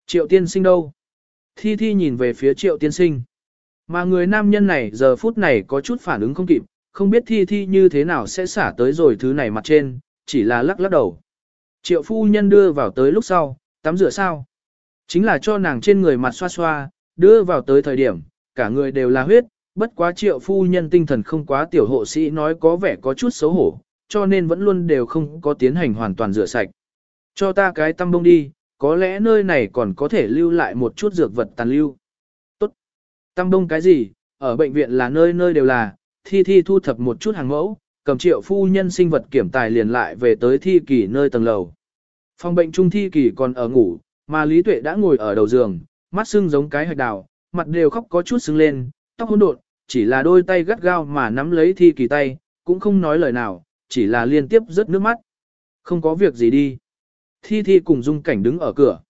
Triệu tiên sinh đâu? Thi Thi nhìn về phía triệu tiên sinh. Mà người nam nhân này giờ phút này có chút phản ứng không kịp, không biết Thi Thi như thế nào sẽ xả tới rồi thứ này mặt trên, chỉ là lắc lắc đầu. Triệu phu nhân đưa vào tới lúc sau, tắm rửa sao? Chính là cho nàng trên người mặt xoa xoa, đưa vào tới thời điểm, cả người đều là huyết, bất quá triệu phu nhân tinh thần không quá tiểu hộ sĩ nói có vẻ có chút xấu hổ, cho nên vẫn luôn đều không có tiến hành hoàn toàn rửa sạch. Cho ta cái tăm bông đi, có lẽ nơi này còn có thể lưu lại một chút dược vật tàn lưu. Tốt. Tăm bông cái gì, ở bệnh viện là nơi nơi đều là, thi thi thu thập một chút hàng mẫu, cầm triệu phu nhân sinh vật kiểm tài liền lại về tới thi kỳ nơi tầng lầu. Phòng bệnh trung thi kỳ còn ở ngủ, mà Lý Tuệ đã ngồi ở đầu giường, mắt sưng giống cái hạch đào, mặt đều khóc có chút sưng lên, tóc hỗn độn, chỉ là đôi tay gắt gao mà nắm lấy thi kỳ tay, cũng không nói lời nào, chỉ là liên tiếp rớt nước mắt. Không có việc gì đi. Thi thi cùng dung cảnh đứng ở cửa.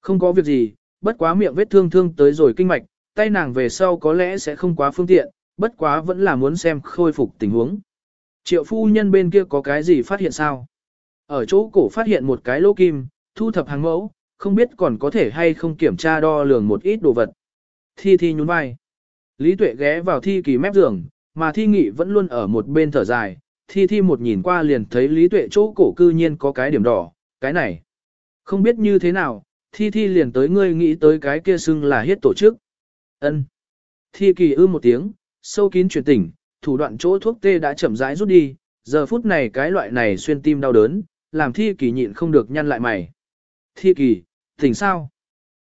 Không có việc gì, bất quá miệng vết thương thương tới rồi kinh mạch, tay nàng về sau có lẽ sẽ không quá phương tiện, bất quá vẫn là muốn xem khôi phục tình huống. Triệu phu nhân bên kia có cái gì phát hiện sao? Ở chỗ cổ phát hiện một cái lỗ kim, thu thập hàng mẫu, không biết còn có thể hay không kiểm tra đo lường một ít đồ vật. Thi thi nhún vai. Lý tuệ ghé vào thi kỳ mép giường, mà thi nghị vẫn luôn ở một bên thở dài. Thi thi một nhìn qua liền thấy lý tuệ chỗ cổ cư nhiên có cái điểm đỏ, cái này. Không biết như thế nào, thi thi liền tới ngươi nghĩ tới cái kia xưng là hiết tổ chức. ân Thi kỳ ư một tiếng, sâu kín chuyển tỉnh, thủ đoạn chỗ thuốc tê đã chậm rãi rút đi, giờ phút này cái loại này xuyên tim đau đớn, làm thi kỳ nhịn không được nhăn lại mày. Thi kỳ, tỉnh sao?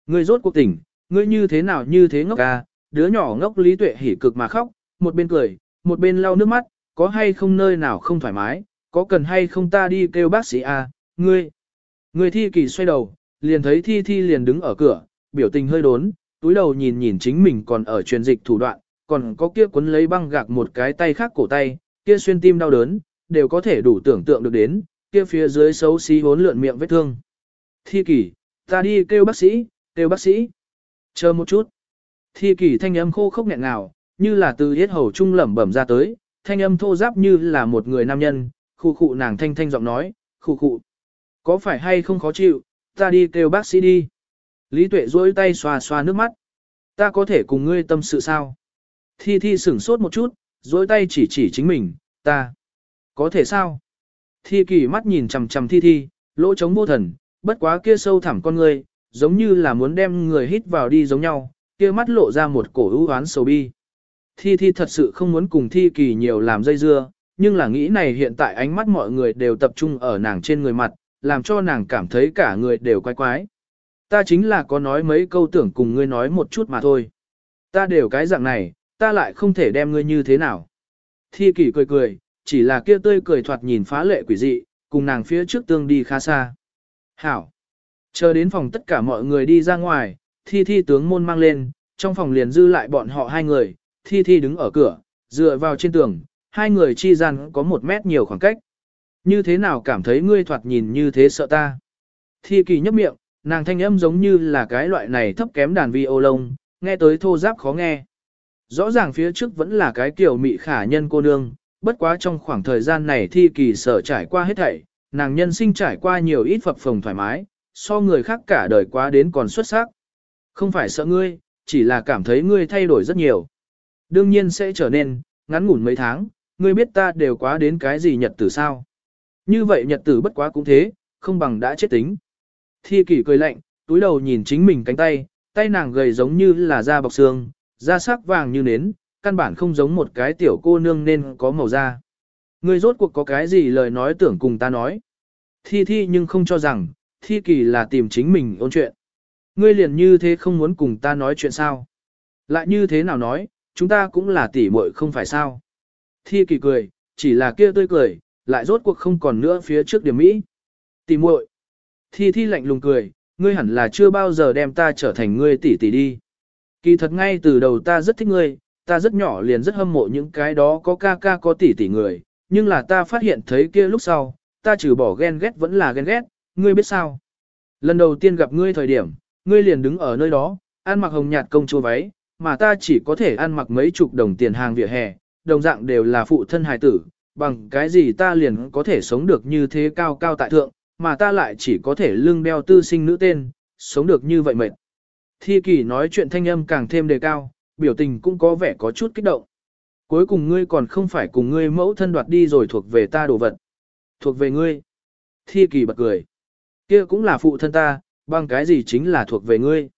Ngươi rốt cuộc tỉnh, ngươi như thế nào như thế ngốc à, đứa nhỏ ngốc lý tuệ hỉ cực mà khóc, một bên cười, một bên lau nước mắt, có hay không nơi nào không thoải mái, có cần hay không ta đi kêu bác sĩ à, ngươi. người thi kỳ xoay đầu, liền thấy thi thi liền đứng ở cửa, biểu tình hơi đốn, túi đầu nhìn nhìn chính mình còn ở truyền dịch thủ đoạn, còn có kia cuốn lấy băng gạc một cái tay khác cổ tay, kia xuyên tim đau đớn, đều có thể đủ tưởng tượng được đến, kia phía dưới xấu xí hốn lượn miệng vết thương. Thi kỷ, ta đi kêu bác sĩ, kêu bác sĩ. Chờ một chút. Thi kỳ thanh âm khô khốc nghẹn ngào, như là từ hết hầu trung lẩm bẩm ra tới, thanh âm thô giáp như là một người nam nhân, khu khụ nàng thanh thanh giọng nói, khu khụ. Có phải hay không khó chịu, ta đi kêu bác sĩ đi. Lý tuệ duỗi tay xoa xoa nước mắt. Ta có thể cùng ngươi tâm sự sao? Thi Thi sửng sốt một chút, duỗi tay chỉ chỉ chính mình, ta. Có thể sao? Thi kỳ mắt nhìn chằm chằm Thi Thi, lỗ trống vô thần, bất quá kia sâu thẳm con người, giống như là muốn đem người hít vào đi giống nhau, kia mắt lộ ra một cổ ưu oán sầu bi. Thi Thi thật sự không muốn cùng Thi kỳ nhiều làm dây dưa, nhưng là nghĩ này hiện tại ánh mắt mọi người đều tập trung ở nàng trên người mặt, làm cho nàng cảm thấy cả người đều quái quái. Ta chính là có nói mấy câu tưởng cùng ngươi nói một chút mà thôi. Ta đều cái dạng này, ta lại không thể đem ngươi như thế nào. Thi kỳ cười cười, chỉ là kia tươi cười thoạt nhìn phá lệ quỷ dị, cùng nàng phía trước tương đi khá xa. Hảo! Chờ đến phòng tất cả mọi người đi ra ngoài, thi thi tướng môn mang lên, trong phòng liền dư lại bọn họ hai người, thi thi đứng ở cửa, dựa vào trên tường, hai người chi gian có một mét nhiều khoảng cách. Như thế nào cảm thấy ngươi thoạt nhìn như thế sợ ta? Thi kỳ nhấp miệng, nàng thanh âm giống như là cái loại này thấp kém đàn vi ô lông, nghe tới thô giáp khó nghe. Rõ ràng phía trước vẫn là cái kiểu mị khả nhân cô nương, bất quá trong khoảng thời gian này thi kỳ sở trải qua hết thảy, nàng nhân sinh trải qua nhiều ít phập phồng thoải mái, so người khác cả đời quá đến còn xuất sắc. Không phải sợ ngươi, chỉ là cảm thấy ngươi thay đổi rất nhiều. Đương nhiên sẽ trở nên, ngắn ngủn mấy tháng, ngươi biết ta đều quá đến cái gì nhật tử sao. Như vậy nhật tử bất quá cũng thế, không bằng đã chết tính. Thi kỷ cười lạnh, túi đầu nhìn chính mình cánh tay, tay nàng gầy giống như là da bọc xương, da sắc vàng như nến, căn bản không giống một cái tiểu cô nương nên có màu da. Ngươi rốt cuộc có cái gì lời nói tưởng cùng ta nói. Thi thi nhưng không cho rằng, thi kỳ là tìm chính mình ôn chuyện. Ngươi liền như thế không muốn cùng ta nói chuyện sao. Lại như thế nào nói, chúng ta cũng là tỉ muội không phải sao. Thi kỳ cười, chỉ là kia tươi cười, lại rốt cuộc không còn nữa phía trước điểm Mỹ. Tỉ muội. Thi thi lạnh lùng cười, ngươi hẳn là chưa bao giờ đem ta trở thành ngươi tỷ tỷ đi. Kỳ thật ngay từ đầu ta rất thích ngươi, ta rất nhỏ liền rất hâm mộ những cái đó có ca ca có tỷ tỷ người, nhưng là ta phát hiện thấy kia lúc sau, ta trừ bỏ ghen ghét vẫn là ghen ghét, ngươi biết sao? Lần đầu tiên gặp ngươi thời điểm, ngươi liền đứng ở nơi đó, ăn mặc hồng nhạt công chúa váy, mà ta chỉ có thể ăn mặc mấy chục đồng tiền hàng vỉa hè, đồng dạng đều là phụ thân hài tử, bằng cái gì ta liền có thể sống được như thế cao cao tại thượng, mà ta lại chỉ có thể lưng đeo tư sinh nữ tên, sống được như vậy mệt. Thi kỳ nói chuyện thanh âm càng thêm đề cao, biểu tình cũng có vẻ có chút kích động. Cuối cùng ngươi còn không phải cùng ngươi mẫu thân đoạt đi rồi thuộc về ta đồ vật. Thuộc về ngươi. Thi kỳ bật cười. kia cũng là phụ thân ta, bằng cái gì chính là thuộc về ngươi.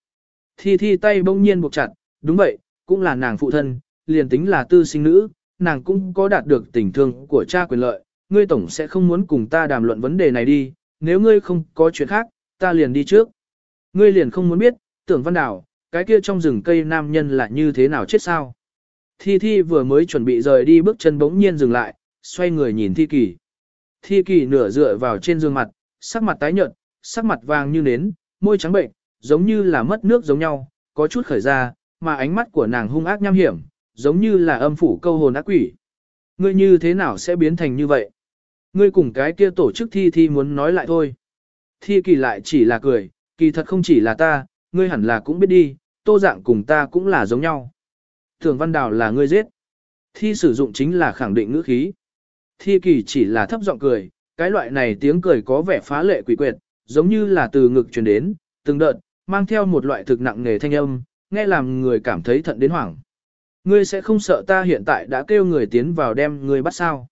Thi thi tay bỗng nhiên buộc chặt, đúng vậy, cũng là nàng phụ thân, liền tính là tư sinh nữ, nàng cũng có đạt được tình thương của cha quyền lợi, ngươi tổng sẽ không muốn cùng ta đàm luận vấn đề này đi, nếu ngươi không có chuyện khác, ta liền đi trước. Ngươi liền không muốn biết, tưởng văn đảo, cái kia trong rừng cây nam nhân là như thế nào chết sao. Thi Thi vừa mới chuẩn bị rời đi bước chân bỗng nhiên dừng lại, xoay người nhìn Thi Kỳ. Thi Kỳ nửa dựa vào trên giường mặt, sắc mặt tái nhợt, sắc mặt vàng như nến, môi trắng bệnh, giống như là mất nước giống nhau, có chút khởi ra, mà ánh mắt của nàng hung ác nham hiểm, giống như là âm phủ câu hồn ác quỷ. Ngươi như thế nào sẽ biến thành như vậy? Ngươi cùng cái kia tổ chức thi thi muốn nói lại thôi. Thi kỳ lại chỉ là cười, kỳ thật không chỉ là ta, ngươi hẳn là cũng biết đi, tô dạng cùng ta cũng là giống nhau. Thường văn đào là ngươi giết. Thi sử dụng chính là khẳng định ngữ khí. Thi kỳ chỉ là thấp giọng cười, cái loại này tiếng cười có vẻ phá lệ quỷ quyệt, giống như là từ ngực truyền đến, từng đợt, mang theo một loại thực nặng nề thanh âm, nghe làm người cảm thấy thận đến hoảng. Ngươi sẽ không sợ ta hiện tại đã kêu người tiến vào đem ngươi bắt sao.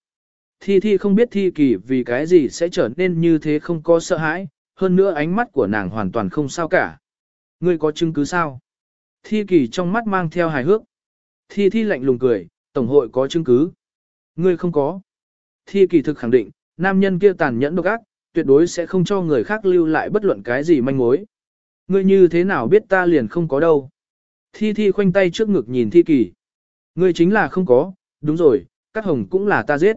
Thi Thi không biết Thi Kỳ vì cái gì sẽ trở nên như thế không có sợ hãi, hơn nữa ánh mắt của nàng hoàn toàn không sao cả. Ngươi có chứng cứ sao? Thi Kỳ trong mắt mang theo hài hước. Thi Thi lạnh lùng cười, Tổng hội có chứng cứ. Ngươi không có. Thi Kỳ thực khẳng định, nam nhân kia tàn nhẫn độc ác, tuyệt đối sẽ không cho người khác lưu lại bất luận cái gì manh mối. Ngươi như thế nào biết ta liền không có đâu. Thi Thi khoanh tay trước ngực nhìn Thi Kỳ. Ngươi chính là không có, đúng rồi, Cát Hồng cũng là ta giết.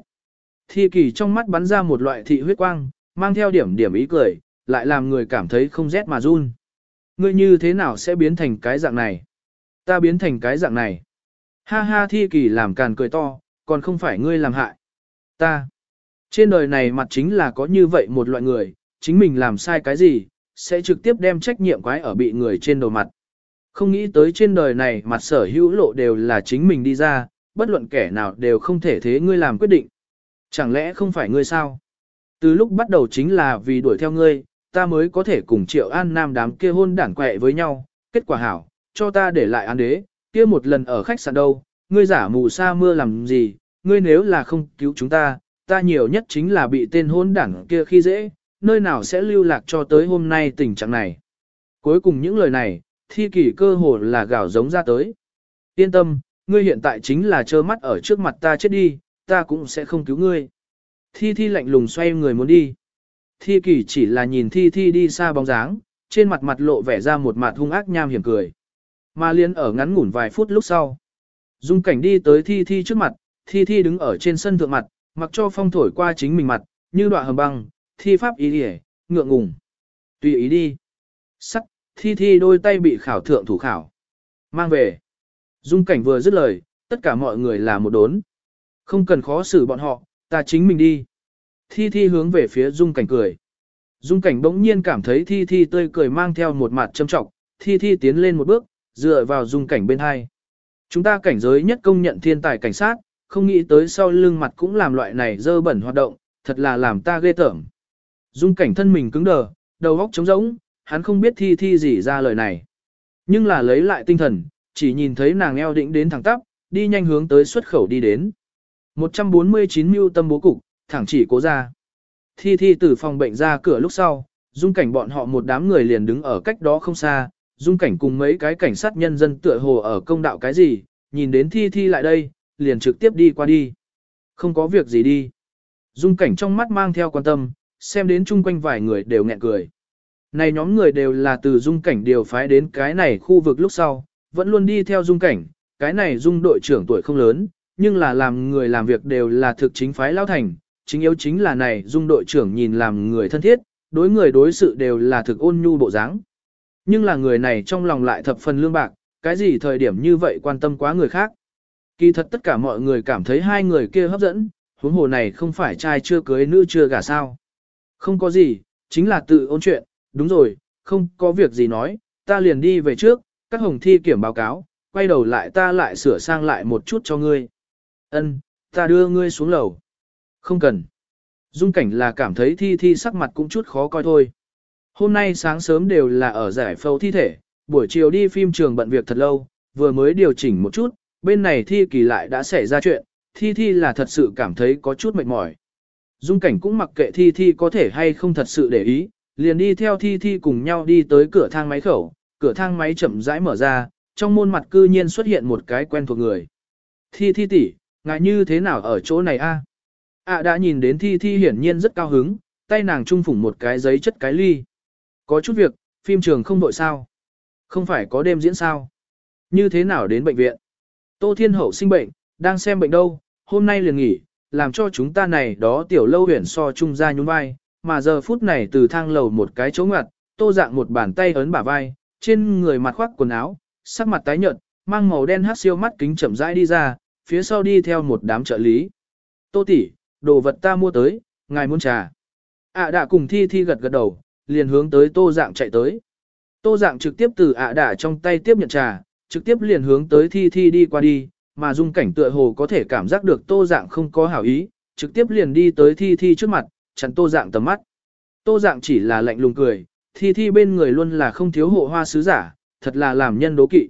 Thi kỳ trong mắt bắn ra một loại thị huyết quang, mang theo điểm điểm ý cười, lại làm người cảm thấy không rét mà run. Ngươi như thế nào sẽ biến thành cái dạng này? Ta biến thành cái dạng này. Ha ha thi kỳ làm càn cười to, còn không phải ngươi làm hại. Ta. Trên đời này mặt chính là có như vậy một loại người, chính mình làm sai cái gì, sẽ trực tiếp đem trách nhiệm quái ở bị người trên đầu mặt. Không nghĩ tới trên đời này mặt sở hữu lộ đều là chính mình đi ra, bất luận kẻ nào đều không thể thế ngươi làm quyết định. Chẳng lẽ không phải ngươi sao? Từ lúc bắt đầu chính là vì đuổi theo ngươi, ta mới có thể cùng triệu an nam đám kia hôn đản quẹ với nhau, kết quả hảo, cho ta để lại án đế, kia một lần ở khách sạn đâu, ngươi giả mù sa mưa làm gì, ngươi nếu là không cứu chúng ta, ta nhiều nhất chính là bị tên hôn đảng kia khi dễ, nơi nào sẽ lưu lạc cho tới hôm nay tình trạng này. Cuối cùng những lời này, thi kỷ cơ hồ là gào giống ra tới. Yên tâm, ngươi hiện tại chính là trơ mắt ở trước mặt ta chết đi, ta cũng sẽ không cứu ngươi. Thi Thi lạnh lùng xoay người muốn đi. Thi Kỳ chỉ là nhìn Thi Thi đi xa bóng dáng, trên mặt mặt lộ vẻ ra một mặt hung ác nham hiểm cười. Mà liên ở ngắn ngủn vài phút lúc sau. Dung cảnh đi tới Thi Thi trước mặt, Thi Thi đứng ở trên sân thượng mặt, mặc cho phong thổi qua chính mình mặt, như đoạn hầm băng, Thi pháp ý đi ngượng ngùng. Tùy ý đi. Sắc, Thi Thi đôi tay bị khảo thượng thủ khảo. Mang về. Dung cảnh vừa dứt lời, tất cả mọi người là một đốn. Không cần khó xử bọn họ, ta chính mình đi. Thi Thi hướng về phía Dung Cảnh cười. Dung Cảnh bỗng nhiên cảm thấy Thi Thi tươi cười mang theo một mặt châm trọng, Thi Thi tiến lên một bước, dựa vào Dung Cảnh bên hai. Chúng ta cảnh giới nhất công nhận thiên tài cảnh sát, không nghĩ tới sau lưng mặt cũng làm loại này dơ bẩn hoạt động, thật là làm ta ghê tởm. Dung Cảnh thân mình cứng đờ, đầu óc trống rỗng, hắn không biết Thi Thi gì ra lời này. Nhưng là lấy lại tinh thần, chỉ nhìn thấy nàng eo định đến thẳng tắp, đi nhanh hướng tới xuất khẩu đi đến. 149 mưu tâm bố cục, thẳng chỉ cố ra. Thi thi từ phòng bệnh ra cửa lúc sau, dung cảnh bọn họ một đám người liền đứng ở cách đó không xa, dung cảnh cùng mấy cái cảnh sát nhân dân tựa hồ ở công đạo cái gì, nhìn đến thi thi lại đây, liền trực tiếp đi qua đi. Không có việc gì đi. Dung cảnh trong mắt mang theo quan tâm, xem đến chung quanh vài người đều nghẹn cười. Này nhóm người đều là từ dung cảnh điều phái đến cái này khu vực lúc sau, vẫn luôn đi theo dung cảnh, cái này dung đội trưởng tuổi không lớn, nhưng là làm người làm việc đều là thực chính phái lao thành, chính yếu chính là này dung đội trưởng nhìn làm người thân thiết, đối người đối sự đều là thực ôn nhu bộ dáng. Nhưng là người này trong lòng lại thập phần lương bạc, cái gì thời điểm như vậy quan tâm quá người khác. Kỳ thật tất cả mọi người cảm thấy hai người kia hấp dẫn, huống hồ này không phải trai chưa cưới nữ chưa gả sao. Không có gì, chính là tự ôn chuyện, đúng rồi, không có việc gì nói, ta liền đi về trước, các hồng thi kiểm báo cáo, quay đầu lại ta lại sửa sang lại một chút cho ngươi. Ân, ta đưa ngươi xuống lầu. Không cần. Dung cảnh là cảm thấy thi thi sắc mặt cũng chút khó coi thôi. Hôm nay sáng sớm đều là ở giải phẫu thi thể, buổi chiều đi phim trường bận việc thật lâu, vừa mới điều chỉnh một chút, bên này thi kỳ lại đã xảy ra chuyện, thi thi là thật sự cảm thấy có chút mệt mỏi. Dung cảnh cũng mặc kệ thi thi có thể hay không thật sự để ý, liền đi theo thi thi cùng nhau đi tới cửa thang máy khẩu, cửa thang máy chậm rãi mở ra, trong môn mặt cư nhiên xuất hiện một cái quen thuộc người. Thi thi tỷ, ngại như thế nào ở chỗ này a? À đã nhìn đến thi thi hiển nhiên rất cao hứng, tay nàng trung phủng một cái giấy chất cái ly. Có chút việc, phim trường không đội sao. Không phải có đêm diễn sao. Như thế nào đến bệnh viện? Tô Thiên Hậu sinh bệnh, đang xem bệnh đâu, hôm nay liền nghỉ, làm cho chúng ta này đó tiểu lâu huyền so chung ra nhún vai, mà giờ phút này từ thang lầu một cái chỗ ngặt, tô dạng một bàn tay ấn bả vai, trên người mặt khoác quần áo, sắc mặt tái nhợt, mang màu đen hát siêu mắt kính chậm rãi đi ra, phía sau đi theo một đám trợ lý. Tô tỷ, đồ vật ta mua tới, ngài muốn trà. ạ đã cùng thi thi gật gật đầu, liền hướng tới tô dạng chạy tới. Tô dạng trực tiếp từ ạ đạ trong tay tiếp nhận trà, trực tiếp liền hướng tới thi thi đi qua đi, mà dung cảnh tựa hồ có thể cảm giác được tô dạng không có hảo ý, trực tiếp liền đi tới thi thi trước mặt, chặn tô dạng tầm mắt. Tô dạng chỉ là lạnh lùng cười, thi thi bên người luôn là không thiếu hộ hoa sứ giả, thật là làm nhân đố kỵ.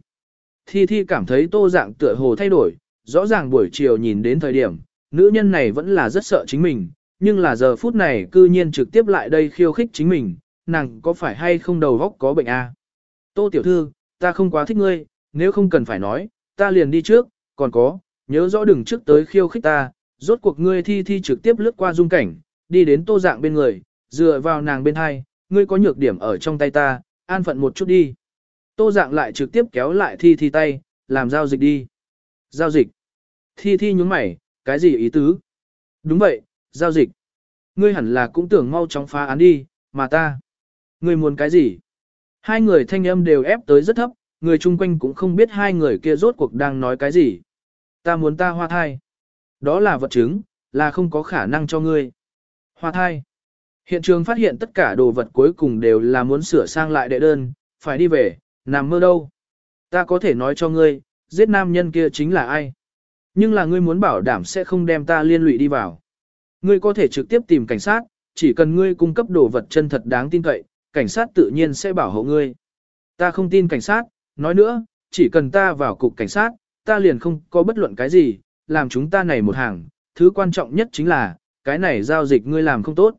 Thi thi cảm thấy tô dạng tựa hồ thay đổi, rõ ràng buổi chiều nhìn đến thời điểm, nữ nhân này vẫn là rất sợ chính mình, nhưng là giờ phút này cư nhiên trực tiếp lại đây khiêu khích chính mình, nàng có phải hay không đầu góc có bệnh a? À? Tô tiểu thư, ta không quá thích ngươi, nếu không cần phải nói, ta liền đi trước, còn có, nhớ rõ đừng trước tới khiêu khích ta, rốt cuộc ngươi thi thi trực tiếp lướt qua dung cảnh, đi đến tô dạng bên người, dựa vào nàng bên hai, ngươi có nhược điểm ở trong tay ta, an phận một chút đi. Tô dạng lại trực tiếp kéo lại thi thi tay, làm giao dịch đi. Giao dịch. Thi thi nhúng mày, cái gì ý tứ? Đúng vậy, giao dịch. Ngươi hẳn là cũng tưởng mau chóng phá án đi, mà ta. Ngươi muốn cái gì? Hai người thanh âm đều ép tới rất thấp, người chung quanh cũng không biết hai người kia rốt cuộc đang nói cái gì. Ta muốn ta hoa thai. Đó là vật chứng, là không có khả năng cho ngươi. Hoa thai. Hiện trường phát hiện tất cả đồ vật cuối cùng đều là muốn sửa sang lại đệ đơn, phải đi về, nằm mơ đâu. Ta có thể nói cho ngươi, giết nam nhân kia chính là ai. Nhưng là ngươi muốn bảo đảm sẽ không đem ta liên lụy đi vào. Ngươi có thể trực tiếp tìm cảnh sát, chỉ cần ngươi cung cấp đồ vật chân thật đáng tin cậy, cảnh sát tự nhiên sẽ bảo hộ ngươi. Ta không tin cảnh sát, nói nữa, chỉ cần ta vào cục cảnh sát, ta liền không có bất luận cái gì, làm chúng ta này một hàng, thứ quan trọng nhất chính là, cái này giao dịch ngươi làm không tốt.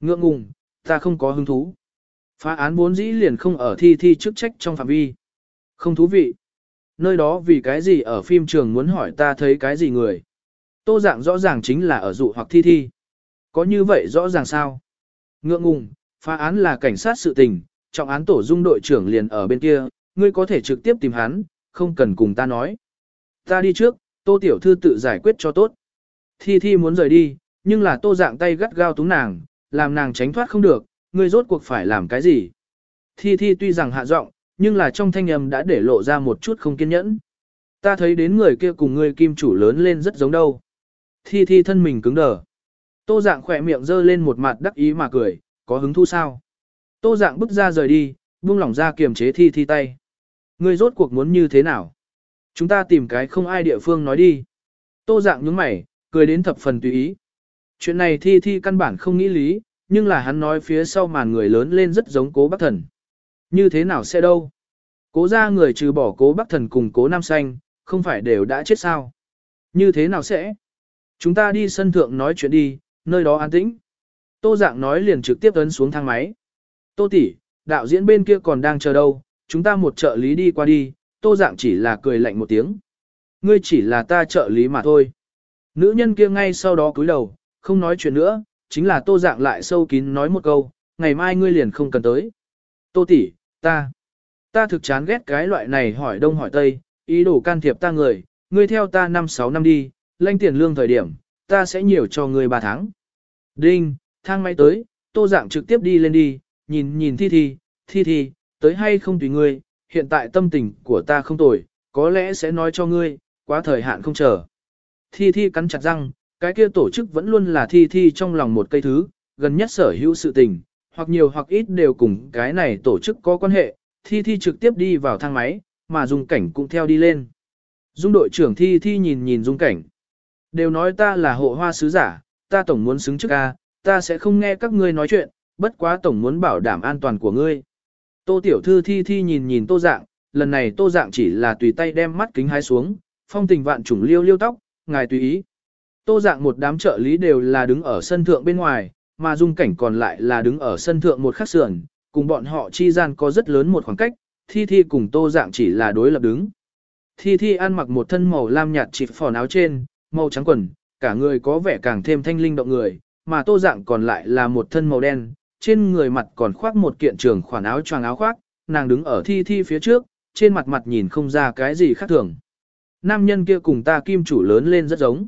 Ngượng ngùng, ta không có hứng thú. Phá án bốn dĩ liền không ở thi thi chức trách trong phạm vi. Không thú vị. Nơi đó vì cái gì ở phim trường muốn hỏi ta thấy cái gì người. Tô dạng rõ ràng chính là ở dụ hoặc thi thi. Có như vậy rõ ràng sao? Ngượng ngùng, phá án là cảnh sát sự tình, trọng án tổ dung đội trưởng liền ở bên kia, ngươi có thể trực tiếp tìm hắn, không cần cùng ta nói. Ta đi trước, tô tiểu thư tự giải quyết cho tốt. Thi thi muốn rời đi, nhưng là tô dạng tay gắt gao túng nàng, làm nàng tránh thoát không được, ngươi rốt cuộc phải làm cái gì. Thi thi tuy rằng hạ giọng, nhưng là trong thanh âm đã để lộ ra một chút không kiên nhẫn. Ta thấy đến người kia cùng ngươi kim chủ lớn lên rất giống đâu. Thi thi thân mình cứng đờ. Tô dạng khỏe miệng giơ lên một mặt đắc ý mà cười, có hứng thu sao. Tô dạng bước ra rời đi, buông lỏng ra kiềm chế thi thi tay. Ngươi rốt cuộc muốn như thế nào? Chúng ta tìm cái không ai địa phương nói đi. Tô dạng nhướng mày, cười đến thập phần tùy ý. Chuyện này thi thi căn bản không nghĩ lý, nhưng là hắn nói phía sau màn người lớn lên rất giống cố bác thần. Như thế nào sẽ đâu? Cố ra người trừ bỏ cố bác thần cùng cố nam xanh, không phải đều đã chết sao? Như thế nào sẽ? Chúng ta đi sân thượng nói chuyện đi, nơi đó an tĩnh. Tô dạng nói liền trực tiếp ấn xuống thang máy. Tô tỷ, đạo diễn bên kia còn đang chờ đâu, chúng ta một trợ lý đi qua đi, tô dạng chỉ là cười lạnh một tiếng. Ngươi chỉ là ta trợ lý mà thôi. Nữ nhân kia ngay sau đó cúi đầu, không nói chuyện nữa, chính là tô dạng lại sâu kín nói một câu, ngày mai ngươi liền không cần tới. Tô tỷ, ta, ta thực chán ghét cái loại này hỏi đông hỏi tây, ý đồ can thiệp ta người, ngươi theo ta 5-6 năm đi, lanh tiền lương thời điểm, ta sẽ nhiều cho ngươi 3 tháng. Đinh, thang máy tới, tô dạng trực tiếp đi lên đi, nhìn nhìn thi thi, thi thi, tới hay không tùy ngươi, hiện tại tâm tình của ta không tồi, có lẽ sẽ nói cho ngươi, quá thời hạn không chờ. Thi thi cắn chặt răng, cái kia tổ chức vẫn luôn là thi thi trong lòng một cây thứ, gần nhất sở hữu sự tình, hoặc nhiều hoặc ít đều cùng cái này tổ chức có quan hệ, thi thi trực tiếp đi vào thang máy, mà dung cảnh cũng theo đi lên. Dung đội trưởng thi thi nhìn nhìn dung cảnh. Đều nói ta là hộ hoa sứ giả, ta tổng muốn xứng trước ca, ta sẽ không nghe các ngươi nói chuyện, bất quá tổng muốn bảo đảm an toàn của ngươi. Tô tiểu thư thi thi nhìn nhìn tô dạng, lần này tô dạng chỉ là tùy tay đem mắt kính hái xuống, phong tình vạn trùng liêu liêu tóc, ngài tùy ý. Tô dạng một đám trợ lý đều là đứng ở sân thượng bên ngoài, mà dung cảnh còn lại là đứng ở sân thượng một khắc sườn, cùng bọn họ chi gian có rất lớn một khoảng cách, thi thi cùng tô dạng chỉ là đối lập đứng. Thi Thi ăn mặc một thân màu lam nhạt chỉ phỏ áo trên, màu trắng quần, cả người có vẻ càng thêm thanh linh động người, mà tô dạng còn lại là một thân màu đen, trên người mặt còn khoác một kiện trường khoản áo choàng áo khoác, nàng đứng ở Thi Thi phía trước, trên mặt mặt nhìn không ra cái gì khác thường. Nam nhân kia cùng ta kim chủ lớn lên rất giống.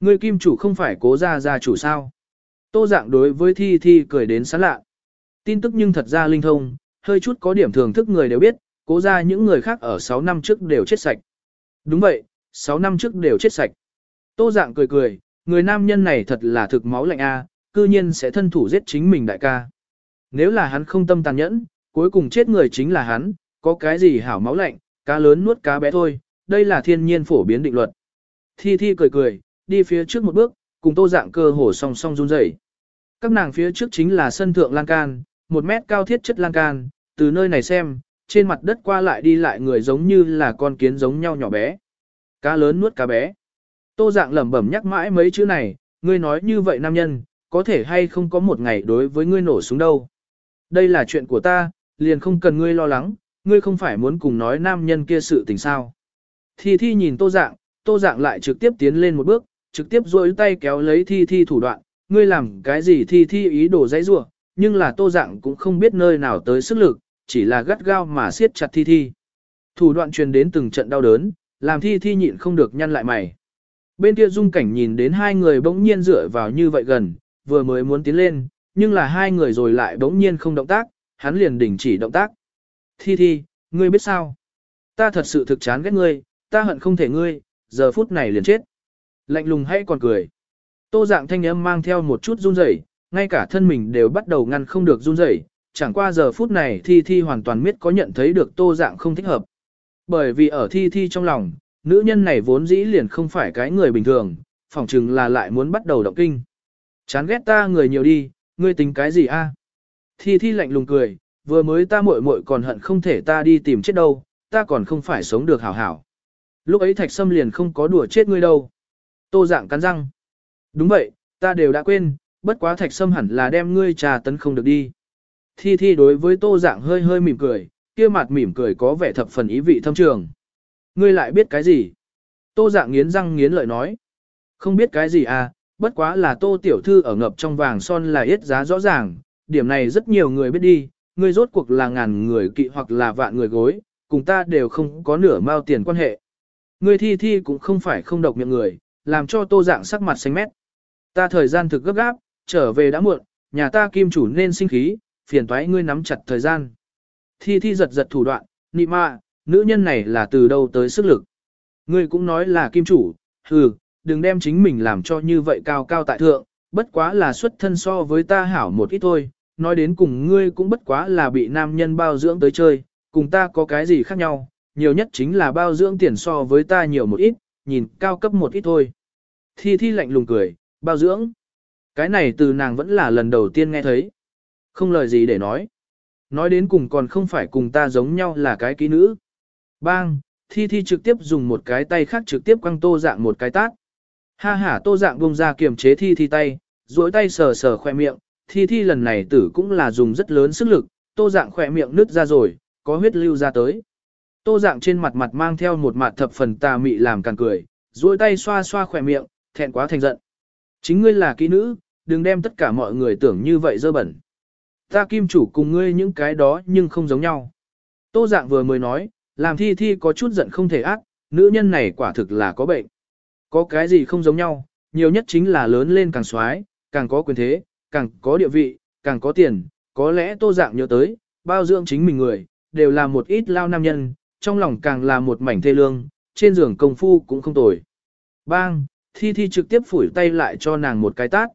Người kim chủ không phải cố gia gia chủ sao? Tô dạng đối với Thi Thi cười đến sán lạ. Tin tức nhưng thật ra linh thông, hơi chút có điểm thường thức người đều biết, cố ra những người khác ở 6 năm trước đều chết sạch. Đúng vậy, 6 năm trước đều chết sạch. Tô dạng cười cười, người nam nhân này thật là thực máu lạnh a, cư nhiên sẽ thân thủ giết chính mình đại ca. Nếu là hắn không tâm tàn nhẫn, cuối cùng chết người chính là hắn, có cái gì hảo máu lạnh, cá lớn nuốt cá bé thôi, đây là thiên nhiên phổ biến định luật. Thi Thi cười cười, đi phía trước một bước, cùng tô dạng cơ hồ song song run rẩy. Các nàng phía trước chính là sân thượng lan can, một mét cao thiết chất lan can, từ nơi này xem, trên mặt đất qua lại đi lại người giống như là con kiến giống nhau nhỏ bé. Cá lớn nuốt cá bé. Tô dạng lẩm bẩm nhắc mãi mấy chữ này, ngươi nói như vậy nam nhân, có thể hay không có một ngày đối với ngươi nổ súng đâu. Đây là chuyện của ta, liền không cần ngươi lo lắng, ngươi không phải muốn cùng nói nam nhân kia sự tình sao. Thi Thi nhìn tô dạng, tô dạng lại trực tiếp tiến lên một bước, trực tiếp duỗi tay kéo lấy Thi Thi thủ đoạn, ngươi làm cái gì Thi Thi ý đồ dãy rủa nhưng là tô dạng cũng không biết nơi nào tới sức lực, chỉ là gắt gao mà siết chặt thi thi. Thủ đoạn truyền đến từng trận đau đớn, làm thi thi nhịn không được nhăn lại mày. Bên kia dung cảnh nhìn đến hai người bỗng nhiên dựa vào như vậy gần, vừa mới muốn tiến lên, nhưng là hai người rồi lại bỗng nhiên không động tác, hắn liền đình chỉ động tác. Thi thi, ngươi biết sao? Ta thật sự thực chán ghét ngươi, ta hận không thể ngươi, giờ phút này liền chết. Lạnh lùng hay còn cười. Tô dạng thanh âm mang theo một chút run rẩy, ngay cả thân mình đều bắt đầu ngăn không được run rẩy, chẳng qua giờ phút này Thi Thi hoàn toàn biết có nhận thấy được tô dạng không thích hợp. Bởi vì ở Thi Thi trong lòng, nữ nhân này vốn dĩ liền không phải cái người bình thường, phỏng chừng là lại muốn bắt đầu động kinh. Chán ghét ta người nhiều đi, ngươi tính cái gì a? Thi Thi lạnh lùng cười, vừa mới ta muội muội còn hận không thể ta đi tìm chết đâu, ta còn không phải sống được hảo hảo. Lúc ấy Thạch Sâm liền không có đùa chết ngươi đâu. Tô dạng cắn răng. Đúng vậy, ta đều đã quên, bất quá Thạch Sâm hẳn là đem ngươi trà tấn không được đi. Thi Thi đối với Tô Dạng hơi hơi mỉm cười, kia mặt mỉm cười có vẻ thập phần ý vị thâm trường. Ngươi lại biết cái gì? Tô Dạng nghiến răng nghiến lợi nói. Không biết cái gì à, bất quá là Tô Tiểu Thư ở ngập trong vàng son là ít giá rõ ràng, điểm này rất nhiều người biết đi, ngươi rốt cuộc là ngàn người kỵ hoặc là vạn người gối, cùng ta đều không có nửa mao tiền quan hệ. Ngươi thi thi cũng không phải không độc miệng người, làm cho tô dạng sắc mặt xanh mét. Ta thời gian thực gấp gáp, trở về đã muộn, nhà ta kim chủ nên sinh khí, phiền toái ngươi nắm chặt thời gian. Thi thi giật giật thủ đoạn, nị mạ, nữ nhân này là từ đâu tới sức lực. Ngươi cũng nói là kim chủ, hừ, đừng đem chính mình làm cho như vậy cao cao tại thượng, bất quá là xuất thân so với ta hảo một ít thôi, nói đến cùng ngươi cũng bất quá là bị nam nhân bao dưỡng tới chơi, cùng ta có cái gì khác nhau, nhiều nhất chính là bao dưỡng tiền so với ta nhiều một ít, nhìn cao cấp một ít thôi. Thi thi lạnh lùng cười, bao dưỡng. Cái này từ nàng vẫn là lần đầu tiên nghe thấy. Không lời gì để nói. Nói đến cùng còn không phải cùng ta giống nhau là cái kỹ nữ. Bang, thi thi trực tiếp dùng một cái tay khác trực tiếp quăng tô dạng một cái tát. Ha ha tô dạng bông ra kiềm chế thi thi tay, duỗi tay sờ sờ khoe miệng, thi thi lần này tử cũng là dùng rất lớn sức lực, tô dạng khoe miệng nứt ra rồi, có huyết lưu ra tới. Tô dạng trên mặt mặt mang theo một mặt thập phần tà mị làm càng cười, duỗi tay xoa xoa khoe miệng, thẹn quá thành giận. Chính ngươi là kỹ nữ, đừng đem tất cả mọi người tưởng như vậy dơ bẩn. Ta kim chủ cùng ngươi những cái đó nhưng không giống nhau. Tô dạng vừa mới nói, làm thi thi có chút giận không thể ác, nữ nhân này quả thực là có bệnh. Có cái gì không giống nhau, nhiều nhất chính là lớn lên càng xoái, càng có quyền thế, càng có địa vị, càng có tiền, có lẽ tô dạng nhớ tới, bao dưỡng chính mình người, đều là một ít lao nam nhân, trong lòng càng là một mảnh thê lương, trên giường công phu cũng không tồi. Bang, thi thi trực tiếp phủi tay lại cho nàng một cái tát.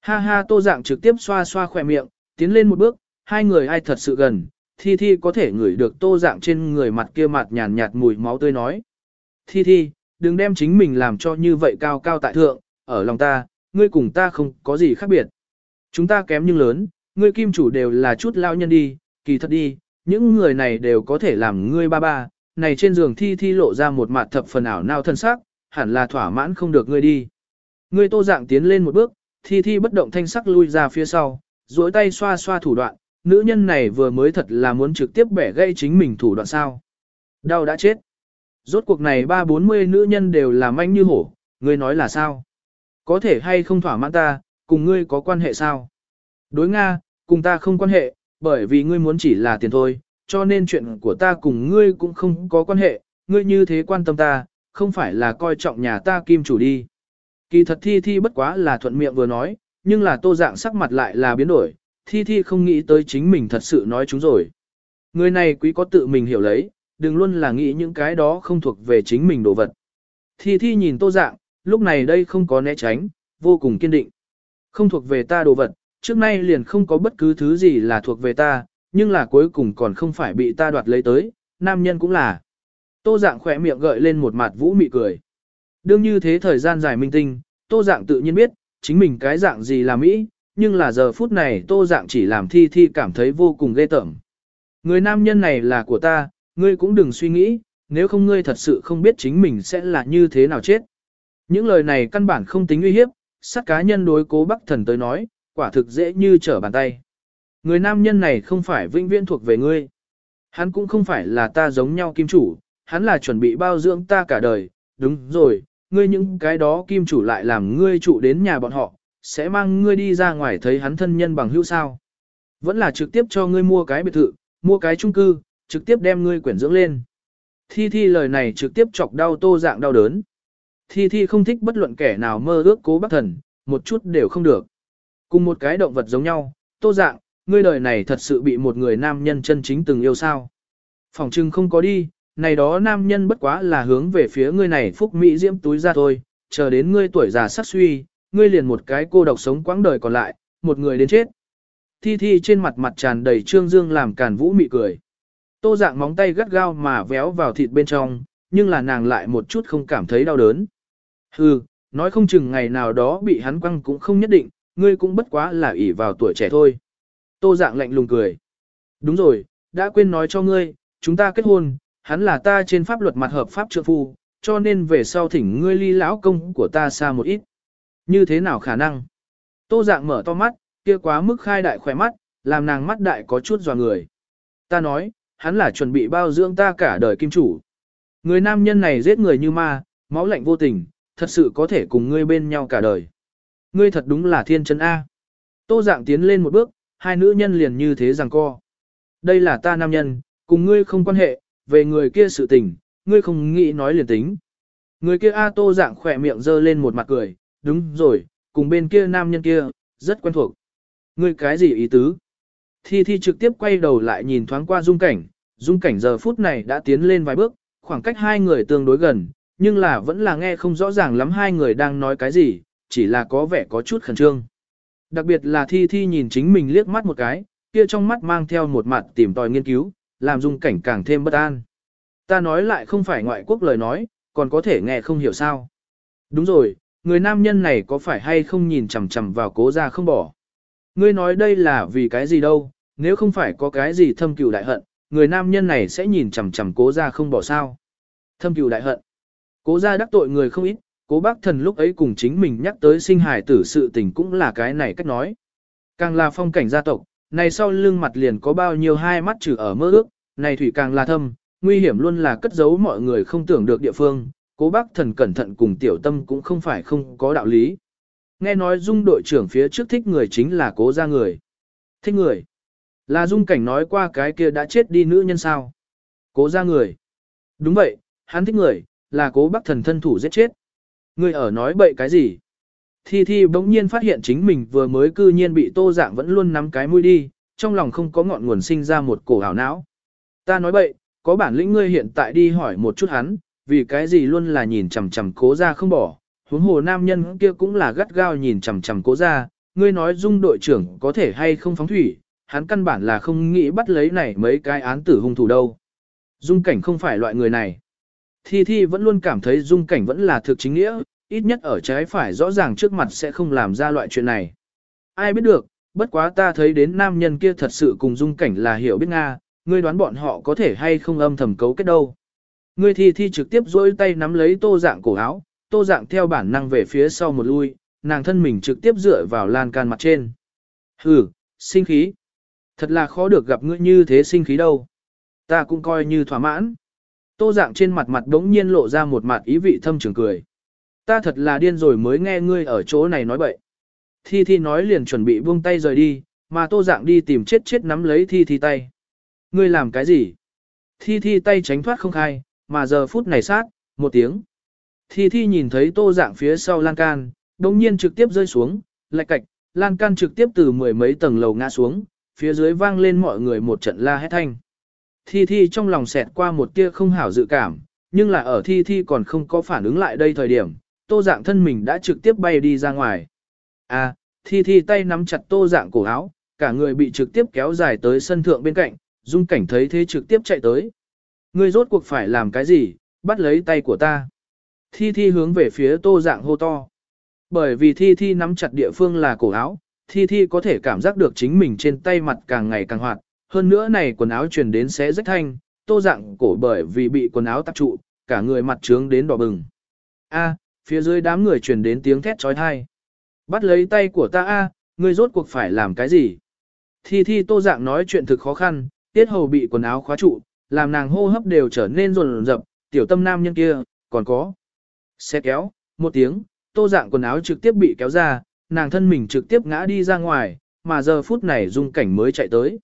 Ha ha tô dạng trực tiếp xoa xoa khỏe miệng, tiến lên một bước, hai người ai thật sự gần, Thi Thi có thể ngửi được tô dạng trên người mặt kia mặt nhàn nhạt mùi máu tươi nói. Thi Thi, đừng đem chính mình làm cho như vậy cao cao tại thượng, ở lòng ta, ngươi cùng ta không có gì khác biệt. Chúng ta kém nhưng lớn, ngươi kim chủ đều là chút lao nhân đi, kỳ thật đi, những người này đều có thể làm ngươi ba ba, này trên giường Thi Thi lộ ra một mặt thập phần ảo nao thân sắc, hẳn là thỏa mãn không được ngươi đi. Ngươi tô dạng tiến lên một bước, Thi Thi bất động thanh sắc lui ra phía sau, duỗi tay xoa xoa thủ đoạn, nữ nhân này vừa mới thật là muốn trực tiếp bẻ gây chính mình thủ đoạn sao. Đau đã chết rốt cuộc này ba bốn mươi nữ nhân đều là manh như hổ, ngươi nói là sao? Có thể hay không thỏa mãn ta, cùng ngươi có quan hệ sao? Đối Nga, cùng ta không quan hệ, bởi vì ngươi muốn chỉ là tiền thôi, cho nên chuyện của ta cùng ngươi cũng không có quan hệ, ngươi như thế quan tâm ta, không phải là coi trọng nhà ta kim chủ đi. Kỳ thật thi thi bất quá là thuận miệng vừa nói, nhưng là tô dạng sắc mặt lại là biến đổi, thi thi không nghĩ tới chính mình thật sự nói chúng rồi. Người này quý có tự mình hiểu lấy, đừng luôn là nghĩ những cái đó không thuộc về chính mình đồ vật. Thi thi nhìn tô dạng, lúc này đây không có né tránh, vô cùng kiên định. Không thuộc về ta đồ vật, trước nay liền không có bất cứ thứ gì là thuộc về ta, nhưng là cuối cùng còn không phải bị ta đoạt lấy tới, nam nhân cũng là. Tô dạng khỏe miệng gợi lên một mặt vũ mị cười. Đương như thế thời gian dài minh tinh, tô dạng tự nhiên biết, chính mình cái dạng gì là Mỹ, nhưng là giờ phút này tô dạng chỉ làm thi thi cảm thấy vô cùng ghê tởm. Người nam nhân này là của ta, ngươi cũng đừng suy nghĩ, nếu không ngươi thật sự không biết chính mình sẽ là như thế nào chết. Những lời này căn bản không tính uy hiếp, sát cá nhân đối cố bắc thần tới nói, quả thực dễ như trở bàn tay. Người nam nhân này không phải vĩnh viễn thuộc về ngươi. Hắn cũng không phải là ta giống nhau kim chủ, hắn là chuẩn bị bao dưỡng ta cả đời, đúng rồi, ngươi những cái đó kim chủ lại làm ngươi trụ đến nhà bọn họ, sẽ mang ngươi đi ra ngoài thấy hắn thân nhân bằng hữu sao. Vẫn là trực tiếp cho ngươi mua cái biệt thự, mua cái chung cư, trực tiếp đem ngươi quyển dưỡng lên. Thi Thi lời này trực tiếp chọc đau tô dạng đau đớn. Thi Thi không thích bất luận kẻ nào mơ ước cố bác thần, một chút đều không được. Cùng một cái động vật giống nhau, tô dạng, ngươi đời này thật sự bị một người nam nhân chân chính từng yêu sao. Phòng trưng không có đi, này đó nam nhân bất quá là hướng về phía ngươi này phúc mỹ diễm túi ra thôi, chờ đến ngươi tuổi già sắc suy, ngươi liền một cái cô độc sống quãng đời còn lại, một người đến chết. Thi thi trên mặt mặt tràn đầy trương dương làm càn vũ mị cười. Tô dạng móng tay gắt gao mà véo vào thịt bên trong, nhưng là nàng lại một chút không cảm thấy đau đớn. Hừ, nói không chừng ngày nào đó bị hắn quăng cũng không nhất định, ngươi cũng bất quá là ỷ vào tuổi trẻ thôi. Tô dạng lạnh lùng cười. Đúng rồi, đã quên nói cho ngươi, chúng ta kết hôn, hắn là ta trên pháp luật mặt hợp pháp trượng phu, cho nên về sau thỉnh ngươi ly lão công của ta xa một ít. Như thế nào khả năng? Tô dạng mở to mắt, kia quá mức khai đại khỏe mắt, làm nàng mắt đại có chút dò người. Ta nói, hắn là chuẩn bị bao dưỡng ta cả đời kim chủ. Người nam nhân này giết người như ma, máu lạnh vô tình, thật sự có thể cùng ngươi bên nhau cả đời. Ngươi thật đúng là thiên chân A. Tô dạng tiến lên một bước, hai nữ nhân liền như thế rằng co. Đây là ta nam nhân, cùng ngươi không quan hệ, về người kia sự tình, ngươi không nghĩ nói liền tính. Người kia A tô dạng khỏe miệng dơ lên một mặt cười, đúng rồi, cùng bên kia nam nhân kia, rất quen thuộc. Ngươi cái gì ý tứ? Thi Thi trực tiếp quay đầu lại nhìn thoáng qua dung cảnh, dung cảnh giờ phút này đã tiến lên vài bước, khoảng cách hai người tương đối gần, nhưng là vẫn là nghe không rõ ràng lắm hai người đang nói cái gì, chỉ là có vẻ có chút khẩn trương. Đặc biệt là Thi Thi nhìn chính mình liếc mắt một cái, kia trong mắt mang theo một mặt tìm tòi nghiên cứu, làm dung cảnh càng thêm bất an. Ta nói lại không phải ngoại quốc lời nói, còn có thể nghe không hiểu sao. Đúng rồi, người nam nhân này có phải hay không nhìn chằm chằm vào cố ra không bỏ. Ngươi nói đây là vì cái gì đâu, nếu không phải có cái gì thâm cừu đại hận, người nam nhân này sẽ nhìn chằm chằm cố ra không bỏ sao. Thâm cừu đại hận. Cố ra đắc tội người không ít, cố bác thần lúc ấy cùng chính mình nhắc tới sinh hài tử sự tình cũng là cái này cách nói. Càng là phong cảnh gia tộc, này sau lưng mặt liền có bao nhiêu hai mắt trừ ở mơ ước, này thủy càng là thâm, nguy hiểm luôn là cất giấu mọi người không tưởng được địa phương, cố bác thần cẩn thận cùng tiểu tâm cũng không phải không có đạo lý. Nghe nói dung đội trưởng phía trước thích người chính là cố ra người. Thích người. Là dung cảnh nói qua cái kia đã chết đi nữ nhân sao. Cố ra người. Đúng vậy, hắn thích người, là cố bác thần thân thủ giết chết. Người ở nói bậy cái gì? Thi Thi bỗng nhiên phát hiện chính mình vừa mới cư nhiên bị tô dạng vẫn luôn nắm cái mũi đi, trong lòng không có ngọn nguồn sinh ra một cổ hảo não. Ta nói bậy, có bản lĩnh ngươi hiện tại đi hỏi một chút hắn, vì cái gì luôn là nhìn chằm chằm cố ra không bỏ, huống hồ nam nhân kia cũng là gắt gao nhìn chằm chằm cố ra, ngươi nói dung đội trưởng có thể hay không phóng thủy, hắn căn bản là không nghĩ bắt lấy này mấy cái án tử hung thủ đâu. Dung cảnh không phải loại người này. Thi Thi vẫn luôn cảm thấy dung cảnh vẫn là thực chính nghĩa, ít nhất ở trái phải rõ ràng trước mặt sẽ không làm ra loại chuyện này. Ai biết được, bất quá ta thấy đến nam nhân kia thật sự cùng dung cảnh là hiểu biết Nga, ngươi đoán bọn họ có thể hay không âm thầm cấu kết đâu. Ngươi thi thi trực tiếp dỗi tay nắm lấy tô dạng cổ áo, tô dạng theo bản năng về phía sau một lui, nàng thân mình trực tiếp dựa vào lan can mặt trên. Hừ, sinh khí. Thật là khó được gặp ngươi như thế sinh khí đâu. Ta cũng coi như thỏa mãn. Tô dạng trên mặt mặt đống nhiên lộ ra một mặt ý vị thâm trường cười. Ta thật là điên rồi mới nghe ngươi ở chỗ này nói bậy. Thi Thi nói liền chuẩn bị buông tay rời đi, mà tô dạng đi tìm chết chết nắm lấy Thi Thi tay. Ngươi làm cái gì? Thi Thi tay tránh thoát không khai, mà giờ phút này sát, một tiếng. Thi Thi nhìn thấy tô dạng phía sau lan can, đồng nhiên trực tiếp rơi xuống, lạch cạch, lan can trực tiếp từ mười mấy tầng lầu ngã xuống, phía dưới vang lên mọi người một trận la hét thanh. Thi Thi trong lòng xẹt qua một tia không hảo dự cảm, nhưng là ở Thi Thi còn không có phản ứng lại đây thời điểm, tô dạng thân mình đã trực tiếp bay đi ra ngoài. À, Thi Thi tay nắm chặt tô dạng cổ áo, cả người bị trực tiếp kéo dài tới sân thượng bên cạnh, dung cảnh thấy thế trực tiếp chạy tới. Ngươi rốt cuộc phải làm cái gì, bắt lấy tay của ta. Thi Thi hướng về phía tô dạng hô to. Bởi vì Thi Thi nắm chặt địa phương là cổ áo, Thi Thi có thể cảm giác được chính mình trên tay mặt càng ngày càng hoạt, hơn nữa này quần áo truyền đến xé rách thanh, tô dạng cổ bởi vì bị quần áo tập trụ, cả người mặt trướng đến đỏ bừng. A, phía dưới đám người truyền đến tiếng thét trói thai. Bắt lấy tay của ta a, ngươi rốt cuộc phải làm cái gì? Thi Thi tô dạng nói chuyện thực khó khăn, tiết hầu bị quần áo khóa trụ, làm nàng hô hấp đều trở nên rồn rập, tiểu tâm nam nhân kia, còn có. Xe kéo, một tiếng, tô dạng quần áo trực tiếp bị kéo ra, nàng thân mình trực tiếp ngã đi ra ngoài, mà giờ phút này dung cảnh mới chạy tới.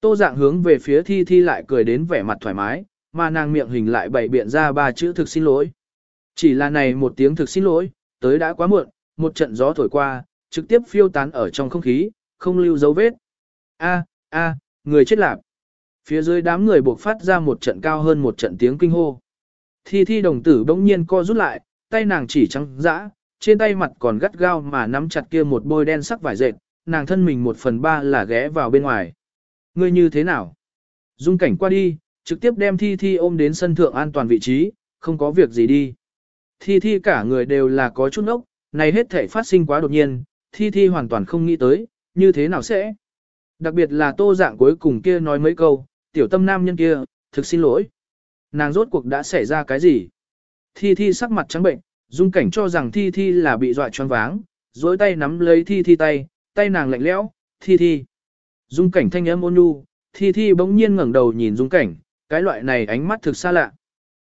Tô dạng hướng về phía thi thi lại cười đến vẻ mặt thoải mái, mà nàng miệng hình lại bày biện ra ba chữ thực xin lỗi. Chỉ là này một tiếng thực xin lỗi, tới đã quá muộn, một trận gió thổi qua, trực tiếp phiêu tán ở trong không khí, không lưu dấu vết. A, a, người chết lạc. Phía dưới đám người buộc phát ra một trận cao hơn một trận tiếng kinh hô. Thi thi đồng tử bỗng nhiên co rút lại, tay nàng chỉ trắng dã, trên tay mặt còn gắt gao mà nắm chặt kia một bôi đen sắc vải dệt, nàng thân mình một phần ba là ghé vào bên ngoài. Ngươi như thế nào? Dung cảnh qua đi, trực tiếp đem thi thi ôm đến sân thượng an toàn vị trí, không có việc gì đi. Thi thi cả người đều là có chút ốc, này hết thể phát sinh quá đột nhiên, thi thi hoàn toàn không nghĩ tới, như thế nào sẽ? Đặc biệt là tô dạng cuối cùng kia nói mấy câu, tiểu tâm nam nhân kia, thực xin lỗi. Nàng rốt cuộc đã xảy ra cái gì? Thi thi sắc mặt trắng bệnh, dung cảnh cho rằng thi thi là bị dọa choáng váng, dối tay nắm lấy thi thi tay, tay nàng lạnh lẽo, thi thi. Dung cảnh thanh âm ôn nhu, thi thi bỗng nhiên ngẩng đầu nhìn dung cảnh, cái loại này ánh mắt thực xa lạ.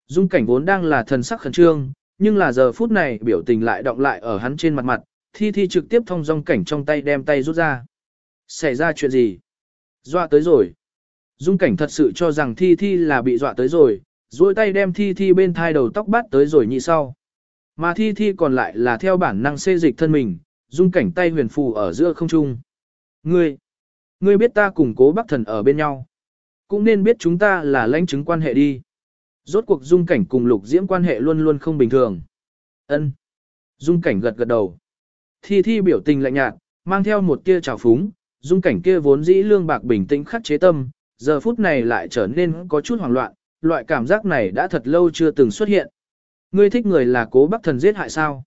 Dung cảnh vốn đang là thần sắc khẩn trương, nhưng là giờ phút này biểu tình lại động lại ở hắn trên mặt mặt, thi thi trực tiếp thông dung cảnh trong tay đem tay rút ra. Xảy ra chuyện gì? Dọa tới rồi. Dung cảnh thật sự cho rằng thi thi là bị dọa tới rồi, duỗi tay đem thi thi bên thai đầu tóc bắt tới rồi nhị sau. Mà thi thi còn lại là theo bản năng xê dịch thân mình, dung cảnh tay huyền phù ở giữa không trung. Ngươi! Ngươi biết ta cùng cố bác thần ở bên nhau. Cũng nên biết chúng ta là lãnh chứng quan hệ đi. Rốt cuộc dung cảnh cùng lục diễm quan hệ luôn luôn không bình thường. ân Dung cảnh gật gật đầu. Thi thi biểu tình lạnh nhạt, mang theo một tia trào phúng, dung cảnh kia vốn dĩ lương bạc bình tĩnh khắc chế tâm, giờ phút này lại trở nên có chút hoảng loạn, loại cảm giác này đã thật lâu chưa từng xuất hiện. Ngươi thích người là cố bác thần giết hại sao?